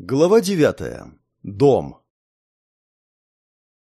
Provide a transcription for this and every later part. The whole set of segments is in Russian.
Глава девятая. Дом.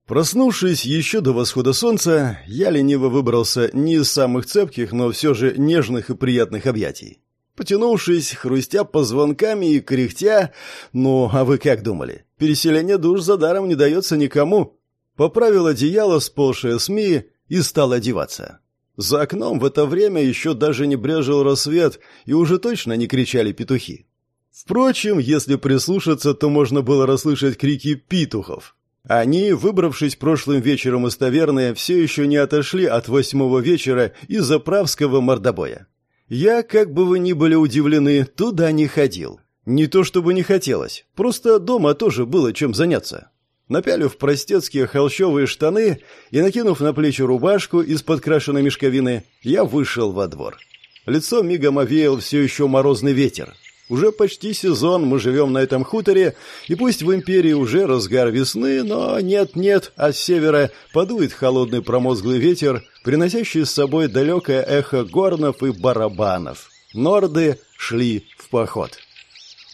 Проснувшись еще до восхода солнца, я лениво выбрался не из самых цепких, но все же нежных и приятных объятий. Потянувшись, хрустя позвонками и кряхтя, ну, а вы как думали, переселение душ за даром не дается никому, поправил одеяло, сползшее СМИ, и стал одеваться. За окном в это время еще даже не брежил рассвет, и уже точно не кричали петухи. Впрочем, если прислушаться, то можно было расслышать крики питухов. Они, выбравшись прошлым вечером из таверны, все еще не отошли от восьмого вечера из заправского мордобоя. Я, как бы вы ни были удивлены, туда не ходил. Не то чтобы не хотелось, просто дома тоже было чем заняться. Напялив простецкие холщовые штаны и накинув на плечи рубашку из подкрашенной мешковины, я вышел во двор. Лицо мигом овеял все еще морозный ветер. Уже почти сезон мы живем на этом хуторе, и пусть в империи уже разгар весны, но нет-нет, с севера подует холодный промозглый ветер, приносящий с собой далекое эхо горнов и барабанов. Норды шли в поход.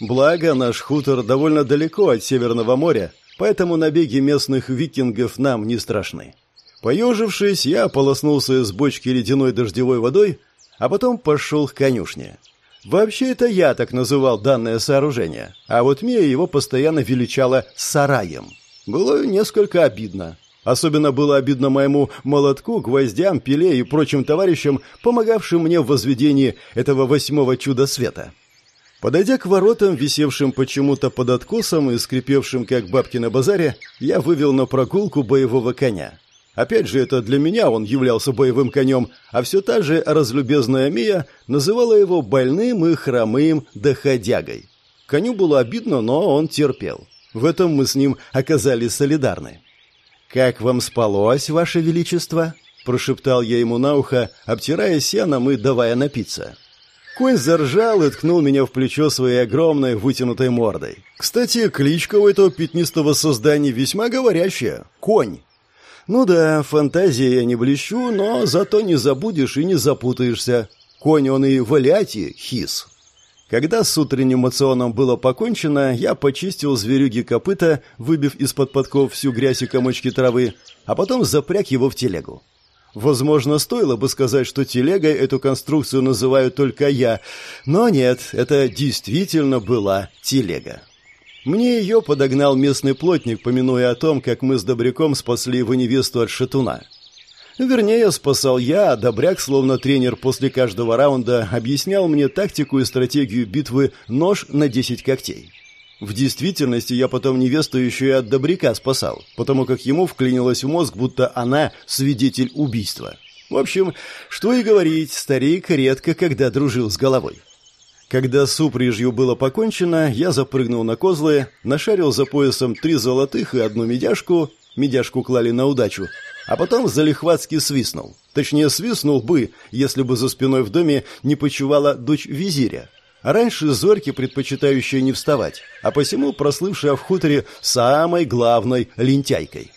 Благо, наш хутор довольно далеко от Северного моря, поэтому набеги местных викингов нам не страшны. Поежившись, я ополоснулся из бочки ледяной дождевой водой, а потом пошел к конюшне. Вообще это я так называл данное сооружение, а вот Мия его постоянно величала «сараем». Было несколько обидно. Особенно было обидно моему молотку, гвоздям, пиле и прочим товарищам, помогавшим мне в возведении этого восьмого чуда света. Подойдя к воротам, висевшим почему-то под откосом и скрипевшим, как бабки на базаре, я вывел на прогулку боевого коня. Опять же, это для меня он являлся боевым конем, а все та же разлюбезная Мия называла его больным и хромым доходягой. Коню было обидно, но он терпел. В этом мы с ним оказались солидарны. «Как вам спалось, ваше величество?» – прошептал я ему на ухо, обтирая сеном и давая напиться. Конь заржал и ткнул меня в плечо своей огромной вытянутой мордой. Кстати, кличка у этого пятнистого создания весьма говорящая – «Конь». Ну да, фантазия я не блещу, но зато не забудешь и не запутаешься. Конь он и валяти хис. Когда с утренним мационом было покончено, я почистил зверюги копыта, выбив из-под подков всю грязь и комочки травы, а потом запряг его в телегу. Возможно, стоило бы сказать, что телегой эту конструкцию называю только я, но нет, это действительно была телега. Мне ее подогнал местный плотник, помянуя о том, как мы с Добряком спасли его невесту от шатуна. Вернее, спасал я, а Добряк, словно тренер после каждого раунда, объяснял мне тактику и стратегию битвы «Нож на десять когтей». В действительности я потом невесту еще и от Добряка спасал, потому как ему вклинилось в мозг, будто она свидетель убийства. В общем, что и говорить, старик редко когда дружил с головой. Когда с упряжью было покончено, я запрыгнул на козлы, нашарил за поясом три золотых и одну медяшку, медяшку клали на удачу, а потом залихватски свистнул. Точнее, свистнул бы, если бы за спиной в доме не почивала дочь визиря. А раньше зорьки, предпочитающие не вставать, а посему прослывшая в хуторе самой главной лентяйкой.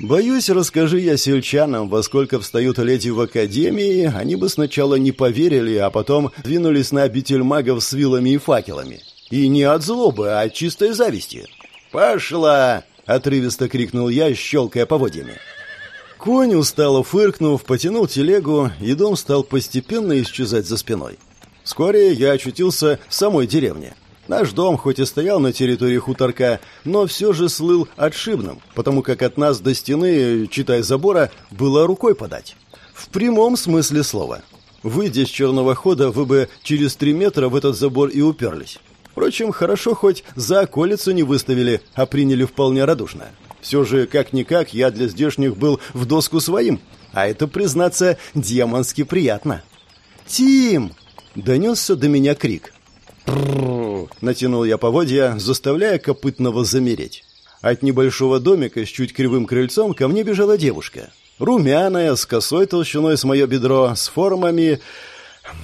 Боюсь, расскажи я сельчанам, во сколько встают леди в академии, они бы сначала не поверили, а потом двинулись на обитель магов с вилами и факелами. И не от злобы, а от чистой зависти. «Пошла!» — отрывисто крикнул я, щелкая поводьями. Конь, устало фыркнув, потянул телегу, и дом стал постепенно исчезать за спиной. Вскоре я очутился в самой деревне. Наш дом хоть и стоял на территории хуторка, но все же слыл отшибным, потому как от нас до стены, читай забора, было рукой подать. В прямом смысле слова. Выйдя с черного хода, вы бы через три метра в этот забор и уперлись. Впрочем, хорошо хоть за околицу не выставили, а приняли вполне радушно. Все же, как-никак, я для здешних был в доску своим, а это, признаться, демонски приятно. «Тим!» — донесся до меня крик. Натянул я поводья, заставляя копытного замереть. От небольшого домика с чуть кривым крыльцом ко мне бежала девушка. Румяная, с косой толщиной с мое бедро, с формами...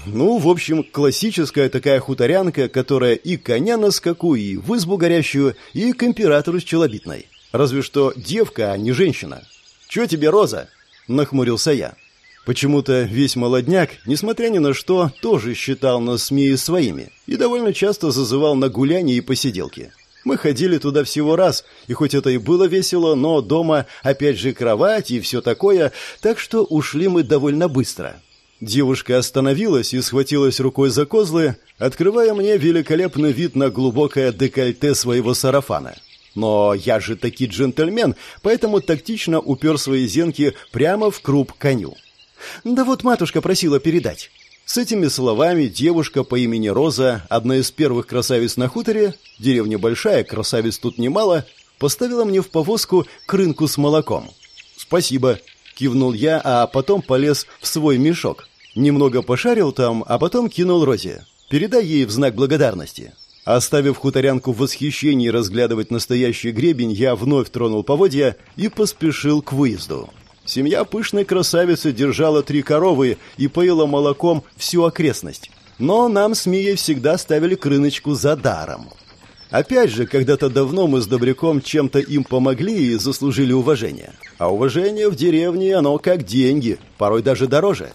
Ну, в общем, классическая такая хуторянка, которая и коня на скаку, и в избу горящую, и к императору с челобитной. Разве что девка, а не женщина. «Чё тебе, Роза?» — нахмурился я. Почему-то весь молодняк, несмотря ни на что, тоже считал нас СМИ своими и довольно часто зазывал на гуляния и посиделки. Мы ходили туда всего раз, и хоть это и было весело, но дома опять же кровать и все такое, так что ушли мы довольно быстро. Девушка остановилась и схватилась рукой за козлы, открывая мне великолепный вид на глубокое декольте своего сарафана. Но я же таки джентльмен, поэтому тактично упер свои зенки прямо в круп коню. Да вот матушка просила передать. С этими словами девушка по имени Роза, одна из первых красавиц на хуторе, деревня большая, красавиц тут немало, поставила мне в повозку крынку с молоком. «Спасибо», — кивнул я, а потом полез в свой мешок. Немного пошарил там, а потом кинул Розе. «Передай ей в знак благодарности». Оставив хуторянку в восхищении разглядывать настоящий гребень, я вновь тронул поводья и поспешил к выезду. Семья пышной красавицы держала три коровы и поила молоком всю окрестность. Но нам с Мией всегда ставили крыночку за даром. Опять же, когда-то давно мы с Добряком чем-то им помогли и заслужили уважение. А уважение в деревне, оно как деньги, порой даже дороже.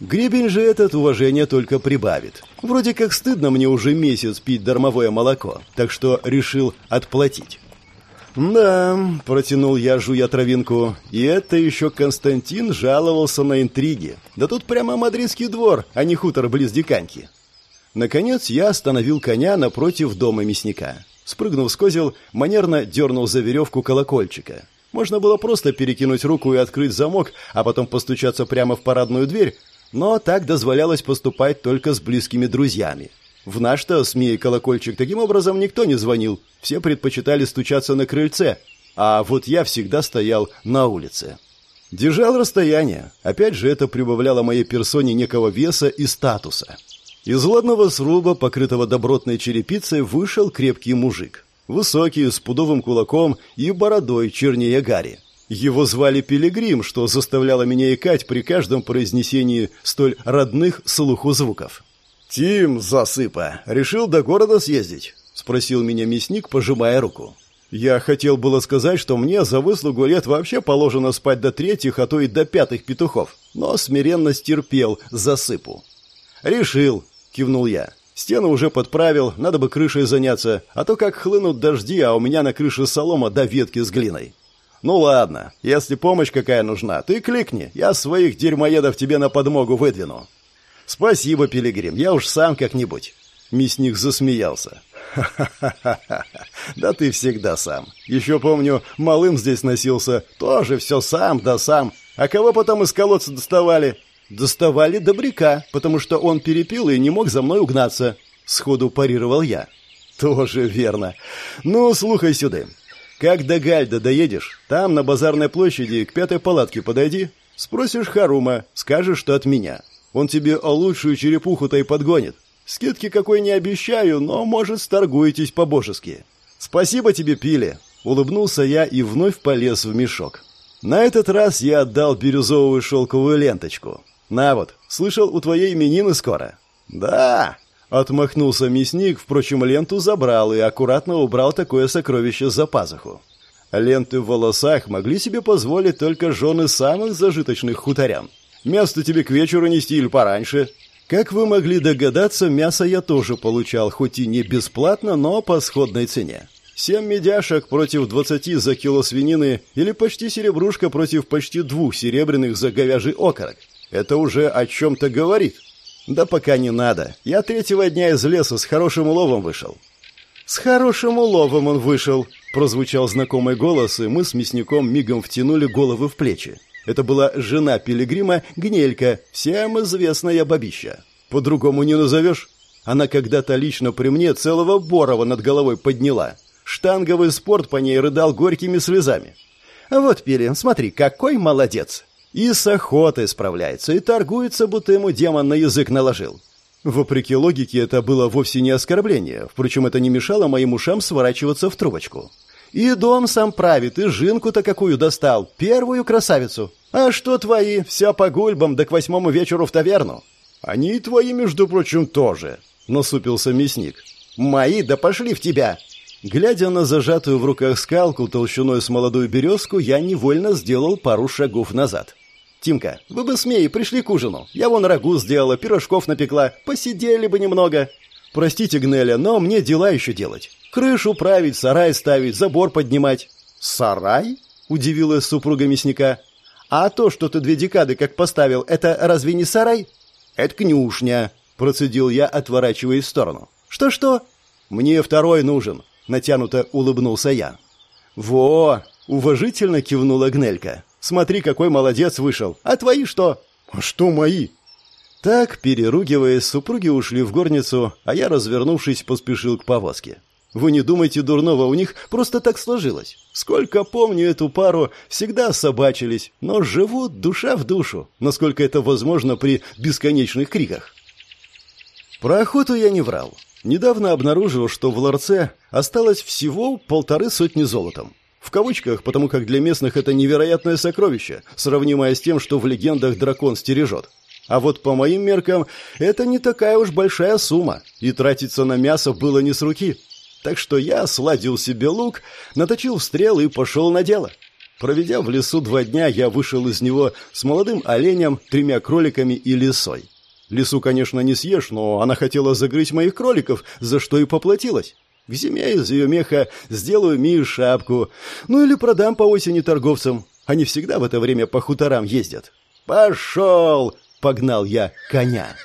Гребень же этот уважение только прибавит. Вроде как стыдно мне уже месяц пить дармовое молоко, так что решил отплатить. «Да», — протянул я, жуя травинку, — «и это еще Константин жаловался на интриги. Да тут прямо мадридский двор, а не хутор близ Диканьки». Наконец я остановил коня напротив дома мясника. Спрыгнув с козел, манерно дернул за веревку колокольчика. Можно было просто перекинуть руку и открыть замок, а потом постучаться прямо в парадную дверь, но так дозволялось поступать только с близкими друзьями. В наш-то СМИ колокольчик таким образом никто не звонил, все предпочитали стучаться на крыльце, а вот я всегда стоял на улице. Держал расстояние, опять же это прибавляло моей персоне некого веса и статуса. Из ладного сруба, покрытого добротной черепицей, вышел крепкий мужик. Высокий, с пудовым кулаком и бородой чернее Гарри. Его звали Пилигрим, что заставляло меня икать при каждом произнесении столь родных слуху звуков. «Тим, засыпа, решил до города съездить?» — спросил меня мясник, пожимая руку. Я хотел было сказать, что мне за выслугу лет вообще положено спать до третьих, а то и до пятых петухов, но смиренно стерпел засыпу. «Решил», — кивнул я. «Стену уже подправил, надо бы крышей заняться, а то как хлынут дожди, а у меня на крыше солома до ветки с глиной». «Ну ладно, если помощь какая нужна, ты кликни, я своих дерьмоедов тебе на подмогу выдвину». «Спасибо, Пилигрим, я уж сам как-нибудь». Мясник засмеялся. «Ха-ха-ха-ха! Да ты всегда сам. Еще помню, малым здесь носился. Тоже все сам да сам. А кого потом из колодца доставали?» «Доставали добряка, потому что он перепил и не мог за мной угнаться». Сходу парировал я. «Тоже верно. Ну, слухай сюда. Как до Гальда доедешь, там, на базарной площади, к пятой палатке подойди. Спросишь Харума, скажешь, что от меня. Он тебе лучшую черепуху-то и подгонит. Скидки какой не обещаю, но, может, сторгуетесь по-божески. Спасибо тебе, Пили. Улыбнулся я и вновь полез в мешок. На этот раз я отдал бирюзовую шелковую ленточку. На вот, слышал, у твоей именины скоро. Да, отмахнулся мясник, впрочем, ленту забрал и аккуратно убрал такое сокровище за пазуху. Ленты в волосах могли себе позволить только жены самых зажиточных хуторян. Мясо тебе к вечеру нести или пораньше?» Как вы могли догадаться, мясо я тоже получал, хоть и не бесплатно, но по сходной цене. Семь медяшек против двадцати за кило свинины или почти серебрушка против почти двух серебряных за говяжий окорок. Это уже о чем-то говорит. Да пока не надо. Я третьего дня из леса с хорошим уловом вышел. С хорошим уловом он вышел, прозвучал знакомый голос, и мы с мясником мигом втянули головы в плечи. Это была жена пилигрима Гнелька, всем известная бабища. По-другому не назовешь. Она когда-то лично при мне целого Борова над головой подняла. Штанговый спорт по ней рыдал горькими слезами. Вот, Пилин, смотри, какой молодец. И с охотой справляется, и торгуется, будто ему демон на язык наложил. Вопреки логике, это было вовсе не оскорбление. Впрочем, это не мешало моим ушам сворачиваться в трубочку. И дом сам правит, и жинку-то какую достал, первую красавицу. А что твои, все по гульбам, да к восьмому вечеру в таверну. Они и твои, между прочим, тоже, насупился мясник. Мои, да пошли в тебя. Глядя на зажатую в руках скалку толщиной с молодую березку, я невольно сделал пару шагов назад. «Тимка, вы бы с пришли к ужину. Я вон рагу сделала, пирожков напекла. Посидели бы немного». «Простите, Гнеля, но мне дела еще делать. Крышу править, сарай ставить, забор поднимать. Сарай? Удивилась супруга мясника. А то, что ты две декады как поставил, это разве не сарай? Это конюшня, процедил я, отворачиваясь в сторону. Что-что? Мне второй нужен, натянуто улыбнулся я. Во, уважительно кивнула Гнелька. Смотри, какой молодец вышел. А твои что? А что мои? Так, переругиваясь, супруги ушли в горницу, а я, развернувшись, поспешил к повозке. Вы не думайте дурного, у них просто так сложилось. Сколько помню эту пару, всегда собачились, но живут душа в душу, насколько это возможно при бесконечных криках. Про охоту я не врал. Недавно обнаружил, что в ларце осталось всего полторы сотни золотом. В кавычках, потому как для местных это невероятное сокровище, сравнимое с тем, что в легендах дракон стережет. А вот по моим меркам это не такая уж большая сумма, и тратиться на мясо было не с руки. Так что я сладил себе лук, наточил стрелы и пошел на дело. Проведя в лесу два дня, я вышел из него с молодым оленем, тремя кроликами и лисой. Лису, конечно, не съешь, но она хотела загрызть моих кроликов, за что и поплатилась. К зиме из ее меха сделаю Мию шапку, ну или продам по осени торговцам. Они всегда в это время по хуторам ездят. «Пошел!» — погнал я коня.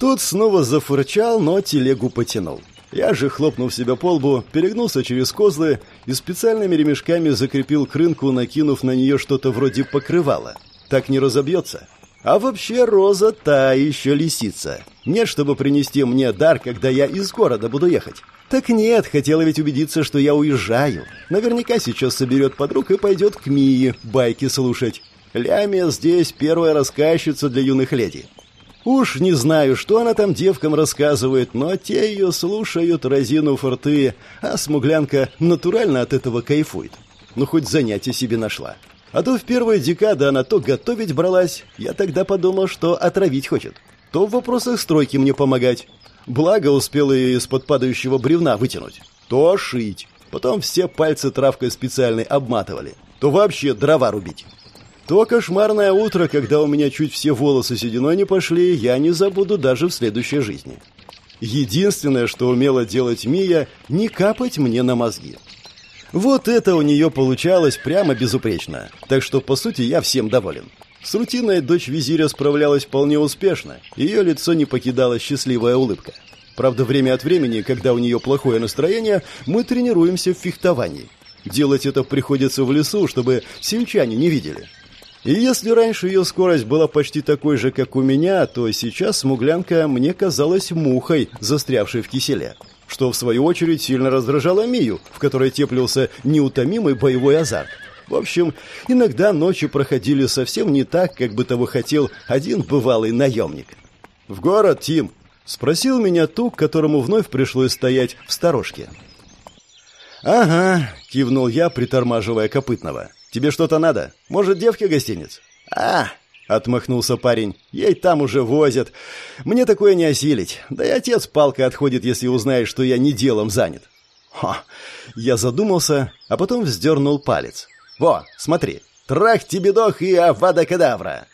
Тут снова зафырчал, но телегу потянул. Я же, хлопнув себя по лбу, перегнулся через козлы и специальными ремешками закрепил крынку, накинув на нее что-то вроде покрывала. Так не разобьется. А вообще Роза та еще лисица. Нет, чтобы принести мне дар, когда я из города буду ехать. Так нет, хотела ведь убедиться, что я уезжаю. Наверняка сейчас соберет подруг и пойдет к Мии байки слушать. Лямия здесь первая рассказчица для юных леди. Уж не знаю, что она там девкам рассказывает, но те ее слушают, разину форты, а смуглянка натурально от этого кайфует. Ну, хоть занятие себе нашла. А то в первые декады она то готовить бралась, я тогда подумал, что отравить хочет, то в вопросах стройки мне помогать. Благо успел ее из-под падающего бревна вытянуть. То шить. Потом все пальцы травкой специальной обматывали. То вообще дрова рубить. То кошмарное утро, когда у меня чуть все волосы сединой не пошли, я не забуду даже в следующей жизни. Единственное, что умела делать Мия, не капать мне на мозги. Вот это у нее получалось прямо безупречно. Так что, по сути, я всем доволен. С рутиной дочь визиря справлялась вполне успешно. Ее лицо не покидала счастливая улыбка. Правда, время от времени, когда у нее плохое настроение, мы тренируемся в фехтовании. Делать это приходится в лесу, чтобы сельчане не видели. И если раньше ее скорость была почти такой же, как у меня, то сейчас смуглянка мне казалась мухой, застрявшей в киселе. Что, в свою очередь, сильно раздражало Мию, в которой теплился неутомимый боевой азарт. В общем, иногда ночи проходили совсем не так, как бы того хотел один бывалый наемник. «В город, Тим?» — спросил меня Тук, которому вновь пришлось стоять в сторожке. «Ага», — кивнул я, притормаживая копытного. Тебе что-то надо? Может, девке гостиниц?» «А!» — отмахнулся парень. «Ей там уже возят. Мне такое не осилить. Да и отец палкой отходит, если узнает, что я не делом занят». Ха! Я задумался, а потом вздернул палец. «Во, смотри! Трах тебе дох и авада кадавра!»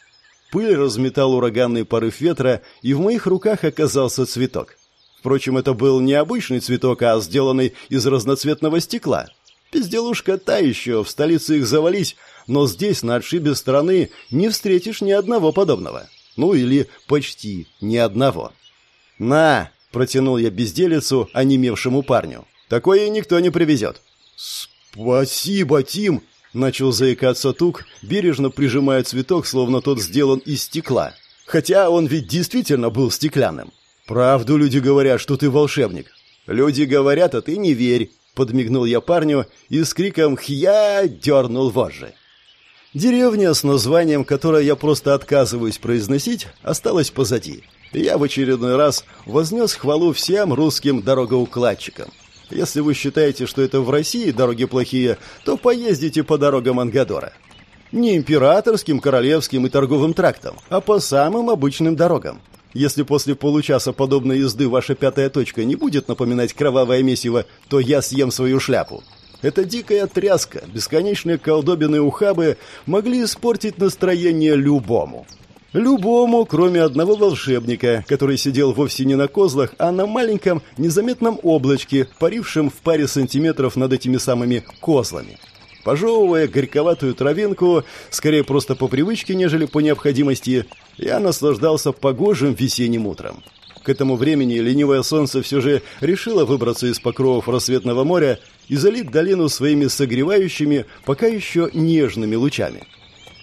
Пыль разметал ураганный порыв ветра, и в моих руках оказался цветок. Впрочем, это был не обычный цветок, а сделанный из разноцветного стекла. Безделушка та еще, в столице их завались, но здесь, на отшибе страны, не встретишь ни одного подобного. Ну или почти ни одного. «На!» — протянул я безделицу онемевшему парню. «Такое никто не привезет». «Спасибо, Тим!» — начал заикаться Тук, бережно прижимая цветок, словно тот сделан из стекла. Хотя он ведь действительно был стеклянным. «Правду люди говорят, что ты волшебник». «Люди говорят, а ты не верь», Подмигнул я парню и с криком «Хья!» дернул вожжи. Деревня с названием, которое я просто отказываюсь произносить, осталась позади. Я в очередной раз вознес хвалу всем русским дорогоукладчикам. Если вы считаете, что это в России дороги плохие, то поездите по дорогам Ангадора. Не императорским, королевским и торговым трактам, а по самым обычным дорогам. Если после получаса подобной езды ваша пятая точка не будет напоминать кровавое месиво, то я съем свою шляпу. Эта дикая тряска, бесконечные колдобины ухабы могли испортить настроение любому. Любому, кроме одного волшебника, который сидел вовсе не на козлах, а на маленьком незаметном облачке, парившем в паре сантиметров над этими самыми козлами. Пожевывая горьковатую травинку, скорее просто по привычке, нежели по необходимости, я наслаждался погожим весенним утром. К этому времени ленивое солнце все же решило выбраться из покровов рассветного моря и залить долину своими согревающими, пока еще нежными лучами.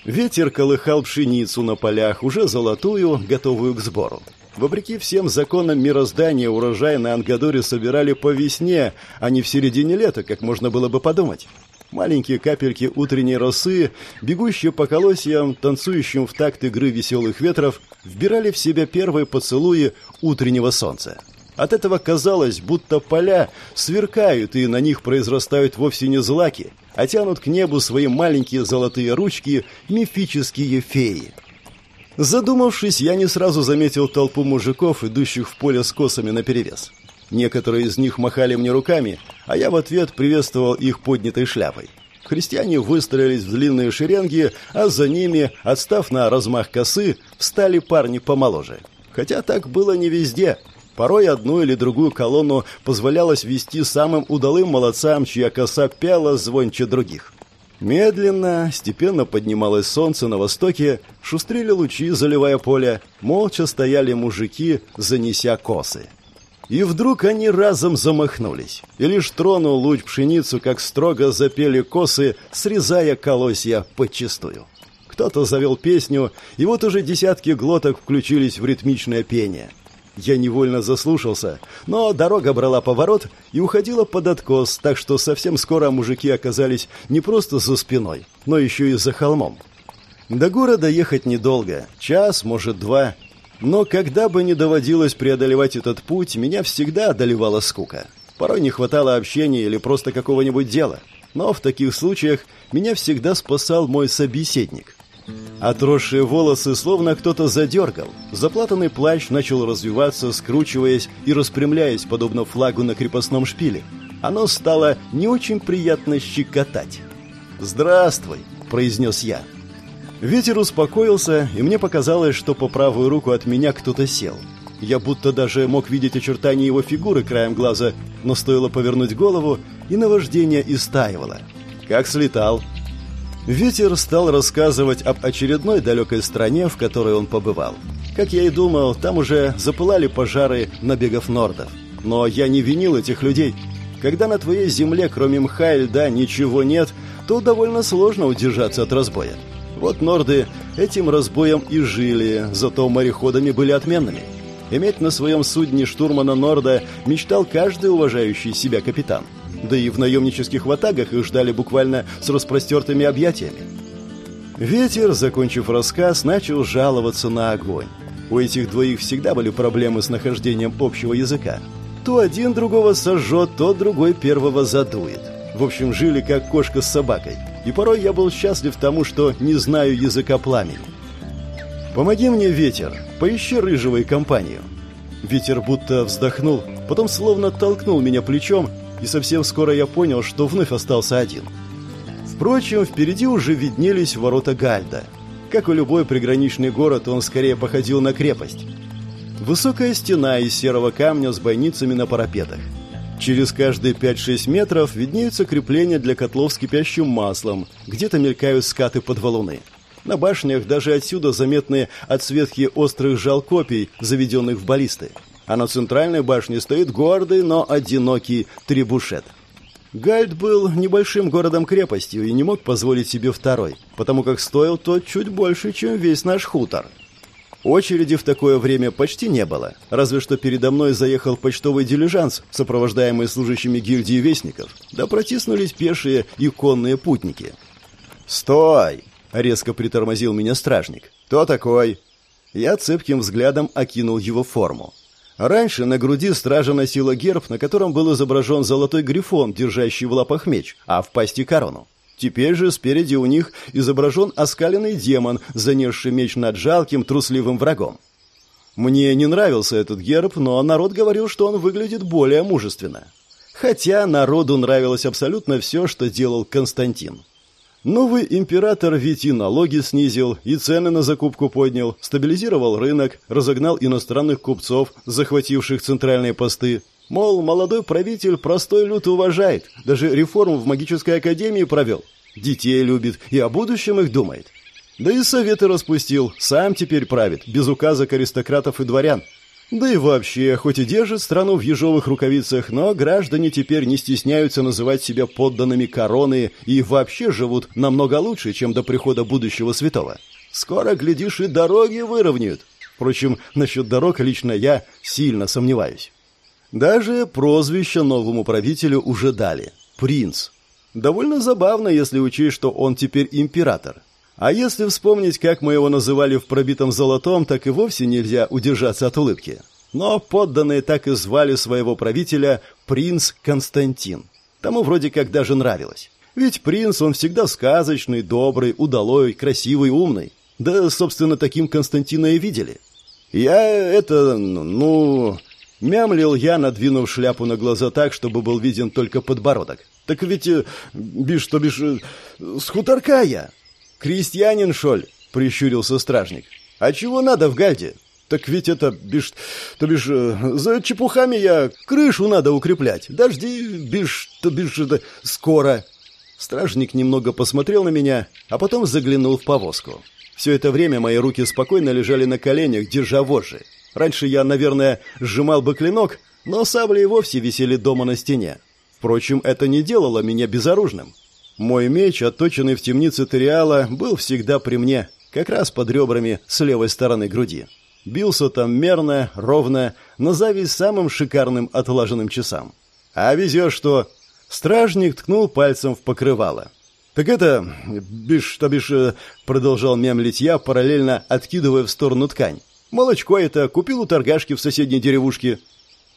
Ветер колыхал пшеницу на полях, уже золотую, готовую к сбору. Вопреки всем законам мироздания, урожай на Ангадоре собирали по весне, а не в середине лета, как можно было бы подумать. Маленькие капельки утренней росы, бегущие по колосьям, танцующим в такт игры веселых ветров, вбирали в себя первые поцелуи утреннего солнца. От этого казалось, будто поля сверкают, и на них произрастают вовсе не злаки, а тянут к небу свои маленькие золотые ручки мифические феи. Задумавшись, я не сразу заметил толпу мужиков, идущих в поле с косами наперевес. Некоторые из них махали мне руками, а я в ответ приветствовал их поднятой шляпой. Христиане выстроились в длинные шеренги, а за ними, отстав на размах косы, встали парни помоложе. Хотя так было не везде – Порой одну или другую колонну позволялось вести самым удалым молодцам, чья коса пела звонче других. Медленно, степенно поднималось солнце на востоке, шустрили лучи, заливая поле, молча стояли мужики, занеся косы. И вдруг они разом замахнулись, и лишь тронул луч пшеницу, как строго запели косы, срезая колосья подчистую. Кто-то завел песню, и вот уже десятки глоток включились в ритмичное пение – я невольно заслушался, но дорога брала поворот и уходила под откос, так что совсем скоро мужики оказались не просто за спиной, но еще и за холмом. До города ехать недолго, час, может, два. Но когда бы ни доводилось преодолевать этот путь, меня всегда одолевала скука. Порой не хватало общения или просто какого-нибудь дела. Но в таких случаях меня всегда спасал мой собеседник – Отросшие волосы словно кто-то задергал. Заплатанный плащ начал развиваться, скручиваясь и распрямляясь, подобно флагу на крепостном шпиле. Оно стало не очень приятно щекотать. «Здравствуй», — произнес я. Ветер успокоился, и мне показалось, что по правую руку от меня кто-то сел. Я будто даже мог видеть очертания его фигуры краем глаза, но стоило повернуть голову, и наваждение истаивало. «Как слетал?» Ветер стал рассказывать об очередной далекой стране, в которой он побывал. Как я и думал, там уже запылали пожары набегов нордов. Но я не винил этих людей. Когда на твоей земле, кроме мха и льда, ничего нет, то довольно сложно удержаться от разбоя. Вот норды этим разбоем и жили, зато мореходами были отменными. Иметь на своем судне штурмана Норда мечтал каждый уважающий себя капитан – да и в наемнических ватагах их ждали буквально с распростертыми объятиями. Ветер, закончив рассказ, начал жаловаться на огонь. У этих двоих всегда были проблемы с нахождением общего языка. То один другого сожжет, то другой первого задует. В общем, жили как кошка с собакой. И порой я был счастлив тому, что не знаю языка пламени. «Помоги мне, ветер, поищи рыжего и компанию». Ветер будто вздохнул, потом словно толкнул меня плечом и совсем скоро я понял, что вновь остался один. Впрочем, впереди уже виднелись ворота Гальда. Как и любой приграничный город, он скорее походил на крепость. Высокая стена из серого камня с бойницами на парапетах. Через каждые 5-6 метров виднеются крепления для котлов с кипящим маслом, где-то мелькают скаты под валуны. На башнях даже отсюда заметны отсветки острых жал копий, заведенных в баллисты а на центральной башне стоит гордый, но одинокий трибушет. Гальд был небольшим городом-крепостью и не мог позволить себе второй, потому как стоил тот чуть больше, чем весь наш хутор. Очереди в такое время почти не было, разве что передо мной заехал почтовый дилижанс, сопровождаемый служащими гильдии вестников, да протиснулись пешие и конные путники. «Стой!» — резко притормозил меня стражник. «Кто такой?» Я цепким взглядом окинул его форму. Раньше на груди стража носила герб, на котором был изображен золотой грифон, держащий в лапах меч, а в пасти корону. Теперь же спереди у них изображен оскаленный демон, занесший меч над жалким, трусливым врагом. Мне не нравился этот герб, но народ говорил, что он выглядит более мужественно. Хотя народу нравилось абсолютно все, что делал Константин. Новый император ведь и налоги снизил, и цены на закупку поднял, стабилизировал рынок, разогнал иностранных купцов, захвативших центральные посты. Мол, молодой правитель простой люд уважает, даже реформу в магической академии провел. Детей любит и о будущем их думает. Да и советы распустил, сам теперь правит, без указок аристократов и дворян. Да и вообще, хоть и держит страну в ежовых рукавицах, но граждане теперь не стесняются называть себя подданными короны и вообще живут намного лучше, чем до прихода будущего святого. Скоро, глядишь, и дороги выровняют. Впрочем, насчет дорог лично я сильно сомневаюсь. Даже прозвище новому правителю уже дали – принц. Довольно забавно, если учесть, что он теперь император. А если вспомнить, как мы его называли в пробитом золотом, так и вовсе нельзя удержаться от улыбки. Но подданные так и звали своего правителя принц Константин. Тому вроде как даже нравилось. Ведь принц, он всегда сказочный, добрый, удалой, красивый, умный. Да, собственно, таким Константина и видели. Я это, ну... Мямлил я, надвинув шляпу на глаза так, чтобы был виден только подбородок. Так ведь, э, бишь, то бишь, э, с хуторка я. «Крестьянин, шоль?» — прищурился стражник. «А чего надо в Гальде?» «Так ведь это, бишь, то бишь, э, за чепухами я крышу надо укреплять. Дожди, бишь, то бишь, это скоро». Стражник немного посмотрел на меня, а потом заглянул в повозку. Все это время мои руки спокойно лежали на коленях, держа вожжи. Раньше я, наверное, сжимал бы клинок, но сабли и вовсе висели дома на стене. Впрочем, это не делало меня безоружным. Мой меч, отточенный в темнице Териала, был всегда при мне, как раз под ребрами с левой стороны груди. Бился там мерно, ровно, на зависть самым шикарным отлаженным часам. А везешь что? Стражник ткнул пальцем в покрывало. «Так это... бишь, то бишь...» э, — продолжал мямлить я, параллельно откидывая в сторону ткань. «Молочко это купил у торгашки в соседней деревушке.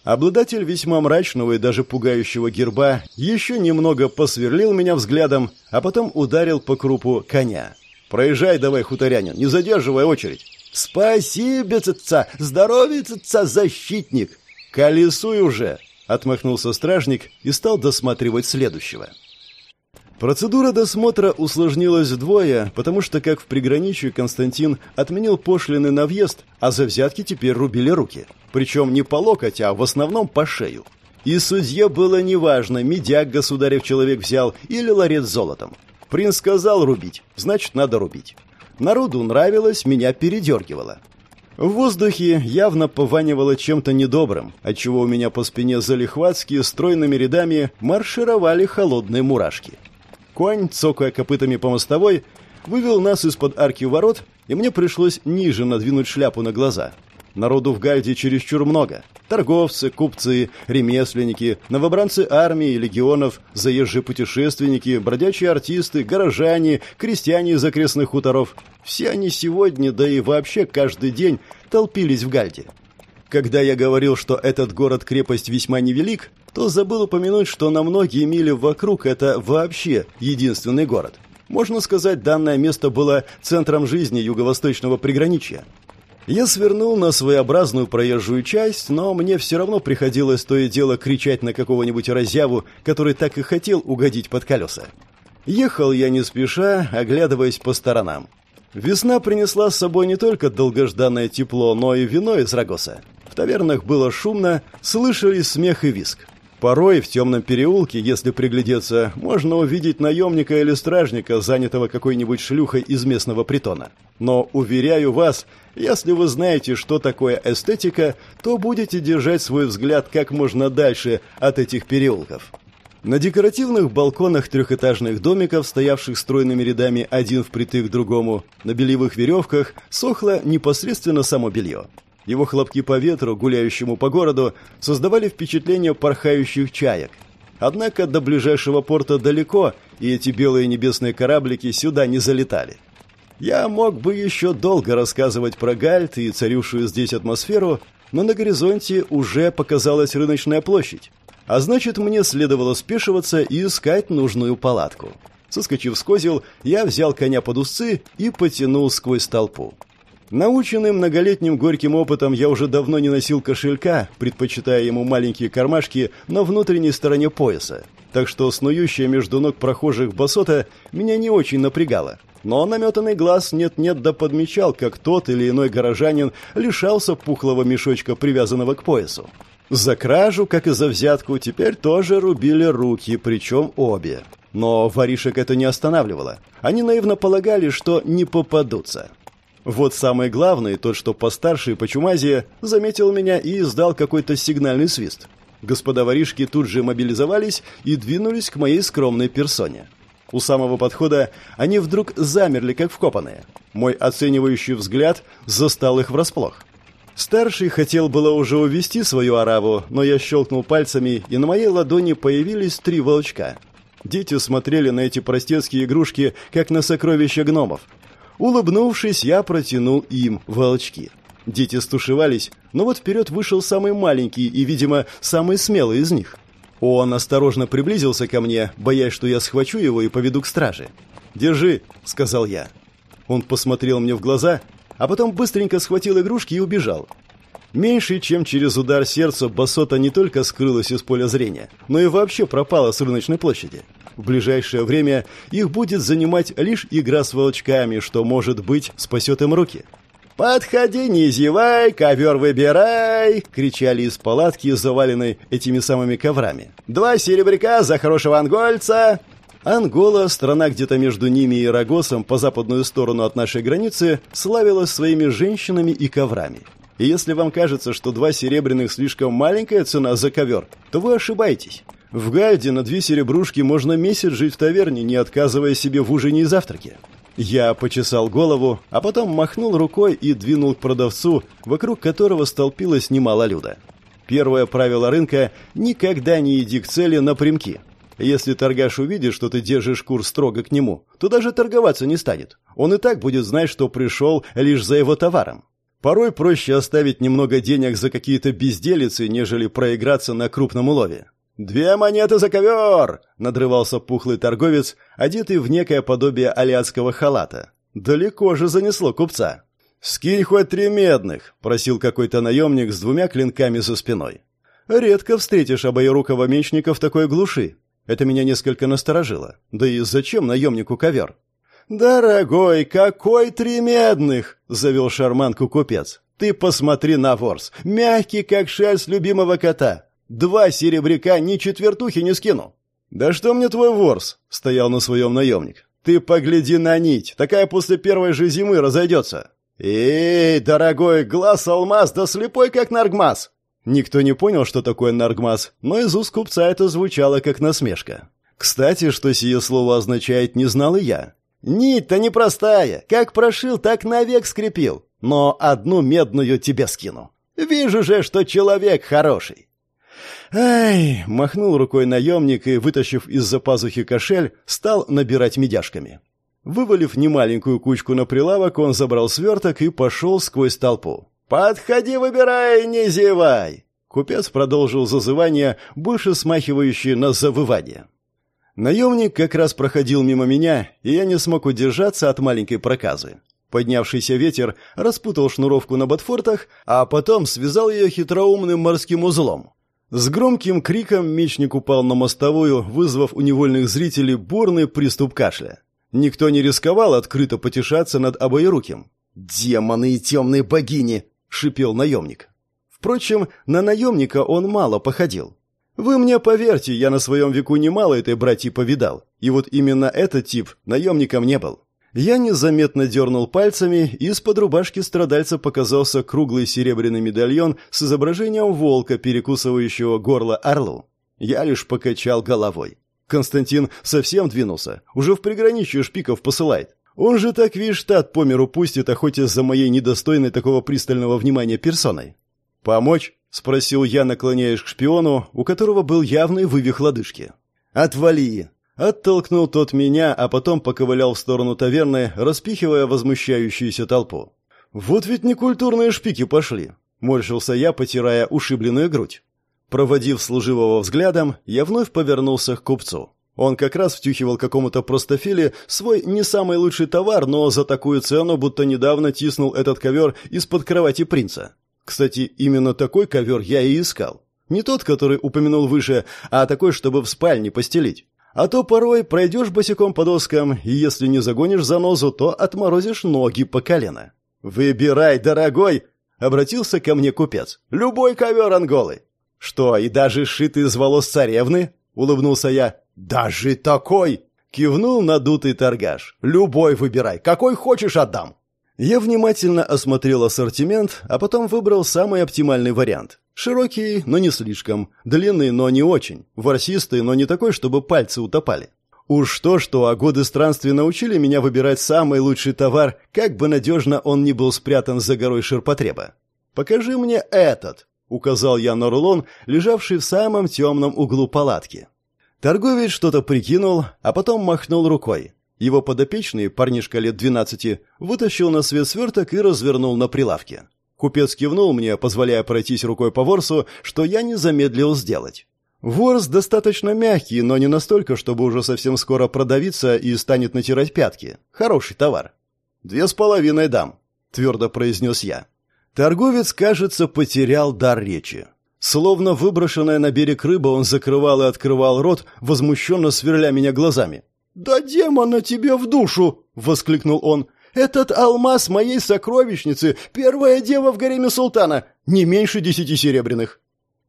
Обладатель весьма мрачного и даже пугающего герба еще немного посверлил меня взглядом, а потом ударил по крупу коня. «Проезжай давай, хуторянин, не задерживай очередь». «Спасибо, цаца! Здоровье, защитник!» «Колесуй уже!» — отмахнулся стражник и стал досматривать следующего. Процедура досмотра усложнилась вдвое, потому что, как в приграничье, Константин отменил пошлины на въезд, а за взятки теперь рубили руки. Причем не по локоть, а в основном по шею. И судье было неважно, медяк государев человек взял или ларец золотом. Принц сказал рубить, значит, надо рубить. Народу нравилось, меня передергивало. В воздухе явно пованивало чем-то недобрым, отчего у меня по спине залихватски стройными рядами маршировали холодные мурашки. Конь, цокая копытами по мостовой, вывел нас из-под арки ворот, и мне пришлось ниже надвинуть шляпу на глаза. Народу в Гальде чересчур много. Торговцы, купцы, ремесленники, новобранцы армии и легионов, заезжие путешественники, бродячие артисты, горожане, крестьяне из окрестных хуторов. Все они сегодня, да и вообще каждый день, толпились в Гальде. Когда я говорил, что этот город-крепость весьма невелик, то забыл упомянуть, что на многие мили вокруг это вообще единственный город. Можно сказать, данное место было центром жизни юго-восточного приграничья. Я свернул на своеобразную проезжую часть, но мне все равно приходилось то и дело кричать на какого-нибудь разъяву, который так и хотел угодить под колеса. Ехал я не спеша, оглядываясь по сторонам. Весна принесла с собой не только долгожданное тепло, но и вино из Рагоса. Тавернах было шумно, слышались смех и виск. Порой в темном переулке, если приглядеться, можно увидеть наемника или стражника, занятого какой-нибудь шлюхой из местного притона. Но, уверяю вас, если вы знаете, что такое эстетика, то будете держать свой взгляд как можно дальше от этих переулков. На декоративных балконах трехэтажных домиков, стоявших стройными рядами один впритык к другому, на бельевых веревках сохло непосредственно само белье. Его хлопки по ветру, гуляющему по городу, создавали впечатление порхающих чаек. Однако до ближайшего порта далеко, и эти белые небесные кораблики сюда не залетали. Я мог бы еще долго рассказывать про Гальт и царившую здесь атмосферу, но на горизонте уже показалась рыночная площадь. А значит, мне следовало спешиваться и искать нужную палатку. Соскочив с козел, я взял коня под узцы и потянул сквозь толпу. Наученный многолетним горьким опытом, я уже давно не носил кошелька, предпочитая ему маленькие кармашки на внутренней стороне пояса. так что снующая между ног прохожих басота меня не очень напрягала. Но наметанный глаз нет-нет да подмечал, как тот или иной горожанин лишался пухлого мешочка, привязанного к поясу. За кражу, как и за взятку, теперь тоже рубили руки, причем обе. Но воришек это не останавливало. Они наивно полагали, что не попадутся. Вот самый главный, тот, что постарше и по чумазе, заметил меня и издал какой-то сигнальный свист. Господа воришки тут же мобилизовались и двинулись к моей скромной персоне. У самого подхода они вдруг замерли, как вкопанные. Мой оценивающий взгляд застал их врасплох. Старший хотел было уже увести свою ораву, но я щелкнул пальцами, и на моей ладони появились три волчка. Дети смотрели на эти простецкие игрушки, как на сокровища гномов. Улыбнувшись, я протянул им волчки. Дети стушевались, но вот вперед вышел самый маленький и, видимо, самый смелый из них. Он осторожно приблизился ко мне, боясь, что я схвачу его и поведу к страже. «Держи», — сказал я. Он посмотрел мне в глаза а потом быстренько схватил игрушки и убежал. Меньше чем через удар сердца Басота не только скрылась из поля зрения, но и вообще пропала с рыночной площади. В ближайшее время их будет занимать лишь игра с волчками, что, может быть, спасет им руки. «Подходи, не зевай, ковер выбирай!» — кричали из палатки, заваленной этими самыми коврами. «Два серебряка за хорошего ангольца!» Ангола, страна где-то между ними и Рагосом по западную сторону от нашей границы, славилась своими женщинами и коврами. И если вам кажется, что два серебряных слишком маленькая цена за ковер, то вы ошибаетесь. В Гальде на две серебрушки можно месяц жить в таверне, не отказывая себе в ужине и завтраке. Я почесал голову, а потом махнул рукой и двинул к продавцу, вокруг которого столпилось немало люда. Первое правило рынка – никогда не иди к цели напрямки. Если торгаш увидит, что ты держишь курс строго к нему, то даже торговаться не станет. Он и так будет знать, что пришел лишь за его товаром. Порой проще оставить немного денег за какие-то безделицы, нежели проиграться на крупном улове. «Две монеты за ковер!» — надрывался пухлый торговец, одетый в некое подобие алиатского халата. Далеко же занесло купца. «Скинь хоть три медных!» — просил какой-то наемник с двумя клинками за спиной. «Редко встретишь обоерукого мечника в такой глуши. Это меня несколько насторожило. Да и зачем наемнику ковер? «Дорогой, какой три медных!» — завел шарманку купец. «Ты посмотри на ворс, мягкий, как шерсть любимого кота. Два серебряка ни четвертухи не скину». «Да что мне твой ворс?» — стоял на своем наемник. «Ты погляди на нить, такая после первой же зимы разойдется». «Эй, дорогой, глаз алмаз, да слепой, как наргмаз!» Никто не понял, что такое наргмаз, но из уст купца это звучало как насмешка. Кстати, что сие слово означает, не знал и я. «Нить-то непростая. Как прошил, так навек скрепил. Но одну медную тебе скину. Вижу же, что человек хороший». «Ай!» — махнул рукой наемник и, вытащив из-за пазухи кошель, стал набирать медяшками. Вывалив немаленькую кучку на прилавок, он забрал сверток и пошел сквозь толпу. «Подходи, выбирай, не зевай!» Купец продолжил зазывание, больше смахивающее на завывание. Наемник как раз проходил мимо меня, и я не смог удержаться от маленькой проказы. Поднявшийся ветер распутал шнуровку на ботфортах, а потом связал ее хитроумным морским узлом. С громким криком мечник упал на мостовую, вызвав у невольных зрителей бурный приступ кашля. Никто не рисковал открыто потешаться над обоеруким. «Демоны и темные богини!» — шипел наемник. Впрочем, на наемника он мало походил. Вы мне поверьте, я на своем веку немало этой братьи повидал, и вот именно этот тип наемником не был. Я незаметно дернул пальцами, и из-под рубашки страдальца показался круглый серебряный медальон с изображением волка, перекусывающего горло орлу. Я лишь покачал головой. Константин совсем двинулся, уже в приграничье шпиков посылает. Он же так весь штат по миру пустит, охотясь за моей недостойной такого пристального внимания персоной. «Помочь?» — спросил я, наклоняясь к шпиону, у которого был явный вывих лодыжки. «Отвали!» Оттолкнул тот меня, а потом поковылял в сторону таверны, распихивая возмущающуюся толпу. «Вот ведь некультурные шпики пошли!» — морщился я, потирая ушибленную грудь. Проводив служивого взглядом, я вновь повернулся к купцу. Он как раз втюхивал какому-то простофиле свой не самый лучший товар, но за такую цену, будто недавно тиснул этот ковер из-под кровати принца. Кстати, именно такой ковер я и искал. Не тот, который упомянул выше, а такой, чтобы в спальне постелить. А то порой пройдешь босиком по доскам, и если не загонишь занозу, то отморозишь ноги по колено. «Выбирай, дорогой!» — обратился ко мне купец. «Любой ковер анголы!» «Что, и даже сшитый из волос царевны?» — улыбнулся я. «Даже такой!» — кивнул надутый торгаш. «Любой выбирай, какой хочешь отдам!» Я внимательно осмотрел ассортимент, а потом выбрал самый оптимальный вариант. Широкий, но не слишком, длинный, но не очень, ворсистый, но не такой, чтобы пальцы утопали. Уж то-что, а годы странствий научили меня выбирать самый лучший товар, как бы надежно он ни был спрятан за горой ширпотреба. «Покажи мне этот», — указал я на рулон, лежавший в самом темном углу палатки. Торговец что-то прикинул, а потом махнул рукой. Его подопечный, парнишка лет двенадцати, вытащил на свет сверток и развернул на прилавке. Купец кивнул мне, позволяя пройтись рукой по ворсу, что я не замедлил сделать. Ворс достаточно мягкий, но не настолько, чтобы уже совсем скоро продавиться и станет натирать пятки. Хороший товар. «Две с половиной дам», — твердо произнес я. Торговец, кажется, потерял дар речи. Словно выброшенная на берег рыба, он закрывал и открывал рот, возмущенно сверля меня глазами. «Да демона тебе в душу!» — воскликнул он. «Этот алмаз моей сокровищницы, первая дева в гареме султана, не меньше десяти серебряных».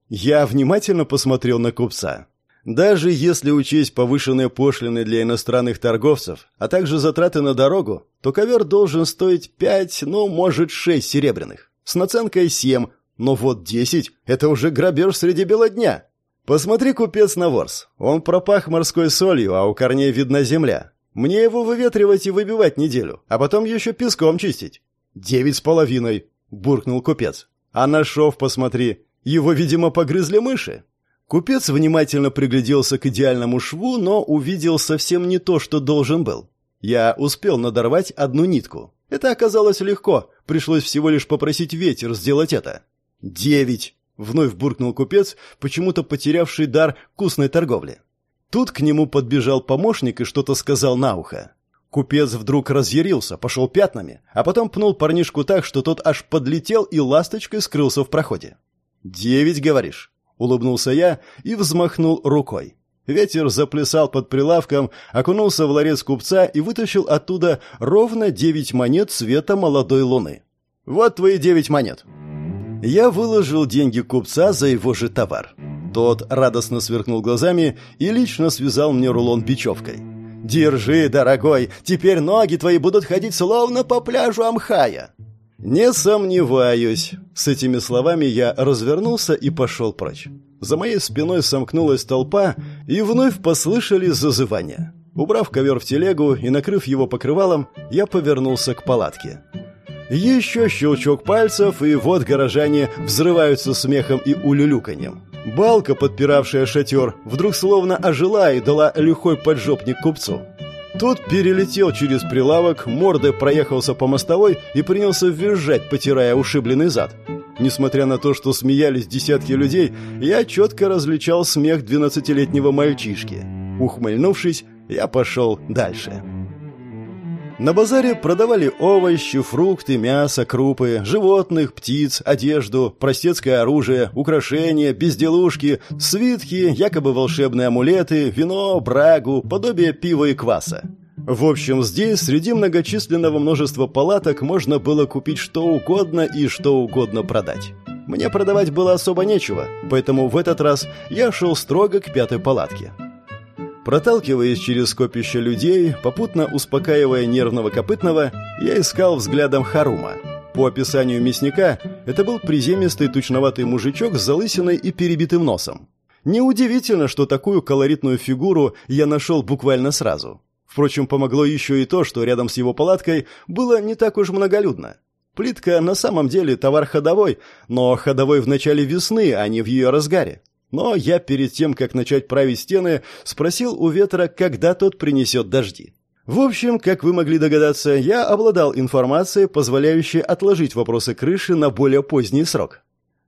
Я внимательно посмотрел на купца. Даже если учесть повышенные пошлины для иностранных торговцев, а также затраты на дорогу, то ковер должен стоить пять, ну, может, шесть серебряных. С наценкой семь, но вот десять — это уже грабеж среди бела дня. «Посмотри, купец на ворс. Он пропах морской солью, а у корней видна земля. Мне его выветривать и выбивать неделю, а потом еще песком чистить». «Девять с половиной», — буркнул купец. «А на шов посмотри. Его, видимо, погрызли мыши». Купец внимательно пригляделся к идеальному шву, но увидел совсем не то, что должен был. Я успел надорвать одну нитку. Это оказалось легко, пришлось всего лишь попросить ветер сделать это. «Девять!» Вновь буркнул купец, почему-то потерявший дар вкусной торговли. Тут к нему подбежал помощник и что-то сказал на ухо. Купец вдруг разъярился, пошел пятнами, а потом пнул парнишку так, что тот аж подлетел и ласточкой скрылся в проходе. «Девять, говоришь?» — улыбнулся я и взмахнул рукой. Ветер заплясал под прилавком, окунулся в ларец купца и вытащил оттуда ровно девять монет цвета молодой луны. «Вот твои девять монет!» Я выложил деньги купца за его же товар. Тот радостно сверкнул глазами и лично связал мне рулон бечевкой. «Держи, дорогой, теперь ноги твои будут ходить словно по пляжу Амхая». «Не сомневаюсь». С этими словами я развернулся и пошел прочь. За моей спиной сомкнулась толпа, и вновь послышали зазывания. Убрав ковер в телегу и накрыв его покрывалом, я повернулся к палатке. Еще щелчок пальцев, и вот горожане взрываются смехом и улюлюканьем. Балка, подпиравшая шатер, вдруг словно ожила и дала лихой поджопник купцу. Тот перелетел через прилавок, мордой проехался по мостовой и принялся визжать, потирая ушибленный зад. Несмотря на то, что смеялись десятки людей, я четко различал смех двенадцатилетнего мальчишки. Ухмыльнувшись, я пошел дальше. На базаре продавали овощи, фрукты, мясо, крупы, животных, птиц, одежду, простецкое оружие, украшения, безделушки, свитки, якобы волшебные амулеты, вино, брагу, подобие пива и кваса. В общем, здесь, среди многочисленного множества палаток, можно было купить что угодно и что угодно продать. Мне продавать было особо нечего, поэтому в этот раз я шел строго к пятой палатке. Проталкиваясь через скопище людей, попутно успокаивая нервного копытного, я искал взглядом Харума. По описанию мясника, это был приземистый тучноватый мужичок с залысиной и перебитым носом. Неудивительно, что такую колоритную фигуру я нашел буквально сразу. Впрочем, помогло еще и то, что рядом с его палаткой было не так уж многолюдно. Плитка на самом деле товар ходовой, но ходовой в начале весны, а не в ее разгаре. Но я перед тем, как начать править стены, спросил у ветра, когда тот принесет дожди. В общем, как вы могли догадаться, я обладал информацией, позволяющей отложить вопросы крыши на более поздний срок.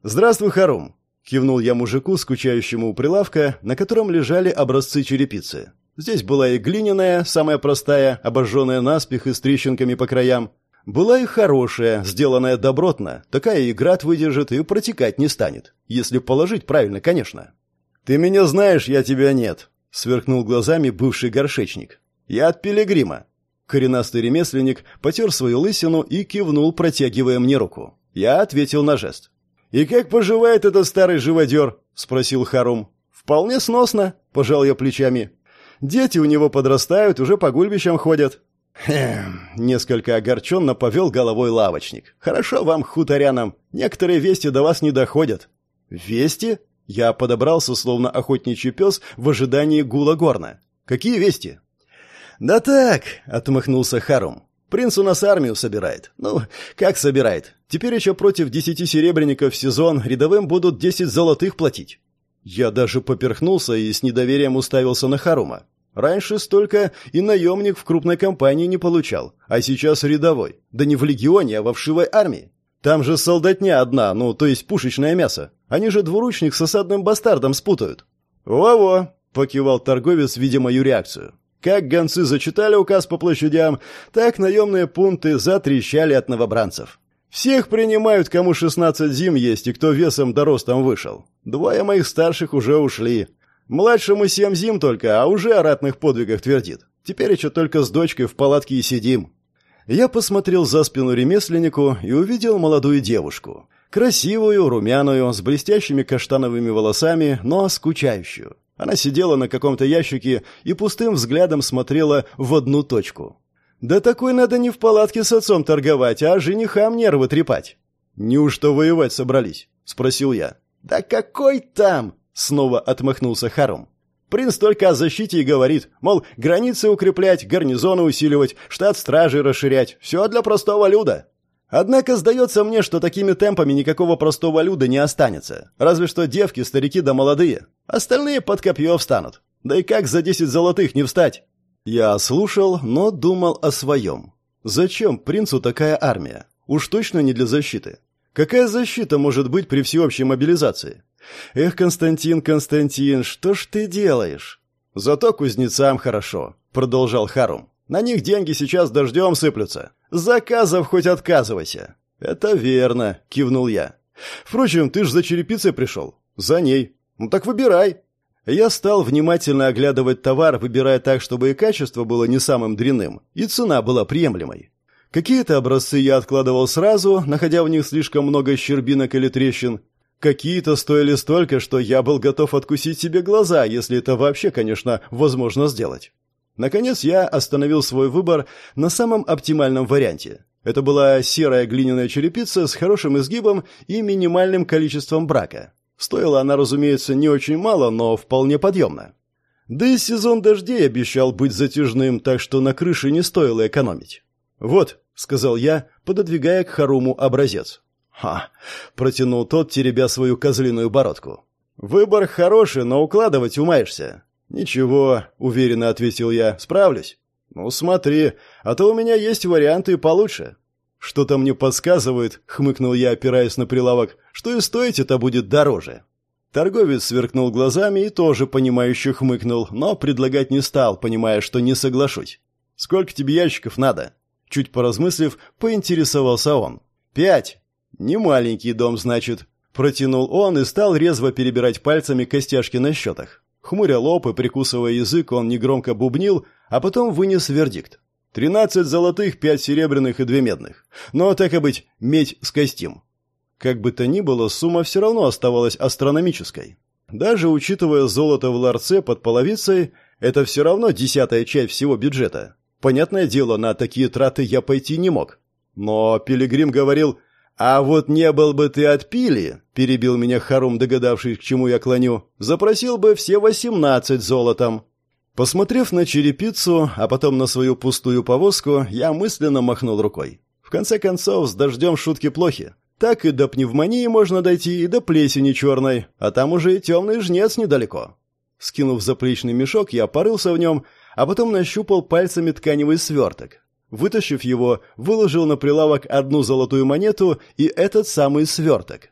«Здравствуй, Харум!» — кивнул я мужику, скучающему у прилавка, на котором лежали образцы черепицы. Здесь была и глиняная, самая простая, обожженная наспех и с трещинками по краям. Была и хорошая, сделанная добротно. Такая и град выдержит и протекать не станет. Если положить правильно, конечно. «Ты меня знаешь, я тебя нет», — сверкнул глазами бывший горшечник. «Я от пилигрима». Коренастый ремесленник потер свою лысину и кивнул, протягивая мне руку. Я ответил на жест. «И как поживает этот старый живодер?» — спросил Харум. «Вполне сносно», — пожал я плечами. «Дети у него подрастают, уже по гульбищам ходят». «Хм...» — несколько огорченно повел головой лавочник. «Хорошо вам, хуторянам. Некоторые вести до вас не доходят». «Вести?» Я подобрался, словно охотничий пес, в ожидании гула горна. «Какие вести?» «Да так», — отмахнулся Харум. «Принц у нас армию собирает. Ну, как собирает? Теперь еще против десяти серебряников в сезон рядовым будут десять золотых платить». Я даже поперхнулся и с недоверием уставился на Харума. Раньше столько и наемник в крупной компании не получал, а сейчас рядовой. Да не в легионе, а во вшивой армии. Там же солдатня одна, ну, то есть пушечное мясо. Они же двуручник с осадным бастардом спутают. «Во-во», — покивал торговец, видя мою реакцию. Как гонцы зачитали указ по площадям, так наемные пункты затрещали от новобранцев. Всех принимают, кому 16 зим есть и кто весом да ростом вышел. Двое моих старших уже ушли. Младшему семь зим только, а уже о ратных подвигах твердит. Теперь еще только с дочкой в палатке и сидим. Я посмотрел за спину ремесленнику и увидел молодую девушку. Красивую, румяную, с блестящими каштановыми волосами, но скучающую. Она сидела на каком-то ящике и пустым взглядом смотрела в одну точку. «Да такой надо не в палатке с отцом торговать, а женихам нервы трепать». «Неужто воевать собрались?» — спросил я. «Да какой там?» Снова отмахнулся Харум. Принц только о защите и говорит, мол, границы укреплять, гарнизоны усиливать, штат стражи расширять. Все для простого люда. Однако сдается мне, что такими темпами никакого простого люда не останется. Разве что девки, старики да молодые. Остальные под копье встанут. Да и как за десять золотых не встать? Я слушал, но думал о своем. Зачем принцу такая армия? Уж точно не для защиты. Какая защита может быть при всеобщей мобилизации? Эх, Константин, Константин, что ж ты делаешь? Зато кузнецам хорошо, продолжал Харум. На них деньги сейчас дождем сыплются. Заказов хоть отказывайся. Это верно, кивнул я. Впрочем, ты ж за черепицей пришел. За ней. Ну так выбирай. Я стал внимательно оглядывать товар, выбирая так, чтобы и качество было не самым дрянным, и цена была приемлемой. Какие-то образцы я откладывал сразу, находя в них слишком много щербинок или трещин, Какие-то стоили столько, что я был готов откусить себе глаза, если это вообще, конечно, возможно сделать. Наконец я остановил свой выбор на самом оптимальном варианте. Это была серая глиняная черепица с хорошим изгибом и минимальным количеством брака. Стоила она, разумеется, не очень мало, но вполне подъемно. Да и сезон дождей обещал быть затяжным, так что на крыше не стоило экономить. «Вот», — сказал я, пододвигая к Харуму образец. «Ха!» — протянул тот, теребя свою козлиную бородку. «Выбор хороший, но укладывать умаешься». «Ничего», — уверенно ответил я, — «справлюсь». «Ну, смотри, а то у меня есть варианты получше». «Что-то мне подсказывает», — хмыкнул я, опираясь на прилавок, — «что и стоить это будет дороже». Торговец сверкнул глазами и тоже, понимающе хмыкнул, но предлагать не стал, понимая, что не соглашусь. «Сколько тебе ящиков надо?» Чуть поразмыслив, поинтересовался он. «Пять», «Не маленький дом, значит», — протянул он и стал резво перебирать пальцами костяшки на счетах. Хмуря лоб и прикусывая язык, он негромко бубнил, а потом вынес вердикт. «Тринадцать золотых, пять серебряных и две медных. Но, так и быть, медь с костим». Как бы то ни было, сумма все равно оставалась астрономической. Даже учитывая золото в ларце под половицей, это все равно десятая часть всего бюджета. Понятное дело, на такие траты я пойти не мог. Но Пилигрим говорил, «А вот не был бы ты от пили», — перебил меня Харум, догадавшись, к чему я клоню, «запросил бы все восемнадцать золотом». Посмотрев на черепицу, а потом на свою пустую повозку, я мысленно махнул рукой. В конце концов, с дождем шутки плохи. Так и до пневмонии можно дойти, и до плесени черной, а там уже и темный жнец недалеко. Скинув заплечный мешок, я порылся в нем, а потом нащупал пальцами тканевый сверток. Вытащив его, выложил на прилавок одну золотую монету и этот самый сверток.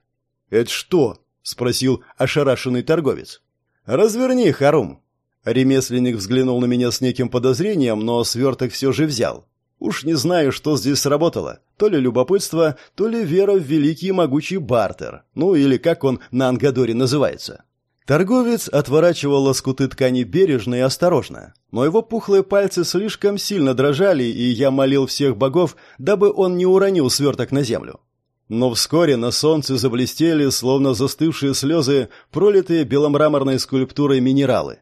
«Это что?» — спросил ошарашенный торговец. «Разверни, Харум». Ремесленник взглянул на меня с неким подозрением, но сверток все же взял. Уж не знаю, что здесь сработало. То ли любопытство, то ли вера в великий и могучий бартер. Ну или как он на Ангадоре называется. Торговец отворачивал лоскуты ткани бережно и осторожно. Но его пухлые пальцы слишком сильно дрожали, и я молил всех богов, дабы он не уронил сверток на землю. Но вскоре на солнце заблестели, словно застывшие слезы, пролитые беломраморной скульптурой минералы.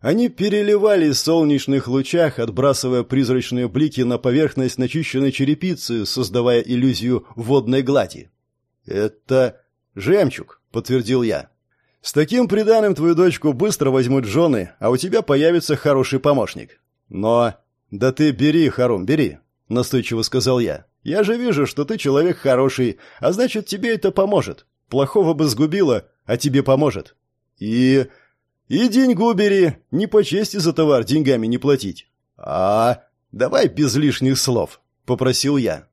Они переливались в солнечных лучах, отбрасывая призрачные блики на поверхность начищенной черепицы, создавая иллюзию водной глади. «Это жемчуг», — подтвердил я. «С таким приданым твою дочку быстро возьмут жены, а у тебя появится хороший помощник». «Но...» «Да ты бери, Харум, бери», — настойчиво сказал я. «Я же вижу, что ты человек хороший, а значит, тебе это поможет. Плохого бы сгубило, а тебе поможет». «И...» И деньгу бери, не по чести за товар деньгами не платить. А, давай без лишних слов, попросил я.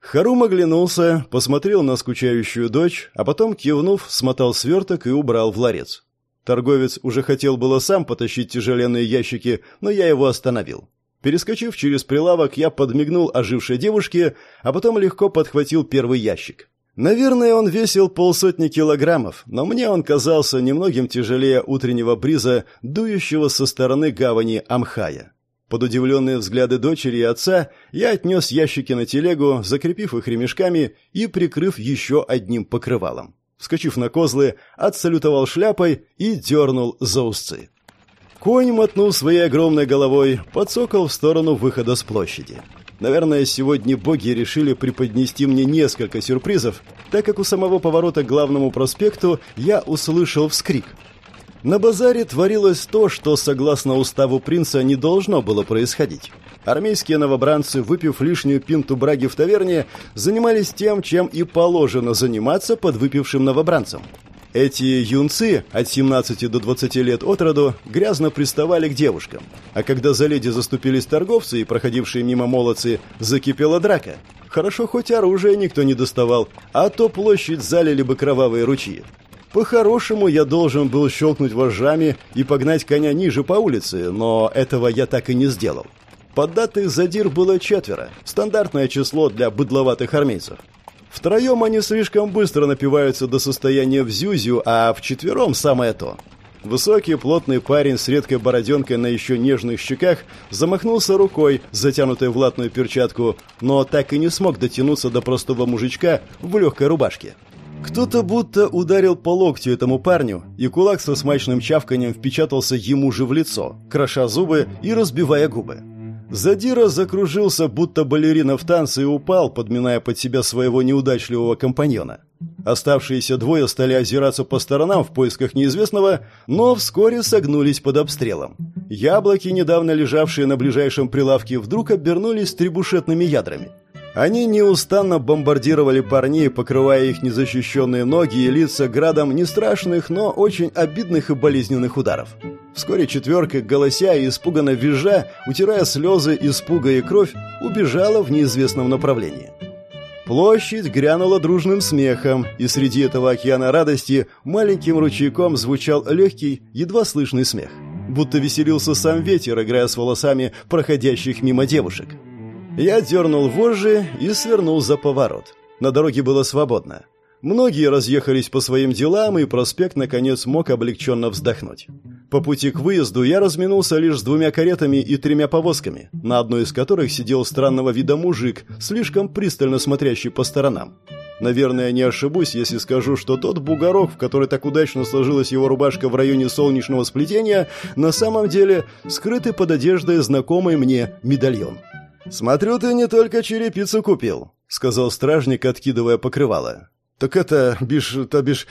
Харум оглянулся, посмотрел на скучающую дочь, а потом, кивнув, смотал сверток и убрал в ларец. Торговец уже хотел было сам потащить тяжеленные ящики, но я его остановил. Перескочив через прилавок, я подмигнул ожившей девушке, а потом легко подхватил первый ящик. Наверное, он весил полсотни килограммов, но мне он казался немногим тяжелее утреннего бриза, дующего со стороны гавани Амхая. Под удивленные взгляды дочери и отца я отнес ящики на телегу, закрепив их ремешками и прикрыв еще одним покрывалом. Вскочив на козлы, отсалютовал шляпой и дернул за узцы. Конь мотнул своей огромной головой, подсокал в сторону выхода с площади. Наверное, сегодня боги решили преподнести мне несколько сюрпризов, так как у самого поворота к главному проспекту я услышал вскрик. На базаре творилось то, что, согласно уставу принца, не должно было происходить. Армейские новобранцы, выпив лишнюю пинту браги в таверне, занимались тем, чем и положено заниматься под выпившим новобранцем. Эти юнцы от 17 до 20 лет от роду грязно приставали к девушкам. А когда за леди заступились торговцы и проходившие мимо молодцы, закипела драка. Хорошо, хоть оружие никто не доставал, а то площадь залили бы кровавые ручьи. По-хорошему, я должен был щелкнуть вожжами и погнать коня ниже по улице, но этого я так и не сделал. Поддатых задир было четверо, стандартное число для быдловатых армейцев. Втроем они слишком быстро напиваются до состояния взюзю, а вчетвером самое то. Высокий, плотный парень с редкой бороденкой на еще нежных щеках замахнулся рукой, затянутой в латную перчатку, но так и не смог дотянуться до простого мужичка в легкой рубашке. Кто-то будто ударил по локтю этому парню, и кулак со смачным чавканием впечатался ему же в лицо, кроша зубы и разбивая губы. Задира закружился, будто балерина в танце, и упал, подминая под себя своего неудачливого компаньона. Оставшиеся двое стали озираться по сторонам в поисках неизвестного, но вскоре согнулись под обстрелом. Яблоки, недавно лежавшие на ближайшем прилавке, вдруг обернулись требушетными ядрами. Они неустанно бомбардировали парней, покрывая их незащищенные ноги и лица градом не страшных, но очень обидных и болезненных ударов. Вскоре четверка, голося и испуганно визжа, утирая слезы, испуга и кровь, убежала в неизвестном направлении. Площадь грянула дружным смехом, и среди этого океана радости маленьким ручейком звучал легкий, едва слышный смех. Будто веселился сам ветер, играя с волосами проходящих мимо девушек. Я дернул вожжи и свернул за поворот. На дороге было свободно. Многие разъехались по своим делам, и проспект, наконец, мог облегченно вздохнуть. По пути к выезду я разминулся лишь с двумя каретами и тремя повозками, на одной из которых сидел странного вида мужик, слишком пристально смотрящий по сторонам. Наверное, не ошибусь, если скажу, что тот бугорок, в который так удачно сложилась его рубашка в районе солнечного сплетения, на самом деле скрытый под одеждой знакомый мне медальон. «Смотрю, ты не только черепицу купил», — сказал стражник, откидывая покрывало. «Так это, бишь, то бишь...»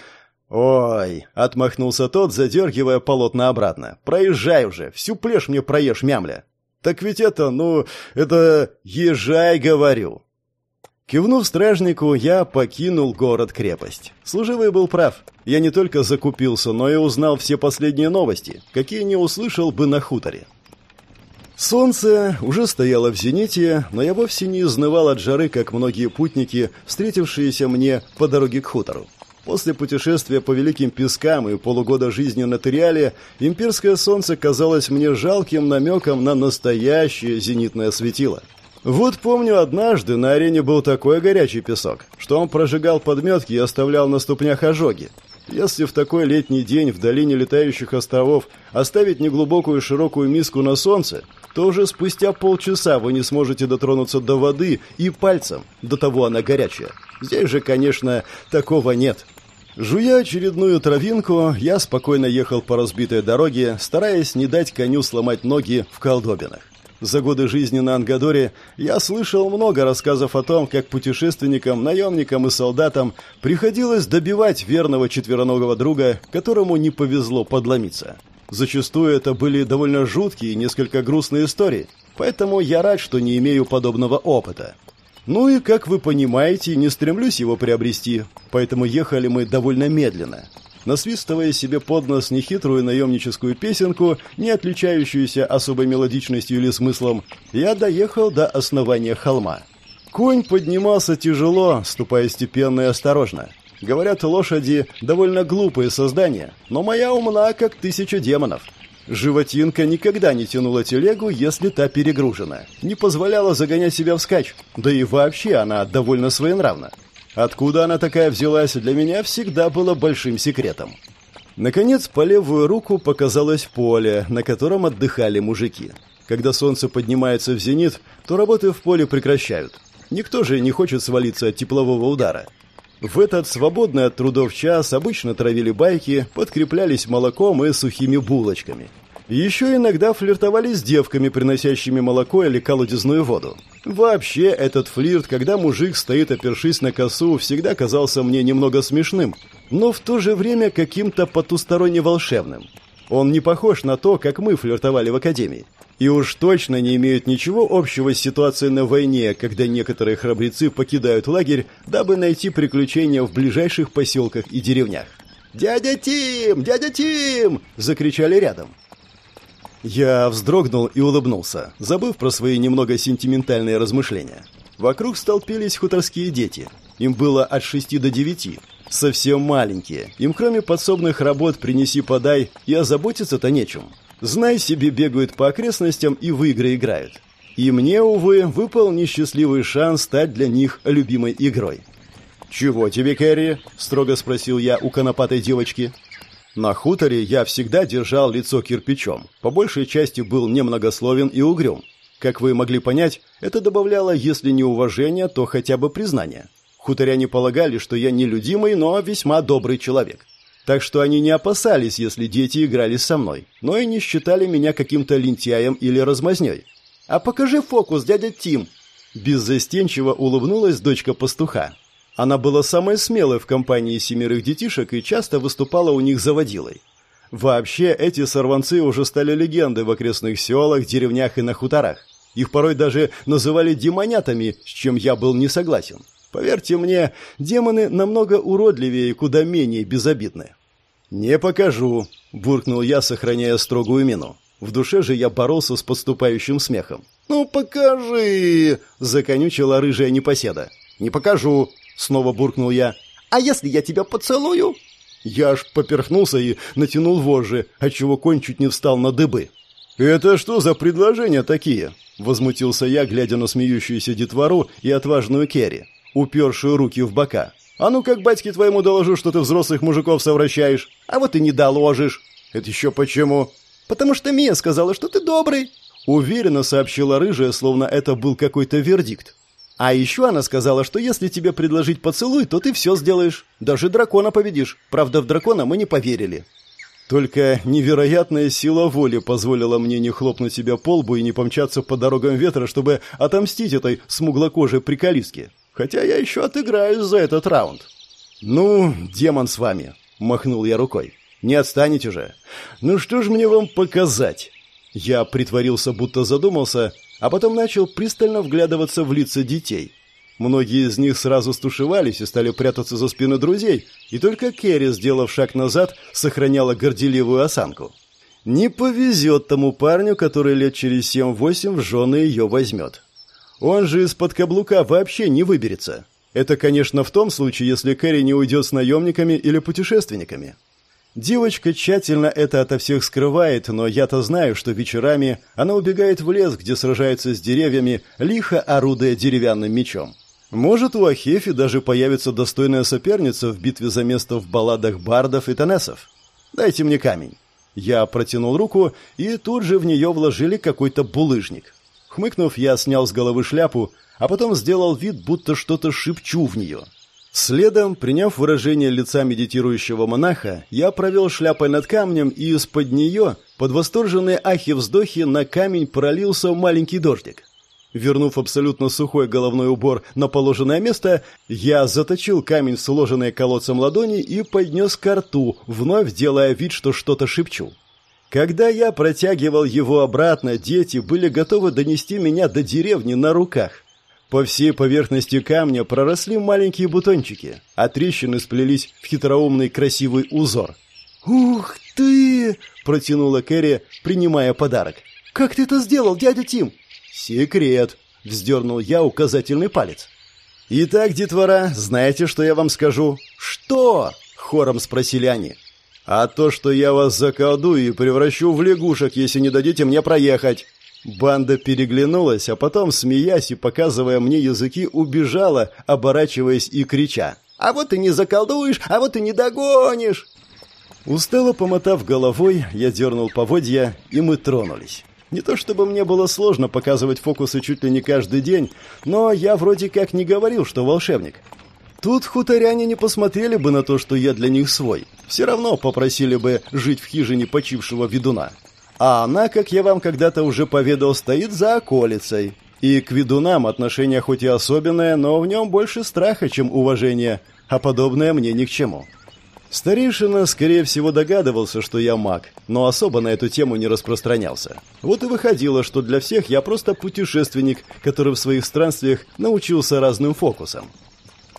«Ой!» — отмахнулся тот, задергивая полотна обратно. «Проезжай уже! Всю плешь мне проешь, мямля!» «Так ведь это, ну, это... Езжай, говорю!» Кивнув стражнику, я покинул город-крепость. Служивый был прав. Я не только закупился, но и узнал все последние новости, какие не услышал бы на хуторе. Солнце уже стояло в зените, но я вовсе не изнывал от жары, как многие путники, встретившиеся мне по дороге к хутору. После путешествия по великим пескам и полугода жизни на Терриале имперское солнце казалось мне жалким намеком на настоящее зенитное светило. Вот помню, однажды на арене был такой горячий песок, что он прожигал подметки и оставлял на ступнях ожоги. Если в такой летний день в долине летающих островов оставить неглубокую широкую миску на солнце, то уже спустя полчаса вы не сможете дотронуться до воды и пальцем, до того она горячая. Здесь же, конечно, такого нет. Жуя очередную травинку, я спокойно ехал по разбитой дороге, стараясь не дать коню сломать ноги в колдобинах. За годы жизни на Ангадоре я слышал много рассказов о том, как путешественникам, наемникам и солдатам приходилось добивать верного четвероногого друга, которому не повезло подломиться. Зачастую это были довольно жуткие и несколько грустные истории, поэтому я рад, что не имею подобного опыта. Ну и, как вы понимаете, не стремлюсь его приобрести, поэтому ехали мы довольно медленно насвистывая себе под нос нехитрую наемническую песенку, не отличающуюся особой мелодичностью или смыслом, я доехал до основания холма. Конь поднимался тяжело, ступая степенно и осторожно. Говорят, лошади довольно глупые создания, но моя умна, как тысяча демонов. Животинка никогда не тянула телегу, если та перегружена. Не позволяла загонять себя вскачь, да и вообще она довольно своенравна. Откуда она такая взялась, для меня всегда было большим секретом. Наконец, по левую руку показалось поле, на котором отдыхали мужики. Когда солнце поднимается в зенит, то работы в поле прекращают. Никто же не хочет свалиться от теплового удара. В этот свободный от трудов час обычно травили байки, подкреплялись молоком и сухими булочками. Еще иногда флиртовали с девками, приносящими молоко или колодезную воду. Вообще, этот флирт, когда мужик стоит опершись на косу, всегда казался мне немного смешным, но в то же время каким-то потусторонне волшебным. Он не похож на то, как мы флиртовали в академии. И уж точно не имеют ничего общего с ситуацией на войне, когда некоторые храбрецы покидают лагерь, дабы найти приключения в ближайших поселках и деревнях. «Дядя Тим! Дядя Тим!» – закричали рядом. Я вздрогнул и улыбнулся, забыв про свои немного сентиментальные размышления. Вокруг столпились хуторские дети. Им было от шести до девяти. Совсем маленькие. Им кроме подсобных работ «принеси-подай» и озаботиться-то нечем. Знай себе, бегают по окрестностям и в игры играют. И мне, увы, выпал несчастливый шанс стать для них любимой игрой. «Чего тебе, Кэрри?» – строго спросил я у конопатой девочки. На хуторе я всегда держал лицо кирпичом. По большей части был немногословен и угрюм. Как вы могли понять, это добавляло, если не уважение, то хотя бы признание. Хуторяне полагали, что я нелюдимый, но весьма добрый человек. Так что они не опасались, если дети играли со мной, но и не считали меня каким-то лентяем или размазнёй. «А покажи фокус, дядя Тим!» Беззастенчиво улыбнулась дочка пастуха. Она была самой смелой в компании семерых детишек и часто выступала у них заводилой. Вообще, эти сорванцы уже стали легендой в окрестных селах, деревнях и на хуторах. Их порой даже называли демонятами, с чем я был не согласен. Поверьте мне, демоны намного уродливее и куда менее безобидны. «Не покажу», – буркнул я, сохраняя строгую мину. В душе же я боролся с подступающим смехом. «Ну покажи!» – законючила рыжая непоседа. «Не покажу!» снова буркнул я. А если я тебя поцелую? Я аж поперхнулся и натянул вожжи, отчего конь чуть не встал на дыбы. «Это что за предложения такие?» Возмутился я, глядя на смеющуюся детвору и отважную Керри, упершую руки в бока. «А ну как батьке твоему доложу, что ты взрослых мужиков совращаешь? А вот и не доложишь!» «Это еще почему?» «Потому что Мия сказала, что ты добрый!» Уверенно сообщила рыжая, словно это был какой-то вердикт. А еще она сказала, что если тебе предложить поцелуй, то ты все сделаешь. Даже дракона победишь. Правда, в дракона мы не поверили. Только невероятная сила воли позволила мне не хлопнуть себя по лбу и не помчаться по дорогам ветра, чтобы отомстить этой смуглокожей приколистке. Хотя я еще отыграюсь за этот раунд. «Ну, демон с вами», — махнул я рукой. «Не отстанете же. Ну что ж мне вам показать?» Я притворился, будто задумался, а потом начал пристально вглядываться в лица детей. Многие из них сразу стушевались и стали прятаться за спины друзей, и только Керри, сделав шаг назад, сохраняла горделивую осанку. Не повезет тому парню, который лет через семь-восемь в жены ее возьмет. Он же из-под каблука вообще не выберется. Это, конечно, в том случае, если Кэрри не уйдет с наемниками или путешественниками. Девочка тщательно это ото всех скрывает, но я-то знаю, что вечерами она убегает в лес, где сражается с деревьями, лихо орудуя деревянным мечом. Может, у Ахефи даже появится достойная соперница в битве за место в балладах бардов и тенесов. Дайте мне камень. Я протянул руку, и тут же в нее вложили какой-то булыжник. Хмыкнув, я снял с головы шляпу, а потом сделал вид, будто что-то шепчу в нее. Следом, приняв выражение лица медитирующего монаха, я провел шляпой над камнем, и из-под нее, под восторженные ахи-вздохи, на камень пролился маленький дождик. Вернув абсолютно сухой головной убор на положенное место, я заточил камень в сложенные колодцем ладони и поднес ко рту, вновь делая вид, что что-то шепчу. Когда я протягивал его обратно, дети были готовы донести меня до деревни на руках. По всей поверхности камня проросли маленькие бутончики, а трещины сплелись в хитроумный красивый узор. «Ух ты!» – протянула Кэрри, принимая подарок. «Как ты это сделал, дядя Тим?» «Секрет!» – вздернул я указательный палец. «Итак, детвора, знаете, что я вам скажу?» «Что?» – хором спросили они. «А то, что я вас заколдую и превращу в лягушек, если не дадите мне проехать!» Банда переглянулась, а потом, смеясь и показывая мне языки, убежала, оборачиваясь и крича. «А вот ты не заколдуешь, а вот ты не догонишь!» Устало помотав головой, я дернул поводья, и мы тронулись. Не то чтобы мне было сложно показывать фокусы чуть ли не каждый день, но я вроде как не говорил, что волшебник. Тут хуторяне не посмотрели бы на то, что я для них свой. Все равно попросили бы жить в хижине почившего ведуна. А она, как я вам когда-то уже поведал, стоит за околицей. И к ведунам отношение хоть и особенное, но в нем больше страха, чем уважения, а подобное мне ни к чему. Старейшина, скорее всего, догадывался, что я маг, но особо на эту тему не распространялся. Вот и выходило, что для всех я просто путешественник, который в своих странствиях научился разным фокусам.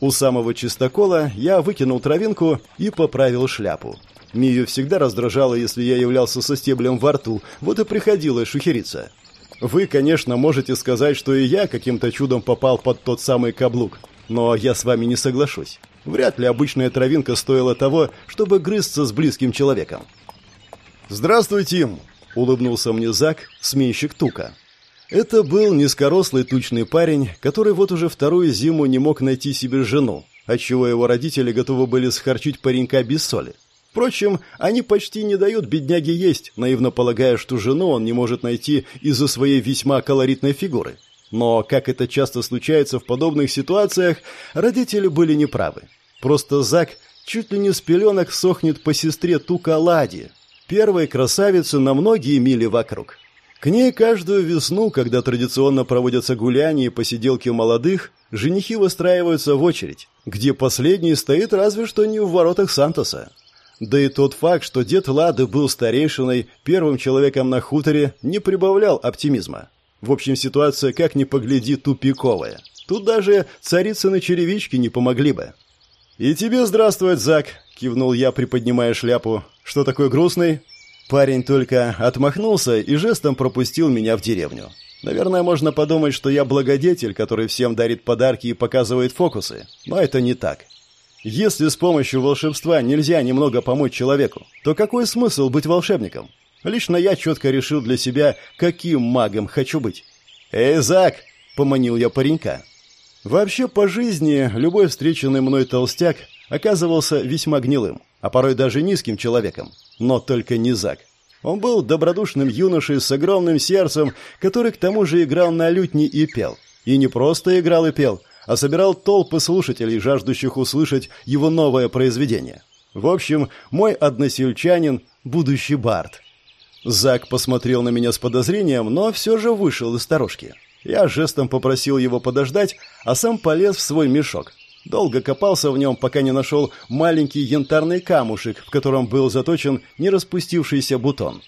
У самого чистокола я выкинул травинку и поправил шляпу. Мию всегда раздражало, если я являлся со стеблем во рту, вот и приходилось шухериться. Вы, конечно, можете сказать, что и я каким-то чудом попал под тот самый каблук, но я с вами не соглашусь. Вряд ли обычная травинка стоила того, чтобы грызться с близким человеком. «Здравствуй, Тим!» — улыбнулся мне Зак, сменщик Тука. Это был низкорослый тучный парень, который вот уже вторую зиму не мог найти себе жену, отчего его родители готовы были схарчить паренька без соли. Впрочем, они почти не дают бедняге есть, наивно полагая, что жену он не может найти из-за своей весьма колоритной фигуры. Но, как это часто случается в подобных ситуациях, родители были неправы. Просто Зак чуть ли не с пеленок сохнет по сестре Тукалади, первой красавице на многие мили вокруг. К ней каждую весну, когда традиционно проводятся гуляния и посиделки молодых, женихи выстраиваются в очередь, где последний стоит разве что не в воротах Сантоса. Да и тот факт, что дед Лады был старейшиной, первым человеком на хуторе, не прибавлял оптимизма. В общем, ситуация, как ни погляди, тупиковая. Тут даже царицыны черевички не помогли бы. «И тебе здравствует, Зак!» — кивнул я, приподнимая шляпу. «Что такой грустный?» Парень только отмахнулся и жестом пропустил меня в деревню. Наверное, можно подумать, что я благодетель, который всем дарит подарки и показывает фокусы. Но это не так. Если с помощью волшебства нельзя немного помочь человеку, то какой смысл быть волшебником? Лично я четко решил для себя, каким магом хочу быть. «Эй, Зак!» — поманил я паренька. Вообще, по жизни, любой встреченный мной толстяк оказывался весьма гнилым, а порой даже низким человеком. Но только не Зак. Он был добродушным юношей с огромным сердцем, который к тому же играл на лютни и пел. И не просто играл и пел, а собирал толпы слушателей, жаждущих услышать его новое произведение. В общем, мой односельчанин – будущий Барт. Зак посмотрел на меня с подозрением, но все же вышел из сторожки. Я жестом попросил его подождать, а сам полез в свой мешок. Долго копался в нем, пока не нашел маленький янтарный камушек, в котором был заточен не распустившийся бутон.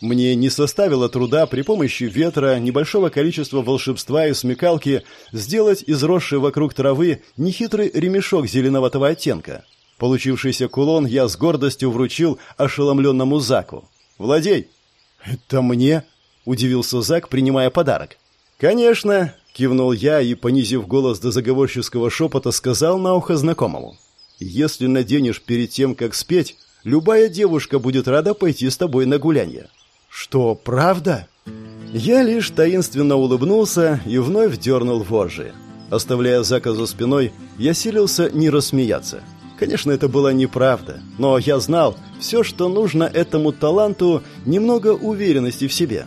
Мне не составило труда при помощи ветра, небольшого количества волшебства и смекалки сделать из росшей вокруг травы нехитрый ремешок зеленоватого оттенка. Получившийся кулон я с гордостью вручил ошеломленному Заку. «Владей!» «Это мне?» – удивился Зак, принимая подарок. «Конечно!» – кивнул я и, понизив голос до заговорческого шепота, сказал на ухо знакомому. «Если наденешь перед тем, как спеть, Любая девушка будет рада пойти с тобой на гулянье». «Что, правда?» Я лишь таинственно улыбнулся и вновь дернул вожжи. Оставляя Зака за спиной, я силился не рассмеяться. Конечно, это была неправда, но я знал, все, что нужно этому таланту, немного уверенности в себе.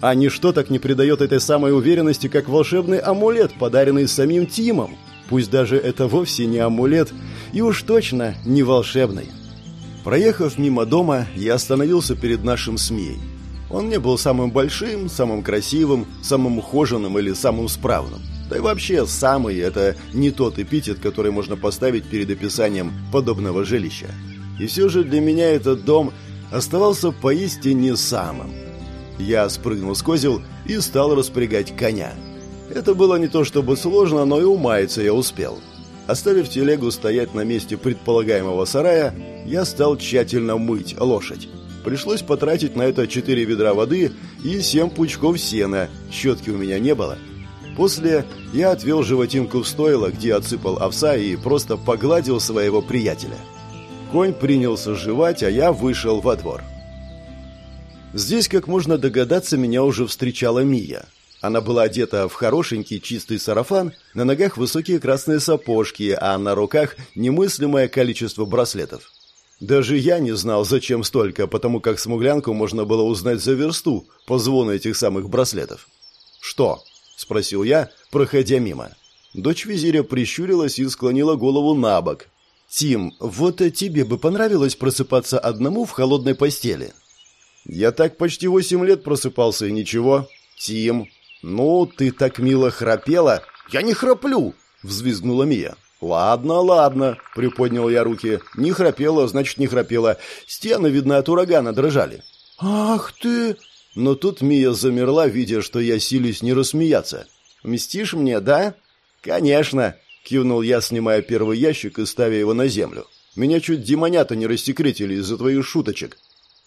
А ничто так не придает этой самой уверенности, как волшебный амулет, подаренный самим Тимом. Пусть даже это вовсе не амулет, и уж точно не волшебный. Проехав мимо дома, я остановился перед нашим СМИ. Он не был самым большим, самым красивым, самым ухоженным или самым справным. Да и вообще, самый – это не тот эпитет, который можно поставить перед описанием подобного жилища. И все же для меня этот дом оставался поистине самым. Я спрыгнул с козел и стал распрягать коня. Это было не то чтобы сложно, но и умаяться я успел. Оставив телегу стоять на месте предполагаемого сарая, я стал тщательно мыть лошадь. Пришлось потратить на это четыре ведра воды и семь пучков сена, щетки у меня не было – После я отвел животинку в стойло, где отсыпал овса и просто погладил своего приятеля. Конь принялся жевать, а я вышел во двор. Здесь, как можно догадаться, меня уже встречала Мия. Она была одета в хорошенький чистый сарафан, на ногах высокие красные сапожки, а на руках немыслимое количество браслетов. Даже я не знал, зачем столько, потому как смуглянку можно было узнать за версту по звону этих самых браслетов. «Что?» — спросил я, проходя мимо. Дочь визиря прищурилась и склонила голову на бок. «Тим, вот тебе бы понравилось просыпаться одному в холодной постели?» «Я так почти восемь лет просыпался, и ничего». «Тим, ну, ты так мило храпела». «Я не храплю!» — взвизгнула Мия. «Ладно, ладно», — приподнял я руки. «Не храпела, значит, не храпела. Стены, видно, от урагана дрожали». «Ах ты!» Но тут Мия замерла, видя, что я силюсь не рассмеяться. «Мстишь мне, да?» «Конечно!» — кивнул я, снимая первый ящик и ставя его на землю. «Меня чуть демонята не рассекретили из-за твоих шуточек».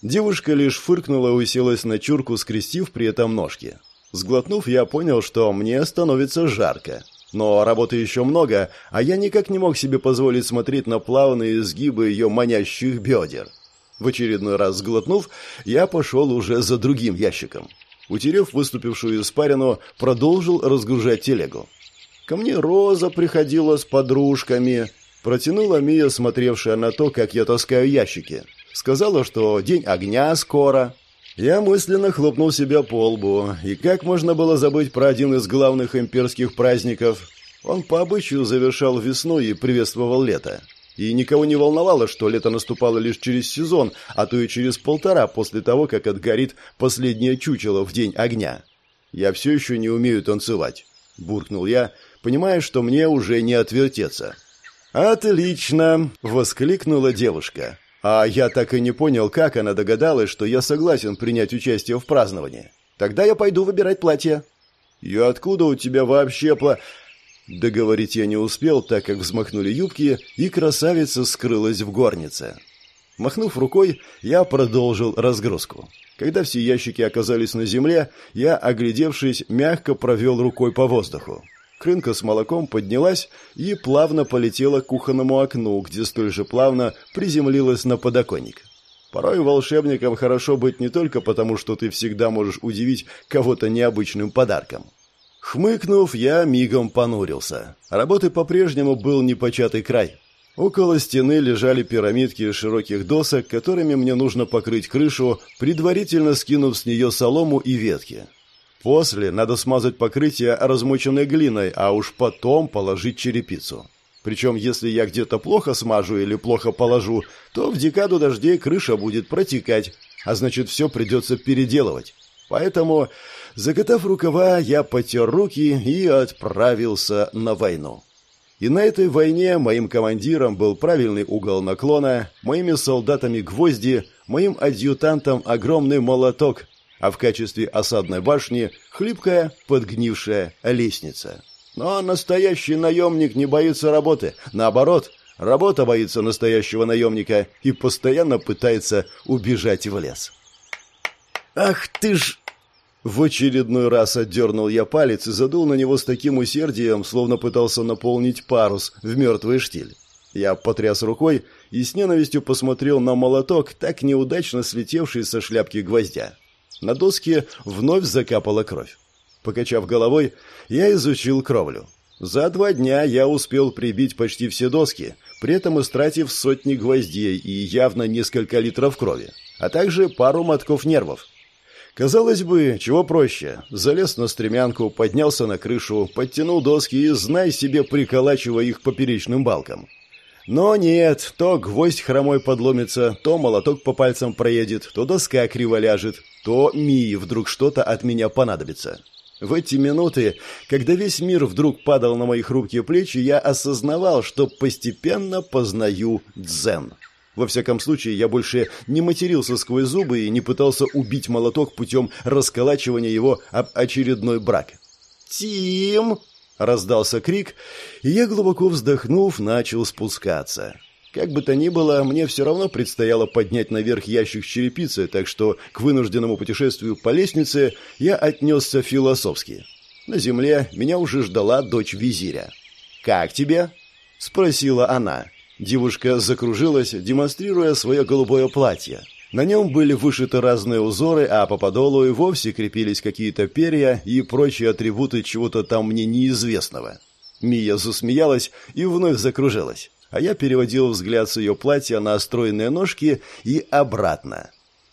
Девушка лишь фыркнула и уселась на чурку, скрестив при этом ножки. Сглотнув, я понял, что мне становится жарко. Но работы еще много, а я никак не мог себе позволить смотреть на плавные изгибы ее манящих бедер. В очередной раз сглотнув, я пошел уже за другим ящиком. Утерев выступившую испарину, продолжил разгружать телегу. Ко мне Роза приходила с подружками. Протянула Мия, смотревшая на то, как я таскаю ящики. Сказала, что день огня скоро. Я мысленно хлопнул себя по лбу. И как можно было забыть про один из главных имперских праздников? Он по обычаю завершал весну и приветствовал лето. И никого не волновало, что лето наступало лишь через сезон, а то и через полтора после того, как отгорит последнее чучело в день огня. «Я все еще не умею танцевать», — буркнул я, понимая, что мне уже не отвертеться. «Отлично!» — воскликнула девушка. А я так и не понял, как она догадалась, что я согласен принять участие в праздновании. Тогда я пойду выбирать платье. «И откуда у тебя вообще пла...» Договорить я не успел, так как взмахнули юбки, и красавица скрылась в горнице. Махнув рукой, я продолжил разгрузку. Когда все ящики оказались на земле, я, оглядевшись, мягко провел рукой по воздуху. Крынка с молоком поднялась и плавно полетела к кухонному окну, где столь же плавно приземлилась на подоконник. Порой волшебникам хорошо быть не только потому, что ты всегда можешь удивить кого-то необычным подарком. Хмыкнув, я мигом понурился. Работы по-прежнему был непочатый край. Около стены лежали пирамидки из широких досок, которыми мне нужно покрыть крышу, предварительно скинув с нее солому и ветки. После надо смазать покрытие размоченной глиной, а уж потом положить черепицу. Причем, если я где-то плохо смажу или плохо положу, то в декаду дождей крыша будет протекать, а значит все придется переделывать. Поэтому Закатав рукава, я потер руки и отправился на войну. И на этой войне моим командиром был правильный угол наклона, моими солдатами гвозди, моим адъютантом огромный молоток, а в качестве осадной башни хлипкая подгнившая лестница. Но настоящий наемник не боится работы. Наоборот, работа боится настоящего наемника и постоянно пытается убежать в лес. «Ах ты ж!» В очередной раз отдернул я палец и задул на него с таким усердием, словно пытался наполнить парус в мертвый штиль. Я потряс рукой, и с ненавистью посмотрел на молоток, так неудачно слетевший со шляпки гвоздя. На доске вновь закапала кровь. Покачав головой, я изучил кровлю. За два дня я успел прибить почти все доски, при этом истратив сотни гвоздей и явно несколько литров крови, а также пару мотков нервов. Казалось бы, чего проще. Залез на стремянку, поднялся на крышу, подтянул доски и, знай себе, приколачивая их поперечным балкам. Но нет, то гвоздь хромой подломится, то молоток по пальцам проедет, то доска криво ляжет, то Мии вдруг что-то от меня понадобится. В эти минуты, когда весь мир вдруг падал на мои хрупкие плечи, я осознавал, что постепенно познаю дзен. Во всяком случае, я больше не матерился сквозь зубы и не пытался убить молоток путем расколачивания его об очередной брак. «Тим!» — раздался крик, и я, глубоко вздохнув, начал спускаться. Как бы то ни было, мне все равно предстояло поднять наверх ящик с черепицей, так что к вынужденному путешествию по лестнице я отнесся философски. На земле меня уже ждала дочь визиря. «Как тебе?» — спросила она. Девушка закружилась, демонстрируя свое голубое платье. На нем были вышиты разные узоры, а по подолу и вовсе крепились какие-то перья и прочие атрибуты чего-то там мне неизвестного. Мия засмеялась и вновь закружилась а я переводил взгляд с ее платья на стройные ножки и обратно.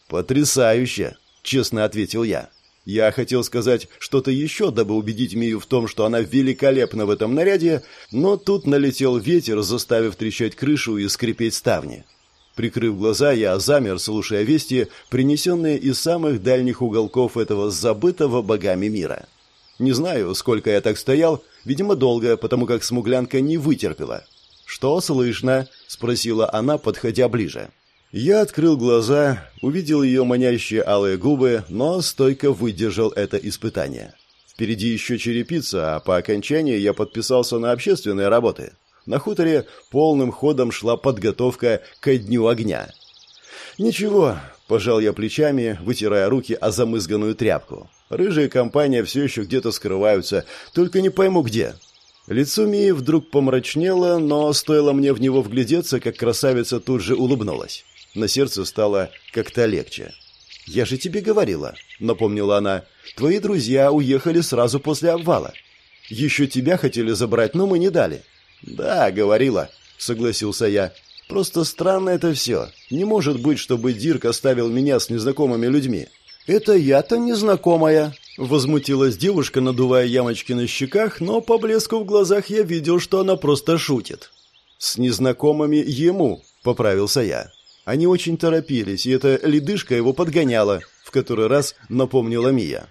«Потрясающе!» — честно ответил я. Я хотел сказать что-то еще, дабы убедить Мию в том, что она великолепна в этом наряде, но тут налетел ветер, заставив трещать крышу и скрипеть ставни. Прикрыв глаза, я замер, слушая вести, принесенные из самых дальних уголков этого забытого богами мира. Не знаю, сколько я так стоял, видимо, долго, потому как смуглянка не вытерпела. «Что слышно?» — спросила она, подходя ближе. Я открыл глаза, увидел ее манящие алые губы, но стойко выдержал это испытание. Впереди еще черепица, а по окончании я подписался на общественные работы. На хуторе полным ходом шла подготовка ко дню огня. «Ничего», — пожал я плечами, вытирая руки о замызганную тряпку. «Рыжая компания все еще где-то скрываются, только не пойму где. Лицо Мии вдруг помрачнело, но стоило мне в него вглядеться, как красавица тут же улыбнулась. На сердце стало как-то легче. «Я же тебе говорила», — напомнила она, — «твои друзья уехали сразу после обвала. Еще тебя хотели забрать, но мы не дали». «Да, говорила», — согласился я. «Просто странно это все. Не может быть, чтобы Дирк оставил меня с незнакомыми людьми». «Это я-то незнакомая», Возмутилась девушка, надувая ямочки на щеках, но по блеску в глазах я видел, что она просто шутит. «С незнакомыми ему», — поправился я. Они очень торопились, и эта ледышка его подгоняла, в который раз напомнила Мия.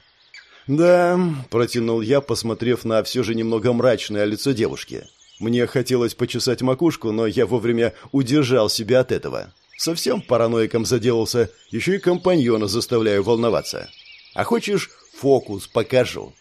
«Да», — протянул я, посмотрев на все же немного мрачное лицо девушки. Мне хотелось почесать макушку, но я вовремя удержал себя от этого. Совсем параноиком заделался, еще и компаньона заставляю волноваться. «А хочешь, фокус покажу».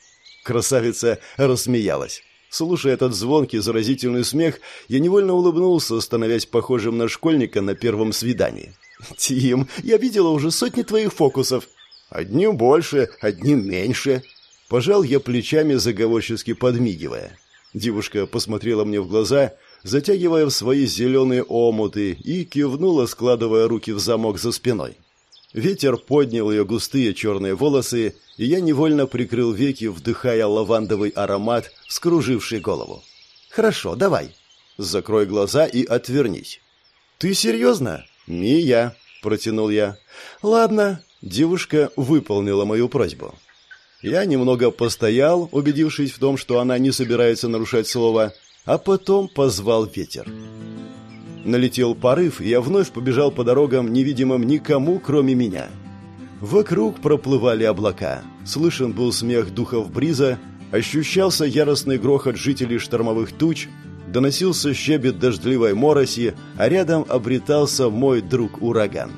Красавица рассмеялась. Слушая этот звонкий, заразительный смех, я невольно улыбнулся, становясь похожим на школьника на первом свидании. «Тим, я видела уже сотни твоих фокусов». «Одним больше, одним меньше». Пожал я плечами, заговорчески подмигивая. Девушка посмотрела мне в глаза, затягивая в свои зеленые омуты, и кивнула, складывая руки в замок за спиной. Ветер поднял ее густые черные волосы, и я невольно прикрыл веки, вдыхая лавандовый аромат, скруживший голову. «Хорошо, давай. Закрой глаза и отвернись». «Ты серьезно?» «Не я», — протянул я. «Ладно». Девушка выполнила мою просьбу. Я немного постоял, убедившись в том, что она не собирается нарушать слово, а потом позвал ветер. Налетел порыв, и я вновь побежал по дорогам, невидимым никому, кроме меня. Вокруг проплывали облака. Слышен был смех духов бриза, ощущался яростный грохот жителей штормовых туч, доносился щебет дождливой мороси, а рядом обретался мой друг-ураган.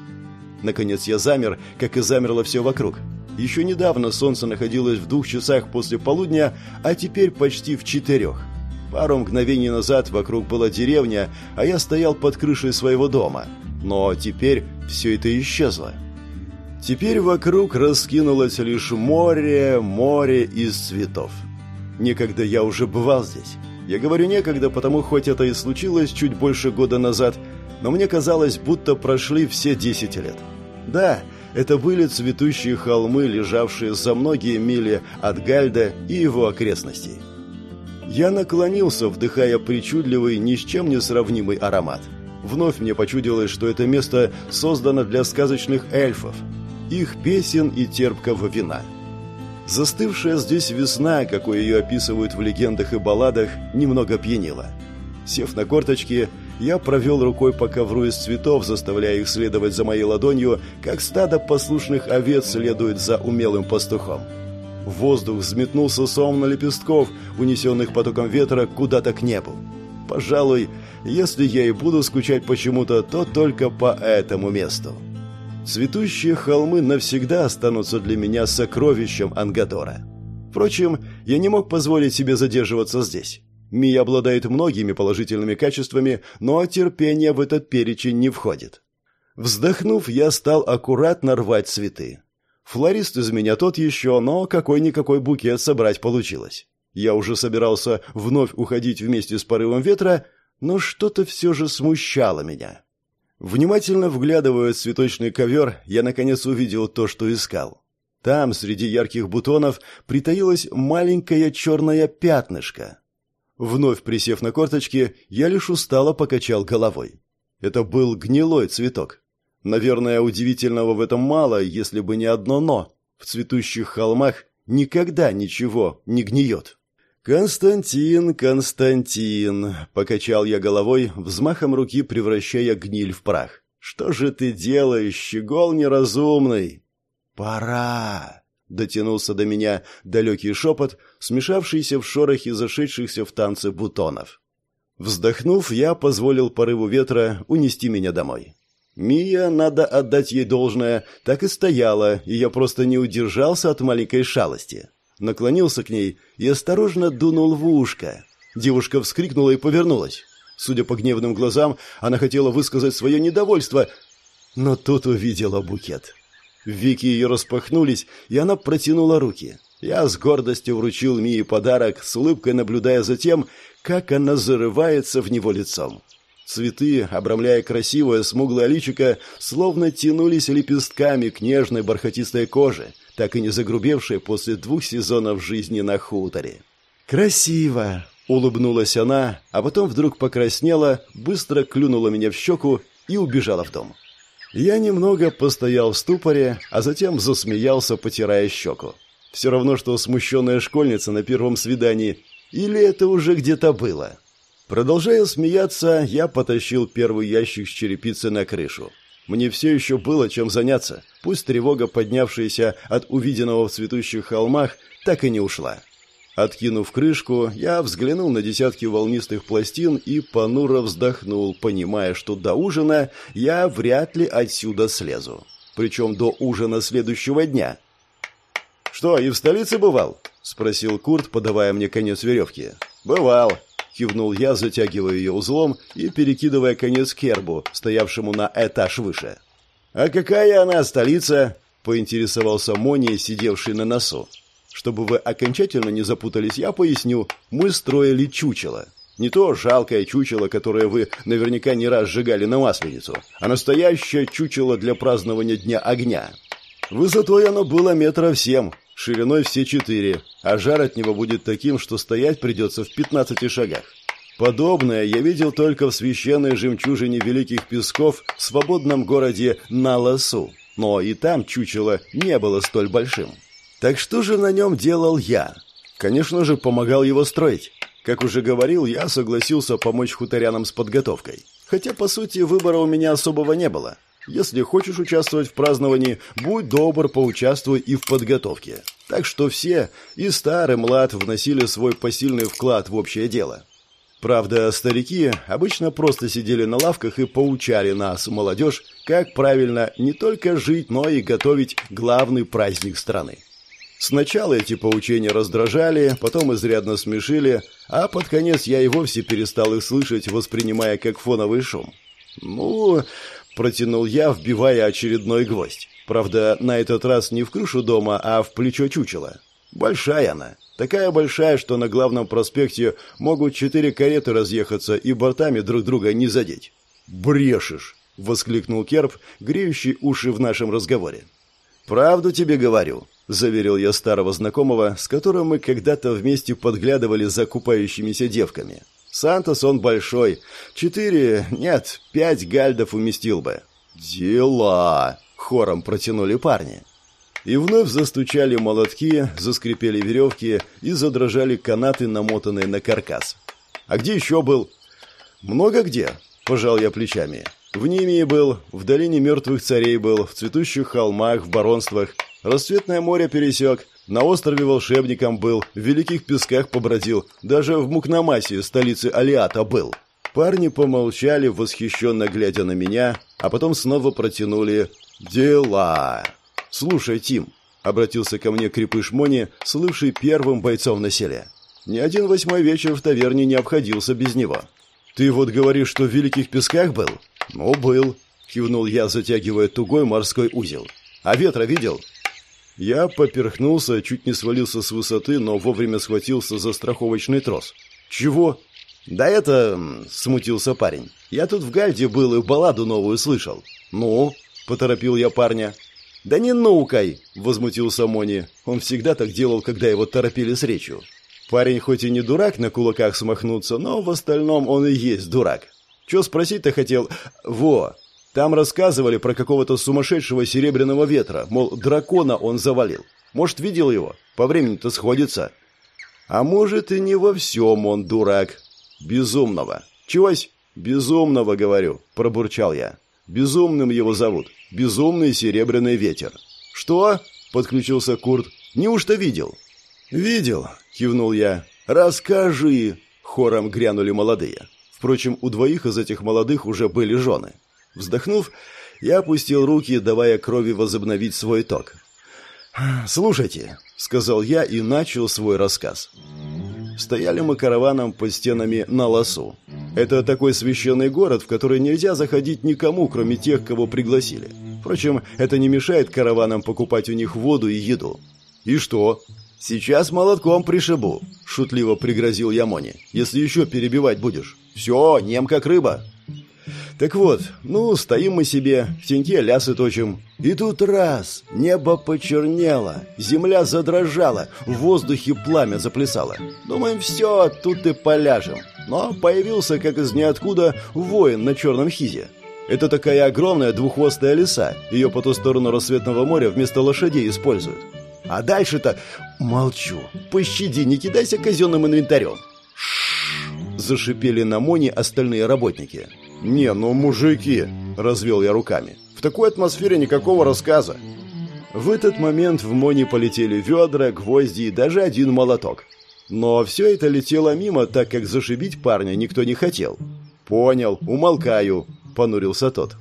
Наконец я замер, как и замерло все вокруг. Еще недавно солнце находилось в двух часах после полудня, а теперь почти в четырех. Пару мгновений назад вокруг была деревня, а я стоял под крышей своего дома. Но теперь все это исчезло. Теперь вокруг раскинулось лишь море, море из цветов. Некогда я уже бывал здесь. Я говорю некогда, потому хоть это и случилось чуть больше года назад, но мне казалось, будто прошли все десять лет. Да, это были цветущие холмы, лежавшие за многие мили от Гальда и его окрестностей. Я наклонился, вдыхая причудливый, ни с чем не сравнимый аромат. Вновь мне почудилось, что это место создано для сказочных эльфов, их песен и терпкого вина. Застывшая здесь весна, какой ее описывают в легендах и балладах, немного пьянила. Сев на корточки, я провел рукой по ковру из цветов, заставляя их следовать за моей ладонью, как стадо послушных овец следует за умелым пастухом. Воздух взметнулся словно лепестков, унесенных потоком ветра куда-то к небу. Пожалуй, если я и буду скучать почему-то, то только по этому месту. Цветущие холмы навсегда останутся для меня сокровищем Ангадора. Впрочем, я не мог позволить себе задерживаться здесь. Мия обладает многими положительными качествами, но терпение в этот перечень не входит. Вздохнув, я стал аккуратно рвать цветы. Флорист из меня тот еще, но какой-никакой букет собрать получилось. Я уже собирался вновь уходить вместе с порывом ветра, но что-то все же смущало меня. Внимательно вглядывая в цветочный ковер, я наконец увидел то, что искал. Там, среди ярких бутонов, притаилось маленькое черное пятнышко. Вновь присев на корточки, я лишь устало покачал головой. Это был гнилой цветок. Наверное, удивительного в этом мало, если бы не одно «но». В цветущих холмах никогда ничего не гниет. «Константин, Константин!» — покачал я головой, взмахом руки превращая гниль в прах. «Что же ты делаешь, щегол неразумный?» «Пора!» — дотянулся до меня далекий шепот, смешавшийся в шорохе зашедшихся в танце бутонов. Вздохнув, я позволил порыву ветра унести меня домой. Мия, надо отдать ей должное, так и стояла, и я просто не удержался от маленькой шалости наклонился к ней и осторожно дунул в ушко. Девушка вскрикнула и повернулась. Судя по гневным глазам, она хотела высказать свое недовольство, но тут увидела букет. Веки ее распахнулись, и она протянула руки. Я с гордостью вручил Мии подарок, с улыбкой наблюдая за тем, как она зарывается в него лицом. Цветы, обрамляя красивое смуглое личико, словно тянулись лепестками к нежной бархатистой коже – так и не загрубевшая после двух сезонов жизни на хуторе. «Красиво!» — улыбнулась она, а потом вдруг покраснела, быстро клюнула меня в щеку и убежала в дом. Я немного постоял в ступоре, а затем засмеялся, потирая щеку. Все равно, что смущенная школьница на первом свидании. Или это уже где-то было? Продолжая смеяться, я потащил первый ящик с черепицей на крышу. Мне все еще было чем заняться, пусть тревога, поднявшаяся от увиденного в цветущих холмах, так и не ушла. Откинув крышку, я взглянул на десятки волнистых пластин и понуро вздохнул, понимая, что до ужина я вряд ли отсюда слезу. Причем до ужина следующего дня. «Что, и в столице бывал?» — спросил Курт, подавая мне конец веревки. «Бывал», кивнул я, затягивая ее узлом и перекидывая конец кербу, стоявшему на этаж выше. «А какая она столица?» — поинтересовался Мони, сидевший на носу. «Чтобы вы окончательно не запутались, я поясню. Мы строили чучело. Не то жалкое чучело, которое вы наверняка не раз сжигали на Масленицу, а настоящее чучело для празднования Дня огня. Высотой оно было метров семь, шириной все четыре, а жар от него будет таким, что стоять придется в пятнадцати шагах. Подобное я видел только в священной жемчужине Великих Песков в свободном городе Наласу, но и там чучело не было столь большим. Так что же на нем делал я? Конечно же, помогал его строить. Как уже говорил, я согласился помочь хуторянам с подготовкой. Хотя, по сути, выбора у меня особого не было. Если хочешь участвовать в праздновании, будь добр, поучаствуй и в подготовке. Так что все, и старый, млад, вносили свой посильный вклад в общее дело. Правда, старики обычно просто сидели на лавках и поучали нас, молодежь, как правильно не только жить, но и готовить главный праздник страны. Сначала эти поучения раздражали, потом изрядно смешили, а под конец я и вовсе перестал их слышать, воспринимая как фоновый шум. Ну, Протянул я, вбивая очередной гвоздь. Правда, на этот раз не в крышу дома, а в плечо чучела. Большая она. Такая большая, что на главном проспекте могут четыре кареты разъехаться и бортами друг друга не задеть. «Брешешь!» — воскликнул Керп, греющий уши в нашем разговоре. «Правду тебе говорю», — заверил я старого знакомого, с которым мы когда-то вместе подглядывали за купающимися девками. «Сантос он большой. Четыре, нет, пять гальдов уместил бы». «Дела!» — хором протянули парни. И вновь застучали молотки, заскрипели веревки и задрожали канаты, намотанные на каркас. «А где еще был?» «Много где?» – пожал я плечами. «В Нимии был, в долине мертвых царей был, в цветущих холмах, в баронствах. Расцветное море пересек, на острове волшебником был, в Великих Песках побродил, даже в Мукнамасе, столице Алиата, был». Парни помолчали, восхищенно глядя на меня, а потом снова протянули «Дела». «Слушай, Тим», — обратился ко мне крепыш Мони, слывший первым бойцом на селе. «Ни один восьмой вечер в таверне не обходился без него». «Ты вот говоришь, что в Великих Песках был?» «Ну, был», — кивнул я, затягивая тугой морской узел. «А ветра видел?» Я поперхнулся, чуть не свалился с высоты, но вовремя схватился за страховочный трос. «Чего?» «Да это...» — смутился парень. «Я тут в Гальде был и балладу новую слышал». «Ну?» — поторопил я парня. «Да не наукой!» — возмутился Мони. Он всегда так делал, когда его торопили с речью. Парень хоть и не дурак на кулаках смахнуться, но в остальном он и есть дурак. Че спросить-то хотел? Во! Там рассказывали про какого-то сумасшедшего серебряного ветра, мол, дракона он завалил. Может, видел его? По времени-то сходится. А может, и не во всем он дурак. Безумного. Чегось? Безумного, говорю, пробурчал я. Безумным его зовут. Безумный серебряный ветер. Что? Подключился Курт. Неужто видел? Видел, кивнул я. Расскажи, хором грянули молодые. Впрочем, у двоих из этих молодых уже были жены. Вздохнув, я опустил руки, давая крови возобновить свой ток. «Слушайте», — сказал я и начал свой рассказ. Стояли мы караваном под стенами на лосу. Это такой священный город, в который нельзя заходить никому, кроме тех, кого пригласили. Впрочем, это не мешает караванам покупать у них воду и еду. И что? Сейчас молотком пришибу, шутливо пригрозил Ямони. Если еще перебивать будешь. Все, нем как рыба. Так вот, ну, стоим мы себе, в теньке лясы точим. И тут раз, небо почернело, земля задрожала, в воздухе пламя заплясало. Думаем, все, тут и поляжем. Но появился, как из ниоткуда, воин на черном хизе. Это такая огромная двуххвостая лиса. Ее по ту сторону рассветного моря вместо лошадей используют. А дальше-то... Молчу. Пощади, не кидайся казенным инвентарем. Зашипели на Моне остальные работники. «Не, ну мужики!» – развел я руками. «В такой атмосфере никакого рассказа!» В этот момент в Моне полетели ведра, гвозди и даже один молоток. Но все это летело мимо, так как зашибить парня никто не хотел. «Понял, умолкаю», – понурился тот.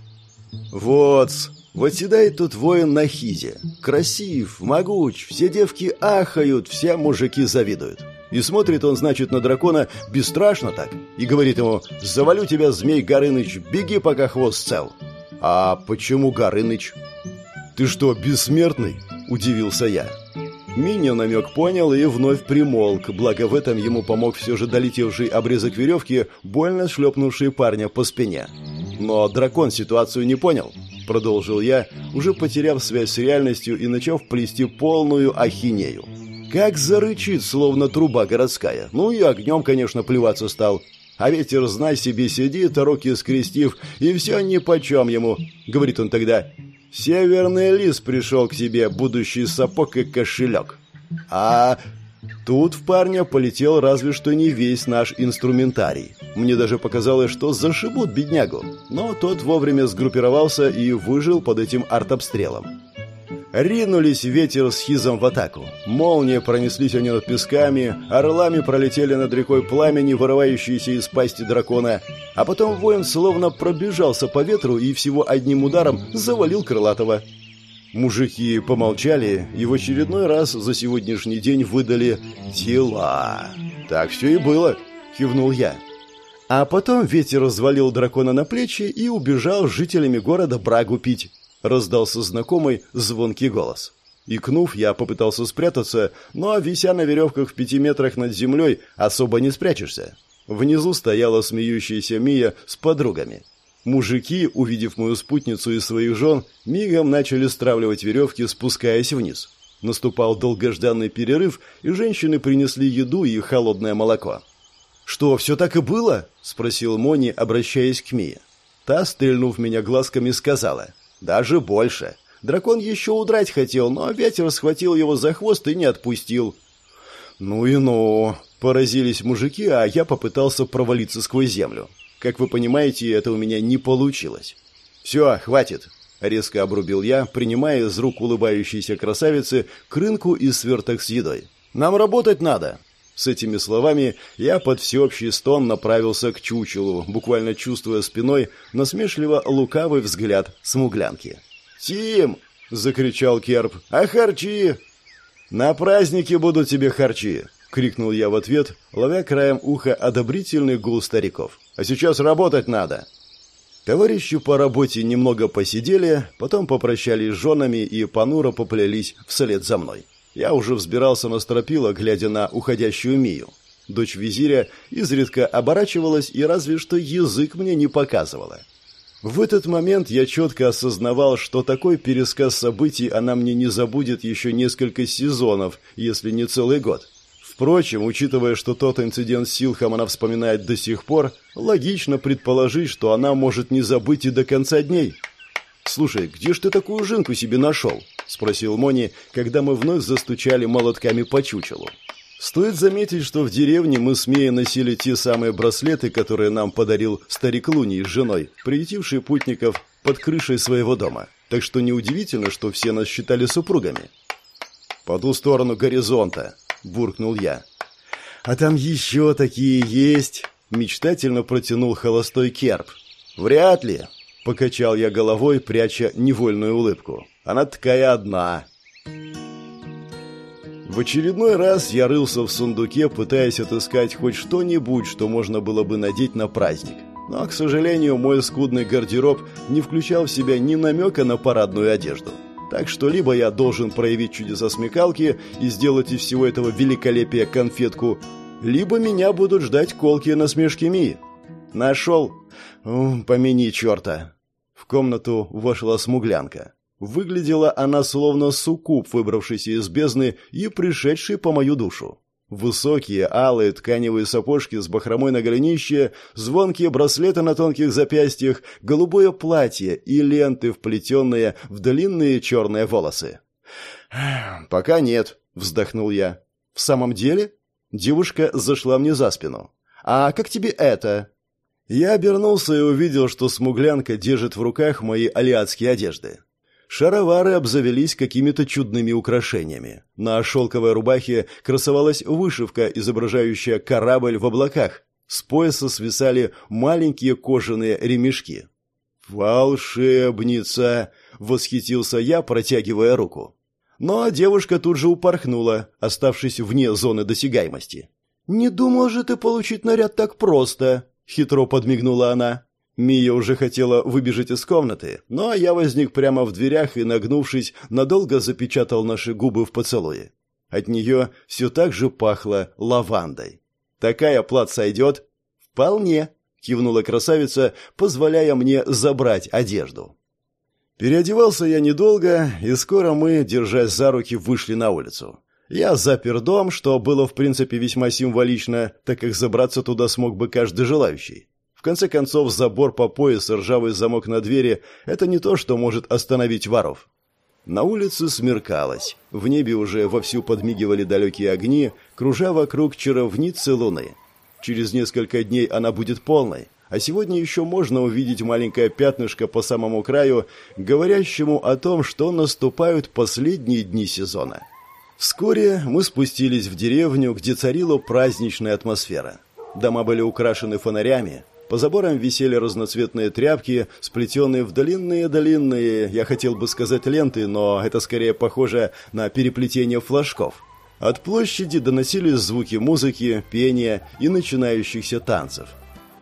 «Вот, вот седает тут воин на хизе. Красив, могуч, все девки ахают, все мужики завидуют. И смотрит он, значит, на дракона бесстрашно так. И говорит ему, завалю тебя, змей Горыныч, беги, пока хвост цел. А почему Горыныч? Ты что, бессмертный? Удивился я. Миня намек понял и вновь примолк, благо в этом ему помог все же долетевший обрезок веревки, больно шлепнувший парня по спине. Но дракон ситуацию не понял, продолжил я, уже потеряв связь с реальностью и начав плести полную ахинею. Как зарычит, словно труба городская. Ну и огнем, конечно, плеваться стал. А ветер, знай себе, сидит, руки скрестив, и все нипочем ему. Говорит он тогда, «Северный лис пришел к себе, будущий сапог и кошелек». А тут в парня полетел разве что не весь наш инструментарий. Мне даже показалось, что зашибут беднягу. Но тот вовремя сгруппировался и выжил под этим артобстрелом. Ринулись ветер с хизом в атаку. Молния пронеслись они над песками, орлами пролетели над рекой пламени, вырывающиеся из пасти дракона. А потом воин словно пробежался по ветру и всего одним ударом завалил крылатого. Мужики помолчали и в очередной раз за сегодняшний день выдали «тела». «Так все и было», — кивнул я. А потом ветер развалил дракона на плечи и убежал с жителями города брагу пить раздался знакомый звонкий голос. Икнув, я попытался спрятаться, но, вися на веревках в пяти метрах над землей, особо не спрячешься. Внизу стояла смеющаяся Мия с подругами. Мужики, увидев мою спутницу и своих жен, мигом начали стравливать веревки, спускаясь вниз. Наступал долгожданный перерыв, и женщины принесли еду и холодное молоко. «Что, все так и было?» – спросил Мони, обращаясь к Мие. Та, стрельнув меня глазками, сказала. «Даже больше. Дракон еще удрать хотел, но ветер схватил его за хвост и не отпустил». «Ну и ну!» – поразились мужики, а я попытался провалиться сквозь землю. Как вы понимаете, это у меня не получилось. «Все, хватит!» – резко обрубил я, принимая из рук улыбающейся красавицы крынку и сверток с едой. «Нам работать надо!» С этими словами я под всеобщий стон направился к чучелу, буквально чувствуя спиной насмешливо-лукавый взгляд смуглянки. «Тим!» — закричал Керп. «А харчи?» «На празднике будут тебе харчи!» — крикнул я в ответ, ловя краем уха одобрительный гул стариков. «А сейчас работать надо!» Товарищи по работе немного посидели, потом попрощались с женами и понуро поплелись вслед за мной. Я уже взбирался на стропила, глядя на уходящую Мию. Дочь визиря изредка оборачивалась и разве что язык мне не показывала. В этот момент я четко осознавал, что такой пересказ событий она мне не забудет еще несколько сезонов, если не целый год. Впрочем, учитывая, что тот инцидент с Силхом она вспоминает до сих пор, логично предположить, что она может не забыть и до конца дней. «Слушай, где ж ты такую жинку себе нашел?» — спросил Мони, когда мы вновь застучали молотками по чучелу. Стоит заметить, что в деревне мы с Мией носили те самые браслеты, которые нам подарил старик Луни с женой, приютивший путников под крышей своего дома. Так что неудивительно, что все нас считали супругами. «По ту сторону горизонта», — буркнул я. «А там еще такие есть», — мечтательно протянул холостой керп. «Вряд ли», — покачал я головой, пряча невольную улыбку. Она такая одна. В очередной раз я рылся в сундуке, пытаясь отыскать хоть что-нибудь, что можно было бы надеть на праздник. Но, к сожалению, мой скудный гардероб не включал в себя ни намека на парадную одежду. Так что либо я должен проявить чудеса смекалки и сделать из всего этого великолепия конфетку, либо меня будут ждать колкие насмешки Мии. Нашел? Помяни черта. В комнату вошла смуглянка. Выглядела она словно суккуб, выбравшийся из бездны и пришедший по мою душу. Высокие, алые тканевые сапожки с бахромой на голенище, звонкие браслеты на тонких запястьях, голубое платье и ленты, вплетенные в длинные черные волосы. «Пока нет», — вздохнул я. «В самом деле?» Девушка зашла мне за спину. «А как тебе это?» Я обернулся и увидел, что смуглянка держит в руках мои алиатские одежды. Шаровары обзавелись какими-то чудными украшениями. На шелковой рубахе красовалась вышивка, изображающая корабль в облаках. С пояса свисали маленькие кожаные ремешки. «Волшебница!» — восхитился я, протягивая руку. Но девушка тут же упорхнула, оставшись вне зоны досягаемости. «Не думал же ты получить наряд так просто!» — хитро подмигнула она. Мия уже хотела выбежать из комнаты, но я возник прямо в дверях и, нагнувшись, надолго запечатал наши губы в поцелуе. От нее все так же пахло лавандой. «Такая плат сойдет?» «Вполне», — кивнула красавица, позволяя мне забрать одежду. Переодевался я недолго, и скоро мы, держась за руки, вышли на улицу. Я запер дом, что было в принципе весьма символично, так как забраться туда смог бы каждый желающий конце концов, забор по пояс и ржавый замок на двери – это не то, что может остановить воров. На улице смеркалось. В небе уже вовсю подмигивали далекие огни, кружа вокруг чаровницы луны. Через несколько дней она будет полной, а сегодня еще можно увидеть маленькое пятнышко по самому краю, говорящему о том, что наступают последние дни сезона. Вскоре мы спустились в деревню, где царила праздничная атмосфера. Дома были украшены фонарями, по заборам висели разноцветные тряпки, сплетенные в длинные-длинные, я хотел бы сказать ленты, но это скорее похоже на переплетение флажков. От площади доносились звуки музыки, пения и начинающихся танцев.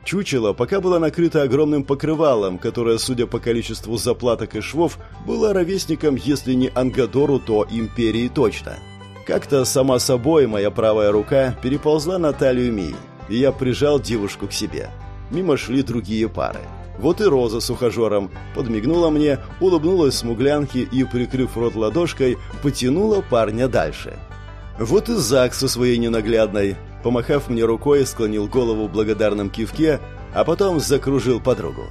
Чучело пока было накрыто огромным покрывалом, которое, судя по количеству заплаток и швов, было ровесником, если не Ангадору, то Империи точно. Как-то сама собой моя правая рука переползла на талию Мии, и я прижал девушку к себе. Мимо шли другие пары. Вот и Роза с ухажером подмигнула мне, улыбнулась смуглянке и, прикрыв рот ладошкой, потянула парня дальше. Вот и Зак со своей ненаглядной, помахав мне рукой, склонил голову в благодарном кивке, а потом закружил подругу.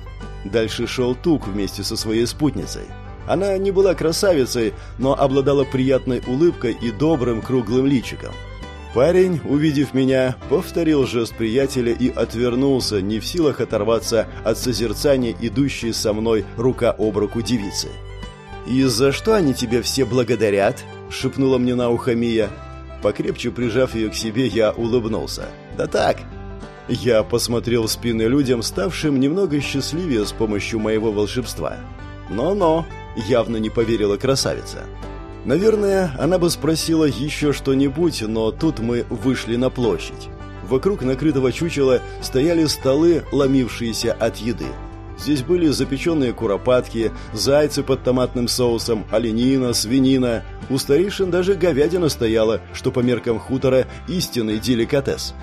Дальше шел Тук вместе со своей спутницей. Она не была красавицей, но обладала приятной улыбкой и добрым круглым личиком. Парень, увидев меня, повторил жест приятеля и отвернулся, не в силах оторваться от созерцания идущей со мной рука об руку девицы. «И за что они тебе все благодарят?» — шепнула мне на ухо Мия. Покрепче прижав ее к себе, я улыбнулся. «Да так!» Я посмотрел в спины людям, ставшим немного счастливее с помощью моего волшебства. «Но-но!» — явно не поверила красавица. Наверное, она бы спросила еще что-нибудь, но тут мы вышли на площадь. Вокруг накрытого чучела стояли столы, ломившиеся от еды. Здесь были запеченные куропатки, зайцы под томатным соусом, оленина, свинина. У старейшин даже говядина стояла, что по меркам хутора истинный деликатес.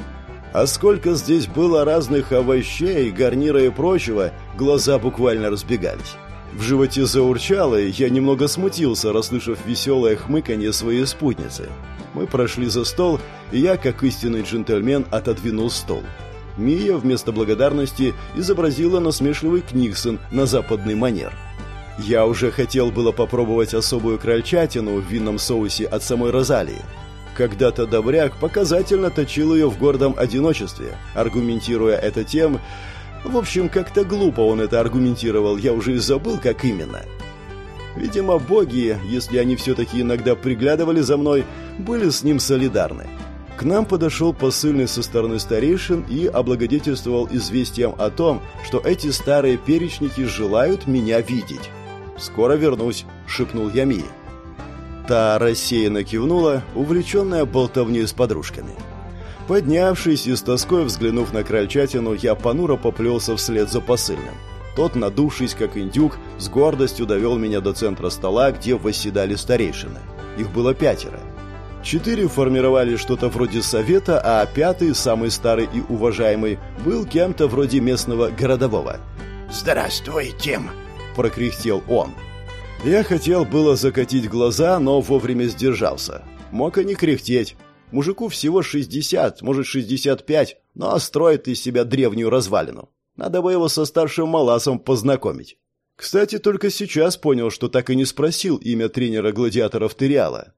А сколько здесь было разных овощей, гарнира и прочего, глаза буквально разбегались. В животе заурчало, и я немного смутился, расслышав веселое хмыканье своей спутницы. Мы прошли за стол, и я, как истинный джентльмен, отодвинул стол. Мия вместо благодарности изобразила насмешливый Книксон на западный манер. Я уже хотел было попробовать особую крольчатину в винном соусе от самой Розалии. Когда-то Добряк показательно точил ее в гордом одиночестве, аргументируя это тем, в общем, как-то глупо он это аргументировал, я уже и забыл, как именно. Видимо, боги, если они все-таки иногда приглядывали за мной, были с ним солидарны. К нам подошел посыльный со стороны старейшин и облагодетельствовал известием о том, что эти старые перечники желают меня видеть. «Скоро вернусь», — шепнул я Мии. Та рассеянно кивнула, увлеченная болтовней с подружками. Поднявшись и с тоской взглянув на крольчатину, я понуро поплелся вслед за посыльным. Тот, надувшись как индюк, с гордостью довел меня до центра стола, где восседали старейшины. Их было пятеро. Четыре формировали что-то вроде совета, а пятый, самый старый и уважаемый, был кем-то вроде местного городового. «Здравствуй, Тим!» – прокряхтел он. Я хотел было закатить глаза, но вовремя сдержался. Мог и не кряхтеть. Мужику всего 60, может 65, но строит из себя древнюю развалину. Надо бы его со старшим маласом познакомить. Кстати, только сейчас понял, что так и не спросил имя тренера гладиаторов Териала.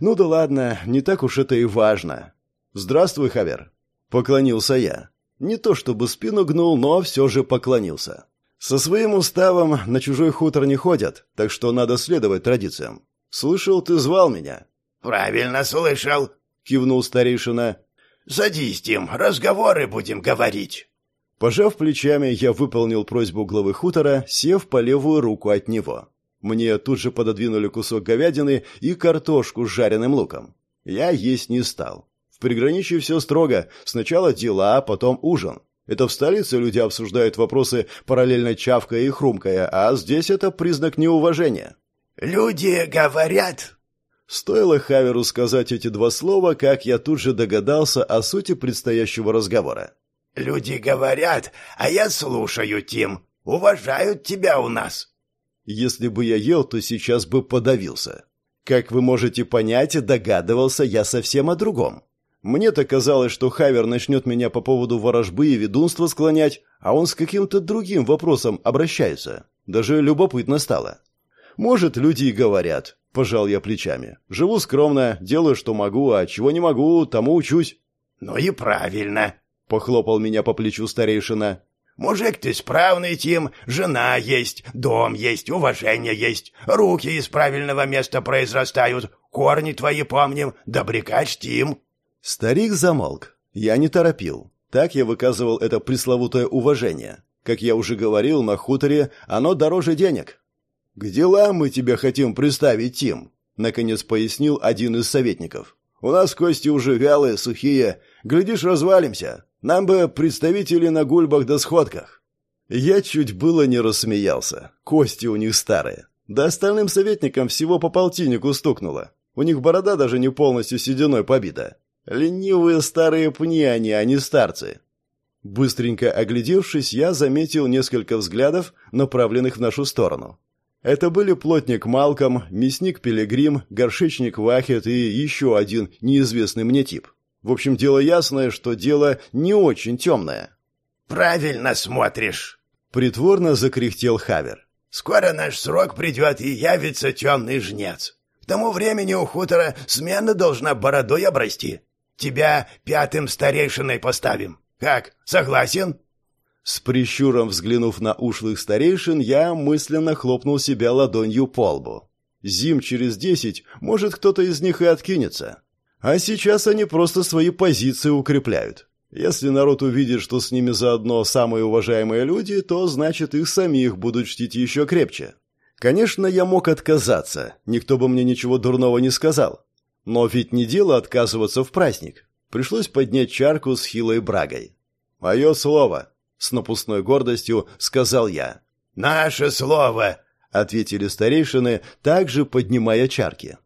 Ну да ладно, не так уж это и важно. «Здравствуй, Хавер», — поклонился я. Не то чтобы спину гнул, но все же поклонился. Со своим уставом на чужой хутор не ходят, так что надо следовать традициям. Слышал, ты звал меня. Правильно слышал, кивнул старейшина. «Садись, Тим, разговоры будем говорить». Пожав плечами, я выполнил просьбу главы хутора, сев по левую руку от него. Мне тут же пододвинули кусок говядины и картошку с жареным луком. Я есть не стал. В приграничье все строго. Сначала дела, а потом ужин. Это в столице люди обсуждают вопросы параллельно чавкая и хрумкая, а здесь это признак неуважения. «Люди говорят», Стоило Хаверу сказать эти два слова, как я тут же догадался о сути предстоящего разговора. «Люди говорят, а я слушаю, Тим. Уважают тебя у нас». Если бы я ел, то сейчас бы подавился. Как вы можете понять, догадывался я совсем о другом. Мне-то казалось, что Хавер начнет меня по поводу ворожбы и ведунства склонять, а он с каким-то другим вопросом обращается. Даже любопытно стало. Может, люди и говорят, Пожал я плечами. Живу скромно, делаю, что могу, а чего не могу, тому учусь. Ну и правильно, похлопал меня по плечу старейшина. Мужик ты справный, Тим, жена есть, дом есть, уважение есть, руки из правильного места произрастают, корни твои помним, добряка чтим. Старик замолк. Я не торопил. Так я выказывал это пресловутое уважение. Как я уже говорил, на хуторе оно дороже денег. «К делам мы тебя хотим представить, Тим», — наконец пояснил один из советников. «У нас кости уже вялые, сухие. Глядишь, развалимся. Нам бы представители на гульбах да сходках». Я чуть было не рассмеялся. Кости у них старые. Да остальным советникам всего по полтиннику стукнуло. У них борода даже не полностью сединой побита. Ленивые старые пни они, а не старцы. Быстренько оглядевшись, я заметил несколько взглядов, направленных в нашу сторону. Это были плотник Малком, мясник Пилигрим, горшечник Вахет и еще один неизвестный мне тип. В общем, дело ясное, что дело не очень темное. «Правильно смотришь», — притворно закряхтел Хавер. «Скоро наш срок придет, и явится темный жнец. К тому времени у хутора смена должна бородой обрасти. Тебя пятым старейшиной поставим. Как, согласен?» С прищуром взглянув на ушлых старейшин, я мысленно хлопнул себя ладонью по лбу. Зим через десять, может, кто-то из них и откинется. А сейчас они просто свои позиции укрепляют. Если народ увидит, что с ними заодно самые уважаемые люди, то значит их самих будут чтить еще крепче. Конечно, я мог отказаться, никто бы мне ничего дурного не сказал. Но ведь не дело отказываться в праздник. Пришлось поднять чарку с хилой брагой. «Мое слово», — с напускной гордостью сказал я. «Наше слово», — ответили старейшины, также поднимая чарки.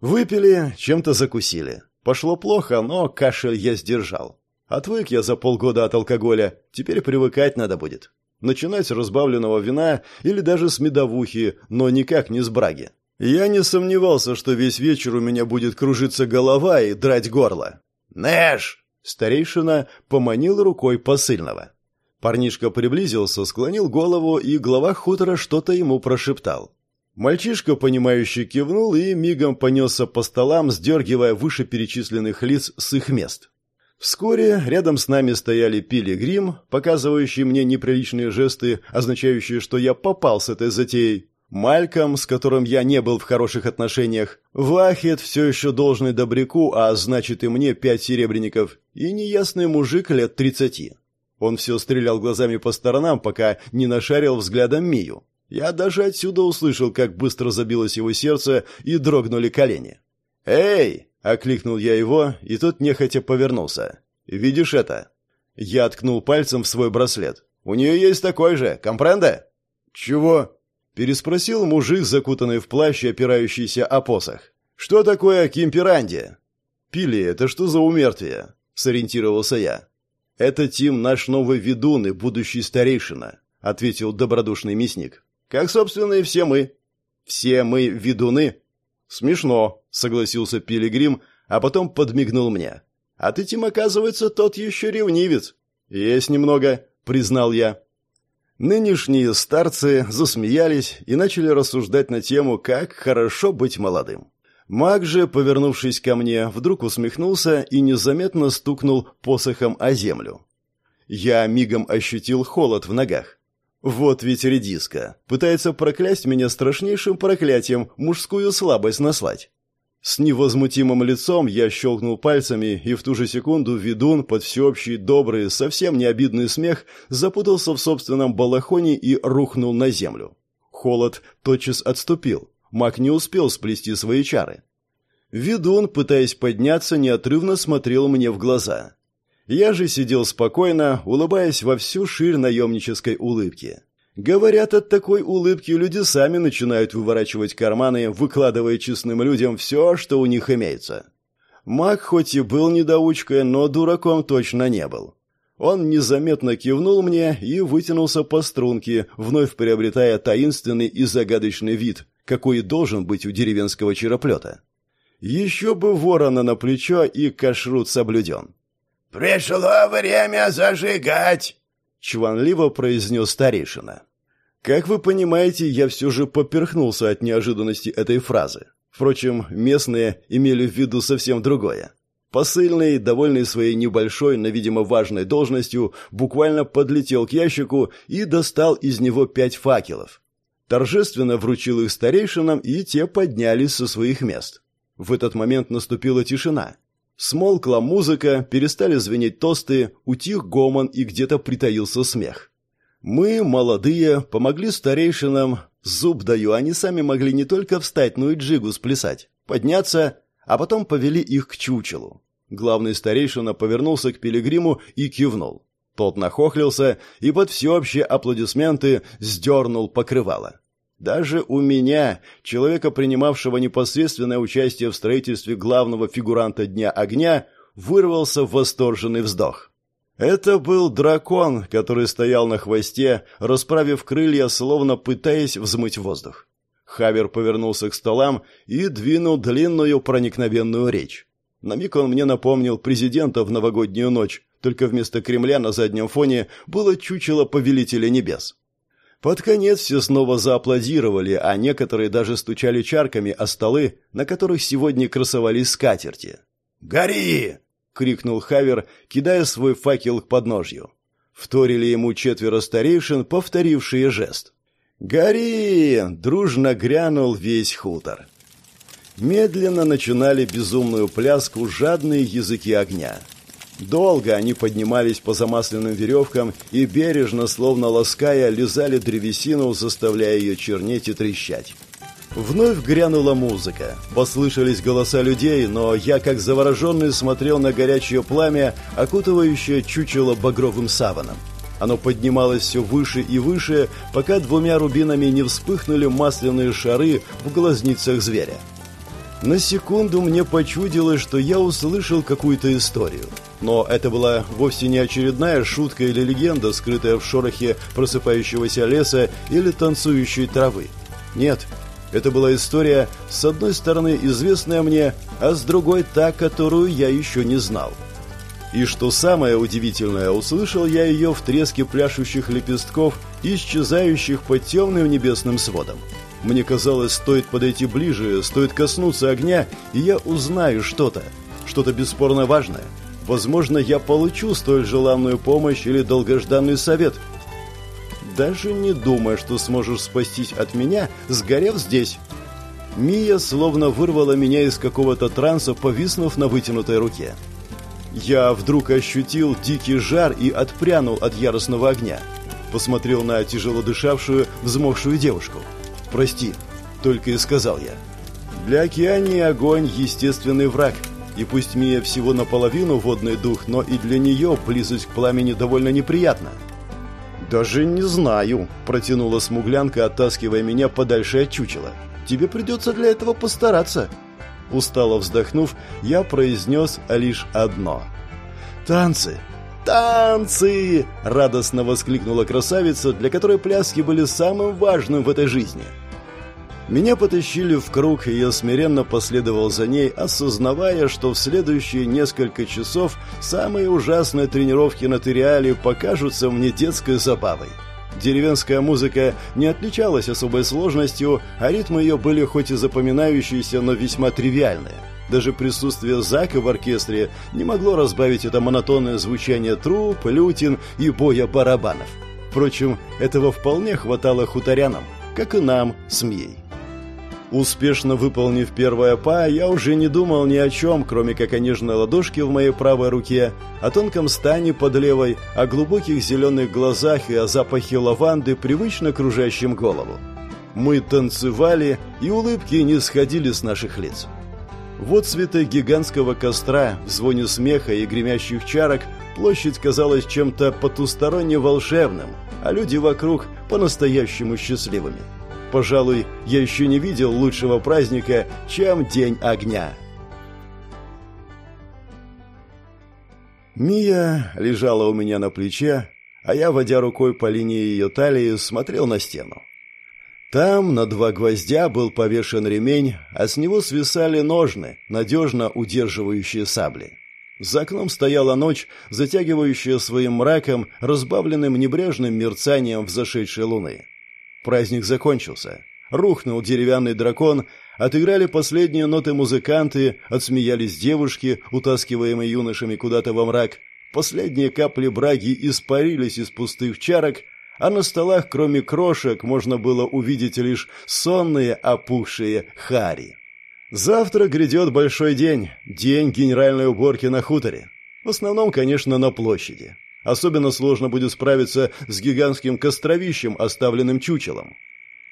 Выпили, чем-то закусили. Пошло плохо, но кашель я сдержал. Отвык я за полгода от алкоголя, теперь привыкать надо будет. Начинать с разбавленного вина или даже с медовухи, но никак не с браги. Я не сомневался, что весь вечер у меня будет кружиться голова и драть горло. «Нэш!» — старейшина поманил рукой посыльного. Парнишка приблизился, склонил голову, и глава хутора что-то ему прошептал. Мальчишка, понимающе кивнул и мигом понесся по столам, сдергивая вышеперечисленных лиц с их мест. Вскоре рядом с нами стояли пилигрим, показывающий мне неприличные жесты, означающие, что я попал с этой затеей, Мальком, с которым я не был в хороших отношениях, Вахет, все еще должный добряку, а значит и мне пять серебряников, и неясный мужик лет тридцати. Он все стрелял глазами по сторонам, пока не нашарил взглядом Мию. Я даже отсюда услышал, как быстро забилось его сердце и дрогнули колени. «Эй!» — окликнул я его, и тот нехотя повернулся. «Видишь это?» Я ткнул пальцем в свой браслет. «У нее есть такой же, компренде?» «Чего?» — переспросил мужик, закутанный в плащ и опирающийся о посох. «Что такое кимперанди?» «Пили, это что за умертвие?» — сориентировался я. «Это Тим наш новый ведун и будущий старейшина», — ответил добродушный мясник. Как, собственно, и все мы. Все мы ведуны. Смешно, согласился Пилигрим, а потом подмигнул мне. А ты, Тим, оказывается, тот еще ревнивец. Есть немного, признал я. Нынешние старцы засмеялись и начали рассуждать на тему, как хорошо быть молодым. Маг же, повернувшись ко мне, вдруг усмехнулся и незаметно стукнул посохом о землю. Я мигом ощутил холод в ногах. Вот ведь редиска. Пытается проклясть меня страшнейшим проклятием, мужскую слабость наслать. С невозмутимым лицом я щелкнул пальцами, и в ту же секунду ведун под всеобщий добрый, совсем не обидный смех запутался в собственном балахоне и рухнул на землю. Холод тотчас отступил. Маг не успел сплести свои чары. Ведун, пытаясь подняться, неотрывно смотрел мне в глаза. Я же сидел спокойно, улыбаясь во всю ширь наемнической улыбки. Говорят, от такой улыбки люди сами начинают выворачивать карманы, выкладывая честным людям все, что у них имеется. Маг хоть и был недоучкой, но дураком точно не был. Он незаметно кивнул мне и вытянулся по струнке, вновь приобретая таинственный и загадочный вид, какой должен быть у деревенского чероплета. Еще бы ворона на плечо и кашрут соблюден. «Пришло время зажигать!» — чванливо произнес старейшина. Как вы понимаете, я все же поперхнулся от неожиданности этой фразы. Впрочем, местные имели в виду совсем другое. Посыльный, довольный своей небольшой, но, видимо, важной должностью, буквально подлетел к ящику и достал из него пять факелов. Торжественно вручил их старейшинам, и те поднялись со своих мест. В этот момент наступила тишина. Смолкла музыка, перестали звенеть тосты, утих гомон и где-то притаился смех. Мы, молодые, помогли старейшинам, зуб даю, они сами могли не только встать, но и джигу сплясать, подняться, а потом повели их к чучелу. Главный старейшина повернулся к пилигриму и кивнул. Тот нахохлился и под всеобщие аплодисменты сдернул покрывало. Даже у меня, человека, принимавшего непосредственное участие в строительстве главного фигуранта Дня огня, вырвался восторженный вздох. Это был дракон, который стоял на хвосте, расправив крылья, словно пытаясь взмыть воздух. Хавер повернулся к столам и двинул длинную проникновенную речь. На миг он мне напомнил президента в новогоднюю ночь, только вместо Кремля на заднем фоне было чучело повелителя небес. Под конец все снова зааплодировали, а некоторые даже стучали чарками о столы, на которых сегодня красовались скатерти. «Гори!» — крикнул Хавер, кидая свой факел к подножью. Вторили ему четверо старейшин, повторившие жест. «Гори!» — дружно грянул весь хутор. Медленно начинали безумную пляску жадные языки огня. Долго они поднимались по замасленным веревкам и бережно, словно лаская, лизали древесину, заставляя ее чернеть и трещать. Вновь грянула музыка. Послышались голоса людей, но я, как завороженный, смотрел на горячее пламя, окутывающее чучело багровым саваном. Оно поднималось все выше и выше, пока двумя рубинами не вспыхнули масляные шары в глазницах зверя. На секунду мне почудилось, что я услышал какую-то историю. Но это была вовсе не очередная шутка или легенда, скрытая в шорохе просыпающегося леса или танцующей травы. Нет, это была история, с одной стороны, известная мне, а с другой та, которую я еще не знал. И что самое удивительное, услышал я ее в треске пляшущих лепестков, исчезающих под темным небесным сводом. Мне казалось, стоит подойти ближе, стоит коснуться огня, и я узнаю что-то, что-то бесспорно важное. Возможно, я получу столь желанную помощь или долгожданный совет. Даже не думая, что сможешь спастись от меня, сгорев здесь. Мия словно вырвала меня из какого-то транса, повиснув на вытянутой руке. Я вдруг ощутил дикий жар и отпрянул от яростного огня. Посмотрел на тяжело дышавшую, взмокшую девушку. «Прости», — только и сказал я. «Для океании огонь — естественный враг, и пусть Мия всего наполовину водный дух, но и для нее близость к пламени довольно неприятна». «Даже не знаю», — протянула смуглянка, оттаскивая меня подальше от чучела. «Тебе придется для этого постараться». Устало вздохнув, я произнес лишь одно. «Танцы! Танцы!» — радостно воскликнула красавица, для которой пляски были самым важным в этой жизни. Меня потащили в круг, и я смиренно последовал за ней, осознавая, что в следующие несколько часов самые ужасные тренировки на Териале покажутся мне детской забавой. Деревенская музыка не отличалась особой сложностью, а ритмы ее были хоть и запоминающиеся, но весьма тривиальные. Даже присутствие Зака в оркестре не могло разбавить это монотонное звучание труб, лютин и боя барабанов. Впрочем, этого вполне хватало хуторянам, как и нам с Мией. Успешно выполнив первое па, я уже не думал ни о чем, кроме как о нежной ладошке в моей правой руке, о тонком стане под левой, о глубоких зеленых глазах и о запахе лаванды, привычно кружащем голову. Мы танцевали, и улыбки не сходили с наших лиц. Вот цветы гигантского костра, в звоне смеха и гремящих чарок площадь казалась чем-то потусторонне волшебным, а люди вокруг по-настоящему счастливыми. Пожалуй, я еще не видел лучшего праздника, чем День огня. Мия лежала у меня на плече, а я, водя рукой по линии ее талии, смотрел на стену. Там на два гвоздя был повешен ремень, а с него свисали ножны, надежно удерживающие сабли. За окном стояла ночь, затягивающая своим мраком, разбавленным небрежным мерцанием взошедшей луны. Праздник закончился. Рухнул деревянный дракон, отыграли последние ноты музыканты, отсмеялись девушки, утаскиваемые юношами куда-то во мрак. Последние капли браги испарились из пустых чарок, а на столах, кроме крошек, можно было увидеть лишь сонные опухшие хари. Завтра грядет большой день, день генеральной уборки на хуторе. В основном, конечно, на площади. Особенно сложно будет справиться с гигантским костровищем, оставленным чучелом.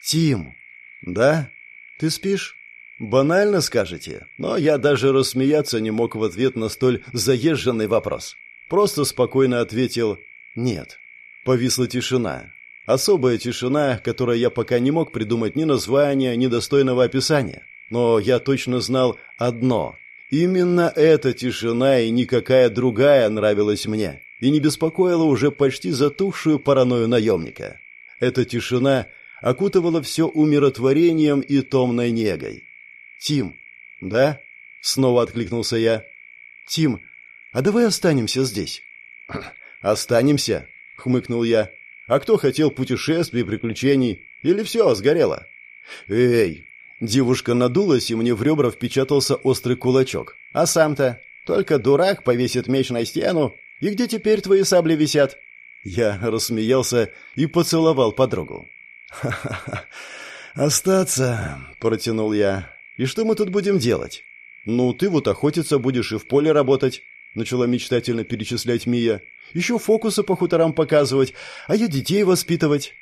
«Тим!» «Да? Ты спишь?» «Банально, скажете, но я даже рассмеяться не мог в ответ на столь заезженный вопрос. Просто спокойно ответил «нет». Повисла тишина. Особая тишина, которой я пока не мог придумать ни названия, ни достойного описания. Но я точно знал одно. Именно эта тишина и никакая другая нравилась мне. И не беспокоила уже почти затухшую паранойю наемника. Эта тишина окутывала все умиротворением и томной негой. «Тим». «Да?» — снова откликнулся я. «Тим, а давай останемся здесь?» «Останемся?» — хмыкнул я. «А кто хотел путешествий, приключений? Или все, сгорело?» «Эй!» Девушка надулась, и мне в ребра впечатался острый кулачок. «А сам-то? Только дурак повесит меч на стену. И где теперь твои сабли висят?» Я рассмеялся и поцеловал подругу. «Ха-ха-ха! Остаться!» — протянул я. «И что мы тут будем делать?» «Ну, ты вот охотиться будешь и в поле работать», — начала мечтательно перечислять Мия. «Еще фокусы по хуторам показывать, а я детей воспитывать».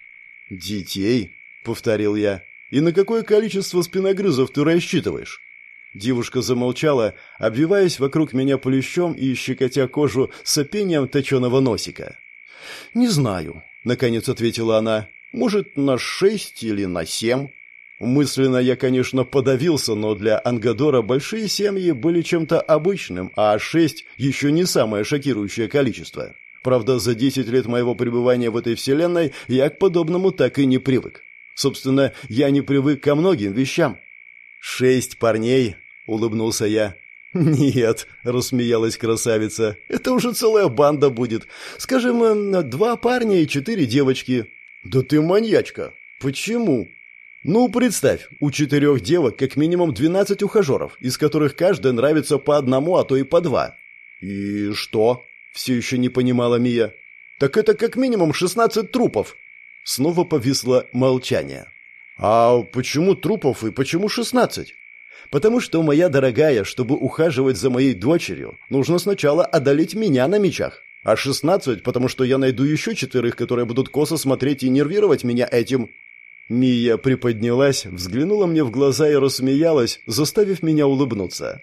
«Детей?» — повторил я. «И на какое количество спиногрызов ты рассчитываешь?» Девушка замолчала, обвиваясь вокруг меня плющом и щекотя кожу сопением точеного носика. «Не знаю», — наконец ответила она. «Может, на шесть или на семь?» Мысленно я, конечно, подавился, но для Ангадора большие семьи были чем-то обычным, а шесть еще не самое шокирующее количество. Правда, за десять лет моего пребывания в этой вселенной я к подобному так и не привык. Собственно, я не привык ко многим вещам. «Шесть парней?» — улыбнулся я. «Нет», — рассмеялась красавица, — «это уже целая банда будет. Скажем, э, два парня и четыре девочки». «Да ты маньячка! Почему?» Ну, представь, у четырех девок как минимум двенадцать ухажеров, из которых каждая нравится по одному, а то и по два. И что? Все еще не понимала Мия. Так это как минимум шестнадцать трупов. Снова повисло молчание. А почему трупов и почему шестнадцать? Потому что, моя дорогая, чтобы ухаживать за моей дочерью, нужно сначала одолеть меня на мечах. А шестнадцать, потому что я найду еще четверых, которые будут косо смотреть и нервировать меня этим. Мия приподнялась, взглянула мне в глаза и рассмеялась, заставив меня улыбнуться.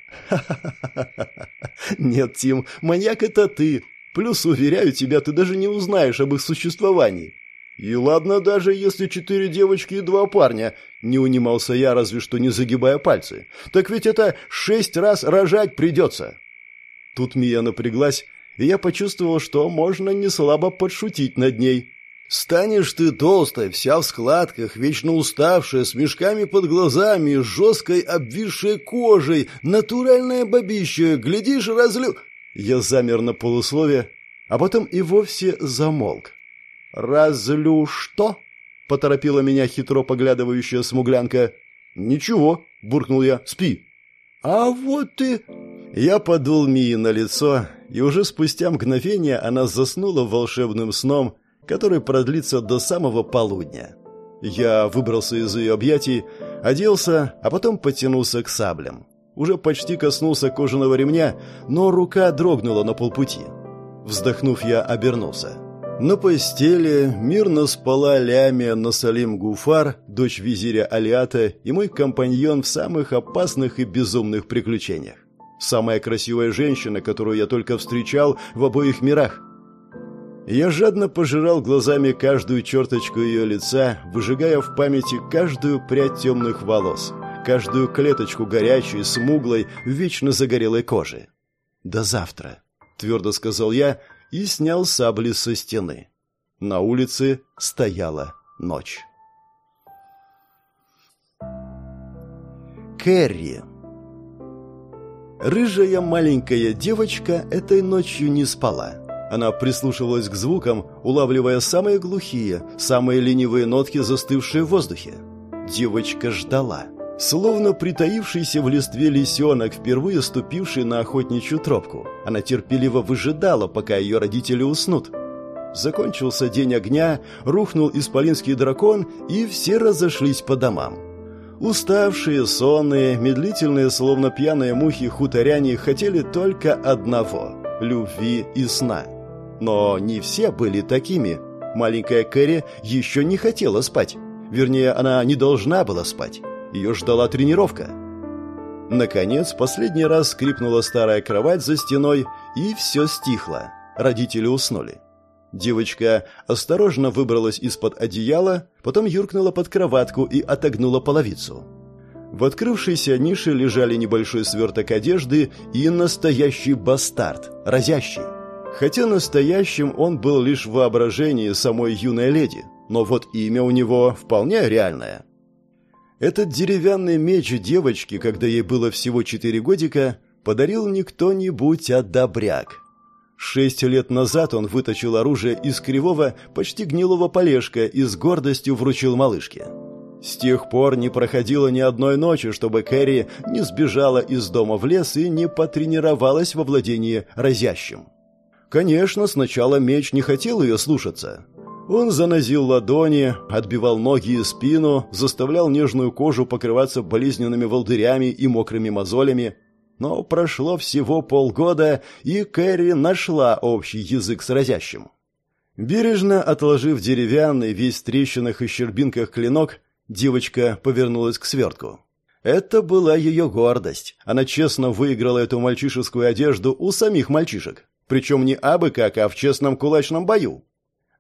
Нет, Тим, маньяк это ты. Плюс, уверяю тебя, ты даже не узнаешь об их существовании». «И ладно даже, если четыре девочки и два парня», — не унимался я, разве что не загибая пальцы. «Так ведь это шесть раз рожать придется». Тут Мия напряглась, и я почувствовал, что можно не слабо подшутить над ней. Станешь ты толстой, вся в складках, вечно уставшая, с мешками под глазами, с жесткой обвисшей кожей, натуральное бабище, глядишь, разлю...» Я замер на полуслове, а потом и вовсе замолк. «Разлю что?» — поторопила меня хитро поглядывающая смуглянка. «Ничего», — буркнул я, — «спи». «А вот ты...» Я подул Мии на лицо, и уже спустя мгновение она заснула волшебным сном, который продлится до самого полудня. Я выбрался из ее объятий, оделся, а потом потянулся к саблям. Уже почти коснулся кожаного ремня, но рука дрогнула на полпути. Вздохнув, я обернулся. На постели мирно спала Лямия Насалим Гуфар, дочь визиря Алиата и мой компаньон в самых опасных и безумных приключениях. Самая красивая женщина, которую я только встречал в обоих мирах – я жадно пожирал глазами каждую черточку ее лица, выжигая в памяти каждую прядь темных волос, каждую клеточку горячей, смуглой, вечно загорелой кожи. «До завтра», — твердо сказал я и снял сабли со стены. На улице стояла ночь. Кэрри Рыжая маленькая девочка этой ночью не спала. Она прислушивалась к звукам, улавливая самые глухие, самые ленивые нотки, застывшие в воздухе. Девочка ждала. Словно притаившийся в листве лисенок, впервые ступивший на охотничью тропку. Она терпеливо выжидала, пока ее родители уснут. Закончился день огня, рухнул исполинский дракон, и все разошлись по домам. Уставшие, сонные, медлительные, словно пьяные мухи хуторяне хотели только одного – любви и сна. Но не все были такими. Маленькая Кэрри еще не хотела спать. Вернее, она не должна была спать. Ее ждала тренировка. Наконец, последний раз скрипнула старая кровать за стеной, и все стихло. Родители уснули. Девочка осторожно выбралась из-под одеяла, потом юркнула под кроватку и отогнула половицу. В открывшейся нише лежали небольшой сверток одежды и настоящий бастард, разящий. Хотя настоящим он был лишь в воображении самой юной леди, но вот имя у него вполне реальное. Этот деревянный меч девочки, когда ей было всего четыре годика, подарил не кто-нибудь, а добряк. Шесть лет назад он вытащил оружие из кривого, почти гнилого полежка и с гордостью вручил малышке. С тех пор не проходило ни одной ночи, чтобы Кэрри не сбежала из дома в лес и не потренировалась во владении разящим. Конечно, сначала меч не хотел ее слушаться. Он занозил ладони, отбивал ноги и спину, заставлял нежную кожу покрываться болезненными волдырями и мокрыми мозолями, но прошло всего полгода, и Кэрри нашла общий язык с разящим. Бережно отложив деревянный, весь в трещинах и щербинках клинок, девочка повернулась к свертку. Это была ее гордость. Она честно выиграла эту мальчишескую одежду у самих мальчишек. Причем не абы как, а в честном кулачном бою.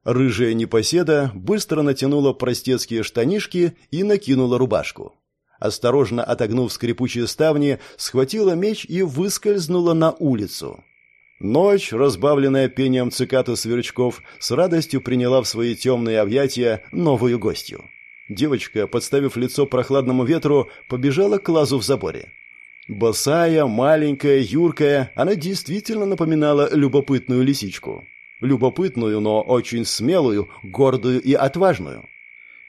Рыжая непоседа быстро натянула простецкие штанишки и накинула рубашку осторожно отогнув скрипучие ставни, схватила меч и выскользнула на улицу. Ночь, разбавленная пением цикад и сверчков, с радостью приняла в свои темные объятия новую гостью. Девочка, подставив лицо прохладному ветру, побежала к лазу в заборе. Босая, маленькая, юркая, она действительно напоминала любопытную лисичку. Любопытную, но очень смелую, гордую и отважную.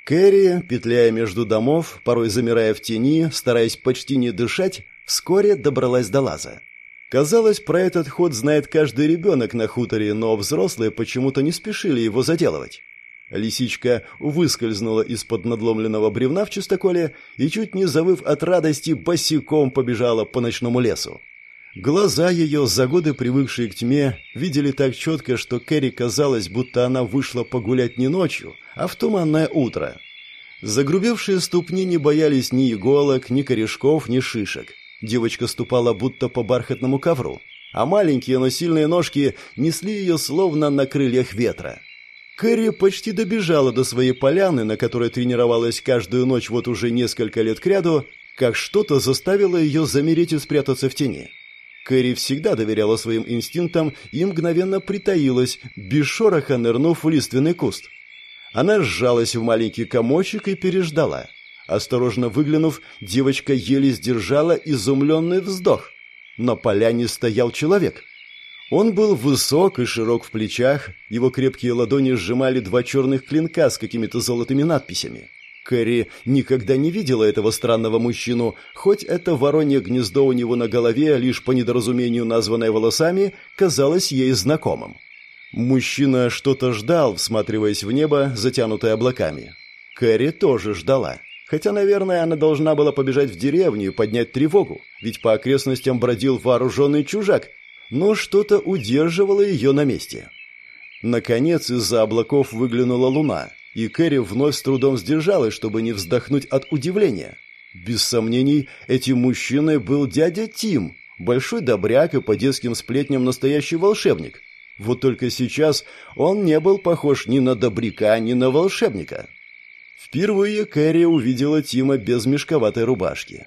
Кэрри, петляя между домов, порой замирая в тени, стараясь почти не дышать, вскоре добралась до лаза. Казалось, про этот ход знает каждый ребенок на хуторе, но взрослые почему-то не спешили его заделывать. Лисичка выскользнула из-под надломленного бревна в чистоколе и, чуть не завыв от радости, босиком побежала по ночному лесу. Глаза ее, за годы привыкшие к тьме, видели так четко, что Кэрри казалось, будто она вышла погулять не ночью, а в туманное утро. Загрубевшие ступни не боялись ни иголок, ни корешков, ни шишек. Девочка ступала будто по бархатному ковру, а маленькие, но сильные ножки несли ее словно на крыльях ветра. Кэрри почти добежала до своей поляны, на которой тренировалась каждую ночь вот уже несколько лет кряду, как что-то заставило ее замереть и спрятаться в тени. Кэрри всегда доверяла своим инстинктам и мгновенно притаилась, без шороха нырнув в лиственный куст. Она сжалась в маленький комочек и переждала. Осторожно выглянув, девочка еле сдержала изумленный вздох. На поляне стоял человек. Он был высок и широк в плечах, его крепкие ладони сжимали два черных клинка с какими-то золотыми надписями. Кэрри никогда не видела этого странного мужчину, хоть это воронье гнездо у него на голове, лишь по недоразумению названное волосами, казалось ей знакомым. Мужчина что-то ждал, всматриваясь в небо, затянутое облаками. Кэрри тоже ждала. Хотя, наверное, она должна была побежать в деревню и поднять тревогу, ведь по окрестностям бродил вооруженный чужак, но что-то удерживало ее на месте. Наконец, из-за облаков выглянула луна — и Кэрри вновь с трудом сдержалась, чтобы не вздохнуть от удивления. Без сомнений, этим мужчиной был дядя Тим, большой добряк и по детским сплетням настоящий волшебник. Вот только сейчас он не был похож ни на добряка, ни на волшебника. Впервые Кэрри увидела Тима без мешковатой рубашки.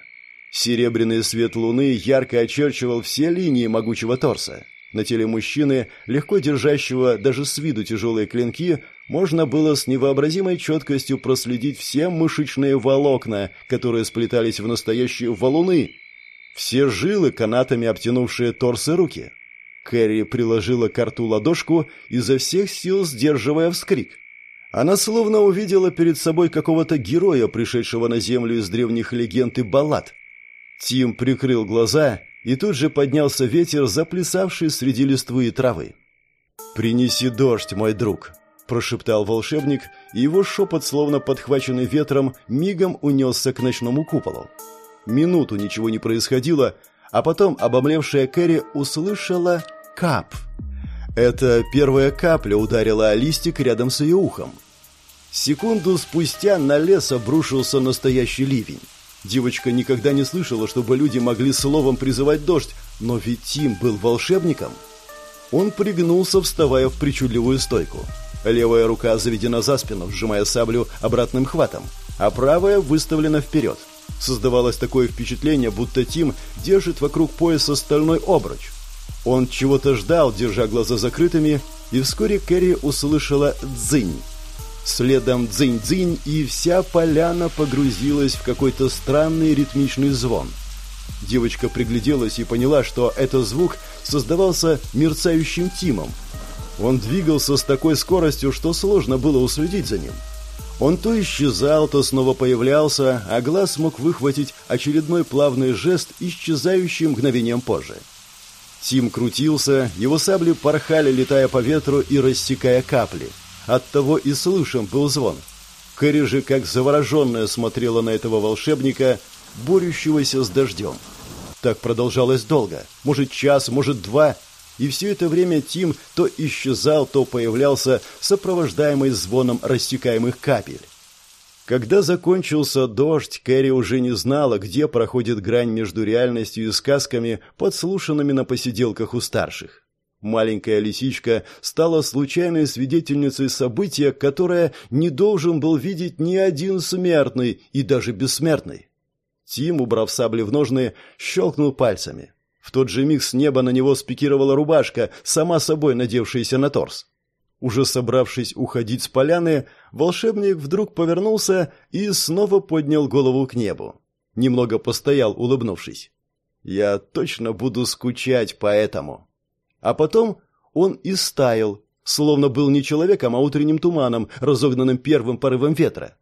Серебряный свет луны ярко очерчивал все линии могучего торса. На теле мужчины, легко держащего даже с виду тяжелые клинки, можно было с невообразимой четкостью проследить все мышечные волокна, которые сплетались в настоящие валуны, все жилы, канатами обтянувшие торс и руки. Кэрри приложила к рту ладошку, изо всех сил сдерживая вскрик. Она словно увидела перед собой какого-то героя, пришедшего на землю из древних легенд и баллад. Тим прикрыл глаза и тут же поднялся ветер, заплясавший среди листвы и травы. «Принеси дождь, мой друг», – прошептал волшебник, и его шепот, словно подхваченный ветром, мигом унесся к ночному куполу. Минуту ничего не происходило, а потом обомлевшая Кэрри услышала «кап». Это первая капля ударила о листик рядом с ее ухом. Секунду спустя на лес обрушился настоящий ливень. Девочка никогда не слышала, чтобы люди могли словом призывать дождь, но ведь Тим был волшебником. Он пригнулся, вставая в причудливую стойку. Левая рука заведена за спину, сжимая саблю обратным хватом, а правая выставлена вперед. Создавалось такое впечатление, будто Тим держит вокруг пояса стальной обруч. Он чего-то ждал, держа глаза закрытыми, и вскоре Кэрри услышала «дзынь». Следом дзынь-дзынь, и вся поляна погрузилась в какой-то странный ритмичный звон. Девочка пригляделась и поняла, что этот звук создавался мерцающим Тимом. Он двигался с такой скоростью, что сложно было уследить за ним. Он то исчезал, то снова появлялся, а глаз мог выхватить очередной плавный жест, исчезающий мгновением позже. Тим крутился, его сабли порхали, летая по ветру и рассекая капли. Оттого и слышен был звон. Кэрри же, как завороженная, смотрела на этого волшебника, борющегося с дождем. Так продолжалось долго. Может, час, может, два. И все это время Тим то исчезал, то появлялся, сопровождаемый звоном рассекаемых капель. Когда закончился дождь, Кэрри уже не знала, где проходит грань между реальностью и сказками, подслушанными на посиделках у старших. Маленькая лисичка стала случайной свидетельницей события, которое не должен был видеть ни один смертный и даже бессмертный. Тим, убрав сабли в ножны, щелкнул пальцами. В тот же миг с неба на него спикировала рубашка, сама собой надевшаяся на торс. Уже собравшись уходить с поляны, волшебник вдруг повернулся и снова поднял голову к небу. Немного постоял, улыбнувшись. «Я точно буду скучать по этому». А потом он и стаял, словно был не человеком, а утренним туманом, разогнанным первым порывом ветра.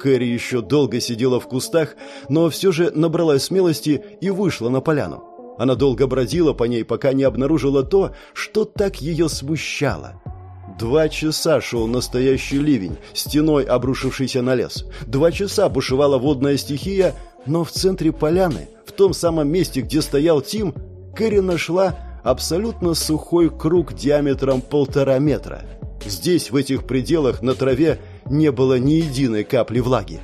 Кэрри еще долго сидела в кустах, но все же набралась смелости и вышла на поляну. Она долго бродила по ней, пока не обнаружила то, что так ее смущало. Два часа шел настоящий ливень, стеной обрушившийся на лес. Два часа бушевала водная стихия, но в центре поляны, в том самом месте, где стоял Тим, Кэрри нашла абсолютно сухой круг диаметром полтора метра. Здесь, в этих пределах, на траве, не было ни единой капли влаги.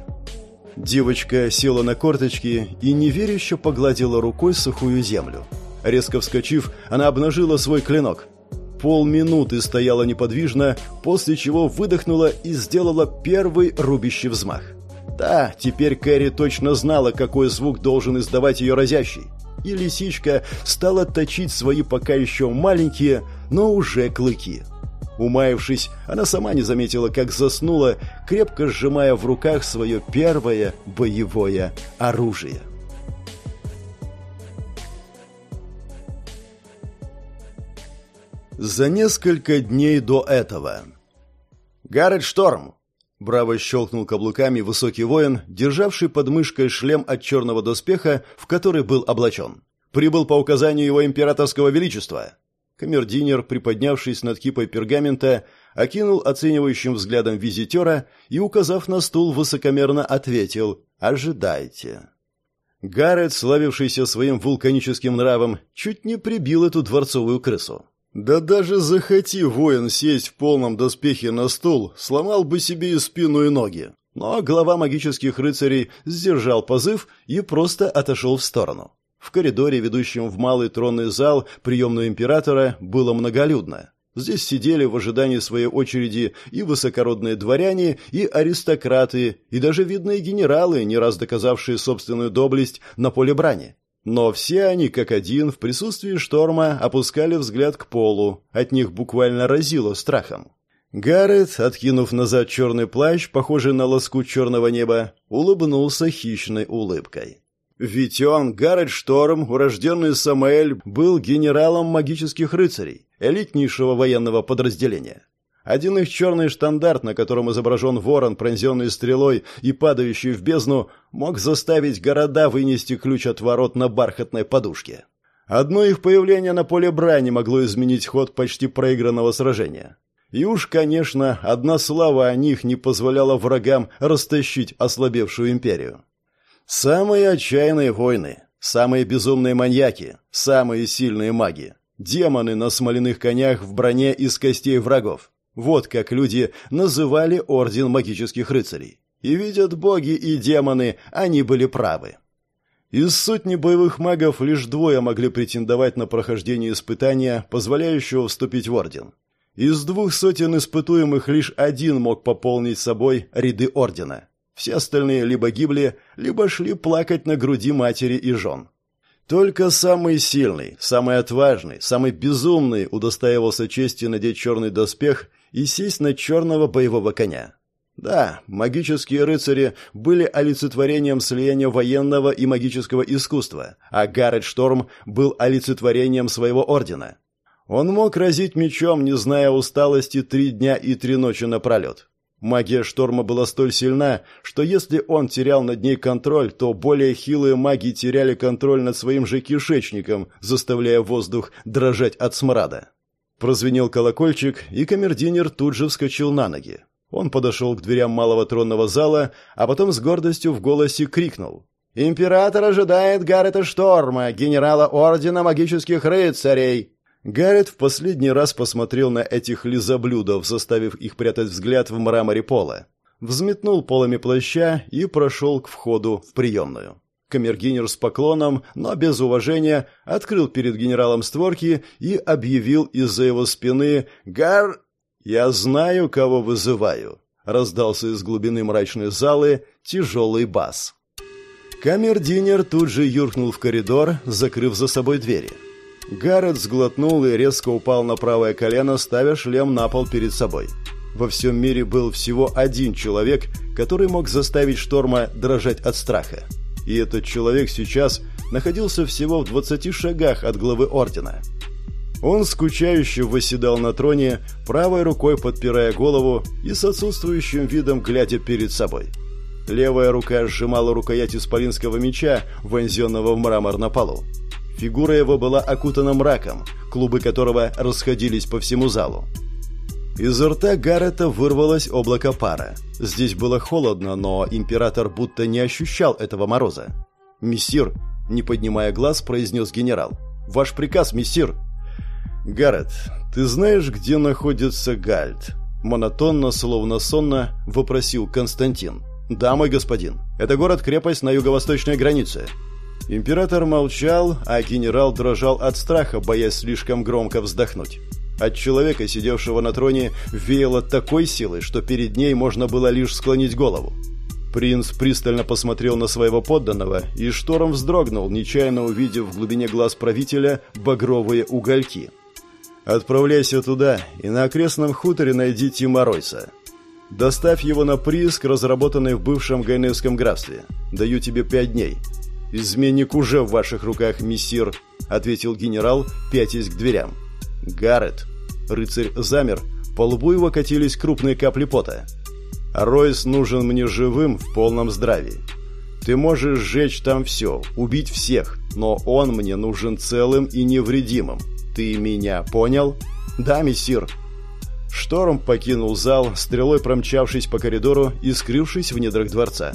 Девочка села на корточки и неверяще погладила рукой сухую землю. Резко вскочив, она обнажила свой клинок. Полминуты стояла неподвижно, после чего выдохнула и сделала первый рубящий взмах. Да, теперь Кэрри точно знала, какой звук должен издавать ее разящий. И лисичка стала точить свои пока еще маленькие, но уже клыки. Умаявшись, она сама не заметила, как заснула, крепко сжимая в руках свое первое боевое оружие. За несколько дней до этого. «Гаррет Шторм!» Браво щелкнул каблуками высокий воин, державший под мышкой шлем от черного доспеха, в который был облачен. «Прибыл по указанию его императорского величества!» Камердинер, приподнявшись над кипой пергамента, окинул оценивающим взглядом визитера и, указав на стул, высокомерно ответил «Ожидайте». Гаррет, славившийся своим вулканическим нравом, чуть не прибил эту дворцовую крысу. Да даже захоти воин сесть в полном доспехе на стул, сломал бы себе и спину, и ноги. Но глава магических рыцарей сдержал позыв и просто отошел в сторону. В коридоре, ведущем в малый тронный зал приемного императора, было многолюдно. Здесь сидели в ожидании своей очереди и высокородные дворяне, и аристократы, и даже видные генералы, не раз доказавшие собственную доблесть на поле брани. Но все они, как один, в присутствии шторма опускали взгляд к полу, от них буквально разило страхом. Гаррет, откинув назад черный плащ, похожий на лоскут черного неба, улыбнулся хищной улыбкой. Ведь он, Гаррет Шторм, урожденный Самаэль, был генералом магических рыцарей, элитнейшего военного подразделения. Один их черный штандарт, на котором изображен ворон, пронзенный стрелой и падающий в бездну, мог заставить города вынести ключ от ворот на бархатной подушке. Одно их появление на поле брани могло изменить ход почти проигранного сражения. И уж, конечно, одна слава о них не позволяла врагам растащить ослабевшую империю. Самые отчаянные войны, самые безумные маньяки, самые сильные маги, демоны на смоляных конях в броне из костей врагов. Вот как люди называли Орден Магических Рыцарей. И видят боги и демоны, они были правы. Из сотни боевых магов лишь двое могли претендовать на прохождение испытания, позволяющего вступить в Орден. Из двух сотен испытуемых лишь один мог пополнить собой ряды Ордена. Все остальные либо гибли, либо шли плакать на груди матери и жен. Только самый сильный, самый отважный, самый безумный удостаивался чести надеть черный доспех и сесть на черного боевого коня. Да, магические рыцари были олицетворением слияния военного и магического искусства, а Гаррет Шторм был олицетворением своего ордена. Он мог разить мечом, не зная усталости, три дня и три ночи напролет. Магия шторма была столь сильна, что если он терял над ней контроль, то более хилые маги теряли контроль над своим же кишечником, заставляя воздух дрожать от смрада. Прозвенел колокольчик, и камердинер тут же вскочил на ноги. Он подошел к дверям малого тронного зала, а потом с гордостью в голосе крикнул. «Император ожидает Гаррета Шторма, генерала Ордена Магических Рыцарей!» Гаррет в последний раз посмотрел на этих лизоблюдов, заставив их прятать взгляд в мраморе пола. Взметнул полами плаща и прошел к входу в приемную. Камергинер с поклоном, но без уважения, открыл перед генералом створки и объявил из-за его спины «Гар...» «Я знаю, кого вызываю», — раздался из глубины мрачной залы тяжелый бас. Камердинер тут же юркнул в коридор, закрыв за собой двери. Гаррет сглотнул и резко упал на правое колено, ставя шлем на пол перед собой. Во всем мире был всего один человек, который мог заставить Шторма дрожать от страха. И этот человек сейчас находился всего в 20 шагах от главы Ордена. Он скучающе восседал на троне, правой рукой подпирая голову и с отсутствующим видом глядя перед собой. Левая рука сжимала рукоять исполинского меча, вонзенного в мрамор на полу. Фигура его была окутана мраком, клубы которого расходились по всему залу. Из рта Гаррета вырвалось облако пара. Здесь было холодно, но император будто не ощущал этого мороза. «Мессир», — не поднимая глаз, произнес генерал. «Ваш приказ, мессир». «Гаррет, ты знаешь, где находится Гальд?» Монотонно, словно сонно, вопросил Константин. «Да, мой господин. Это город-крепость на юго-восточной границе. Император молчал, а генерал дрожал от страха, боясь слишком громко вздохнуть. От человека, сидевшего на троне, веяло такой силой, что перед ней можно было лишь склонить голову. Принц пристально посмотрел на своего подданного и штором вздрогнул, нечаянно увидев в глубине глаз правителя багровые угольки. «Отправляйся туда, и на окрестном хуторе найди Тима Ройса. Доставь его на прииск, разработанный в бывшем Гайневском графстве. Даю тебе пять дней. «Изменник уже в ваших руках, мессир», — ответил генерал, пятясь к дверям. «Гаррет». Рыцарь замер, по лбу его катились крупные капли пота. «Ройс нужен мне живым в полном здравии. Ты можешь сжечь там все, убить всех, но он мне нужен целым и невредимым. Ты меня понял?» «Да, мессир». Шторм покинул зал, стрелой промчавшись по коридору и скрывшись в недрах дворца.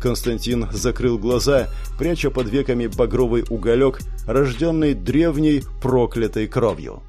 Константин закрыл глаза, пряча под веками багровый уголек, рожденный древней проклятой кровью.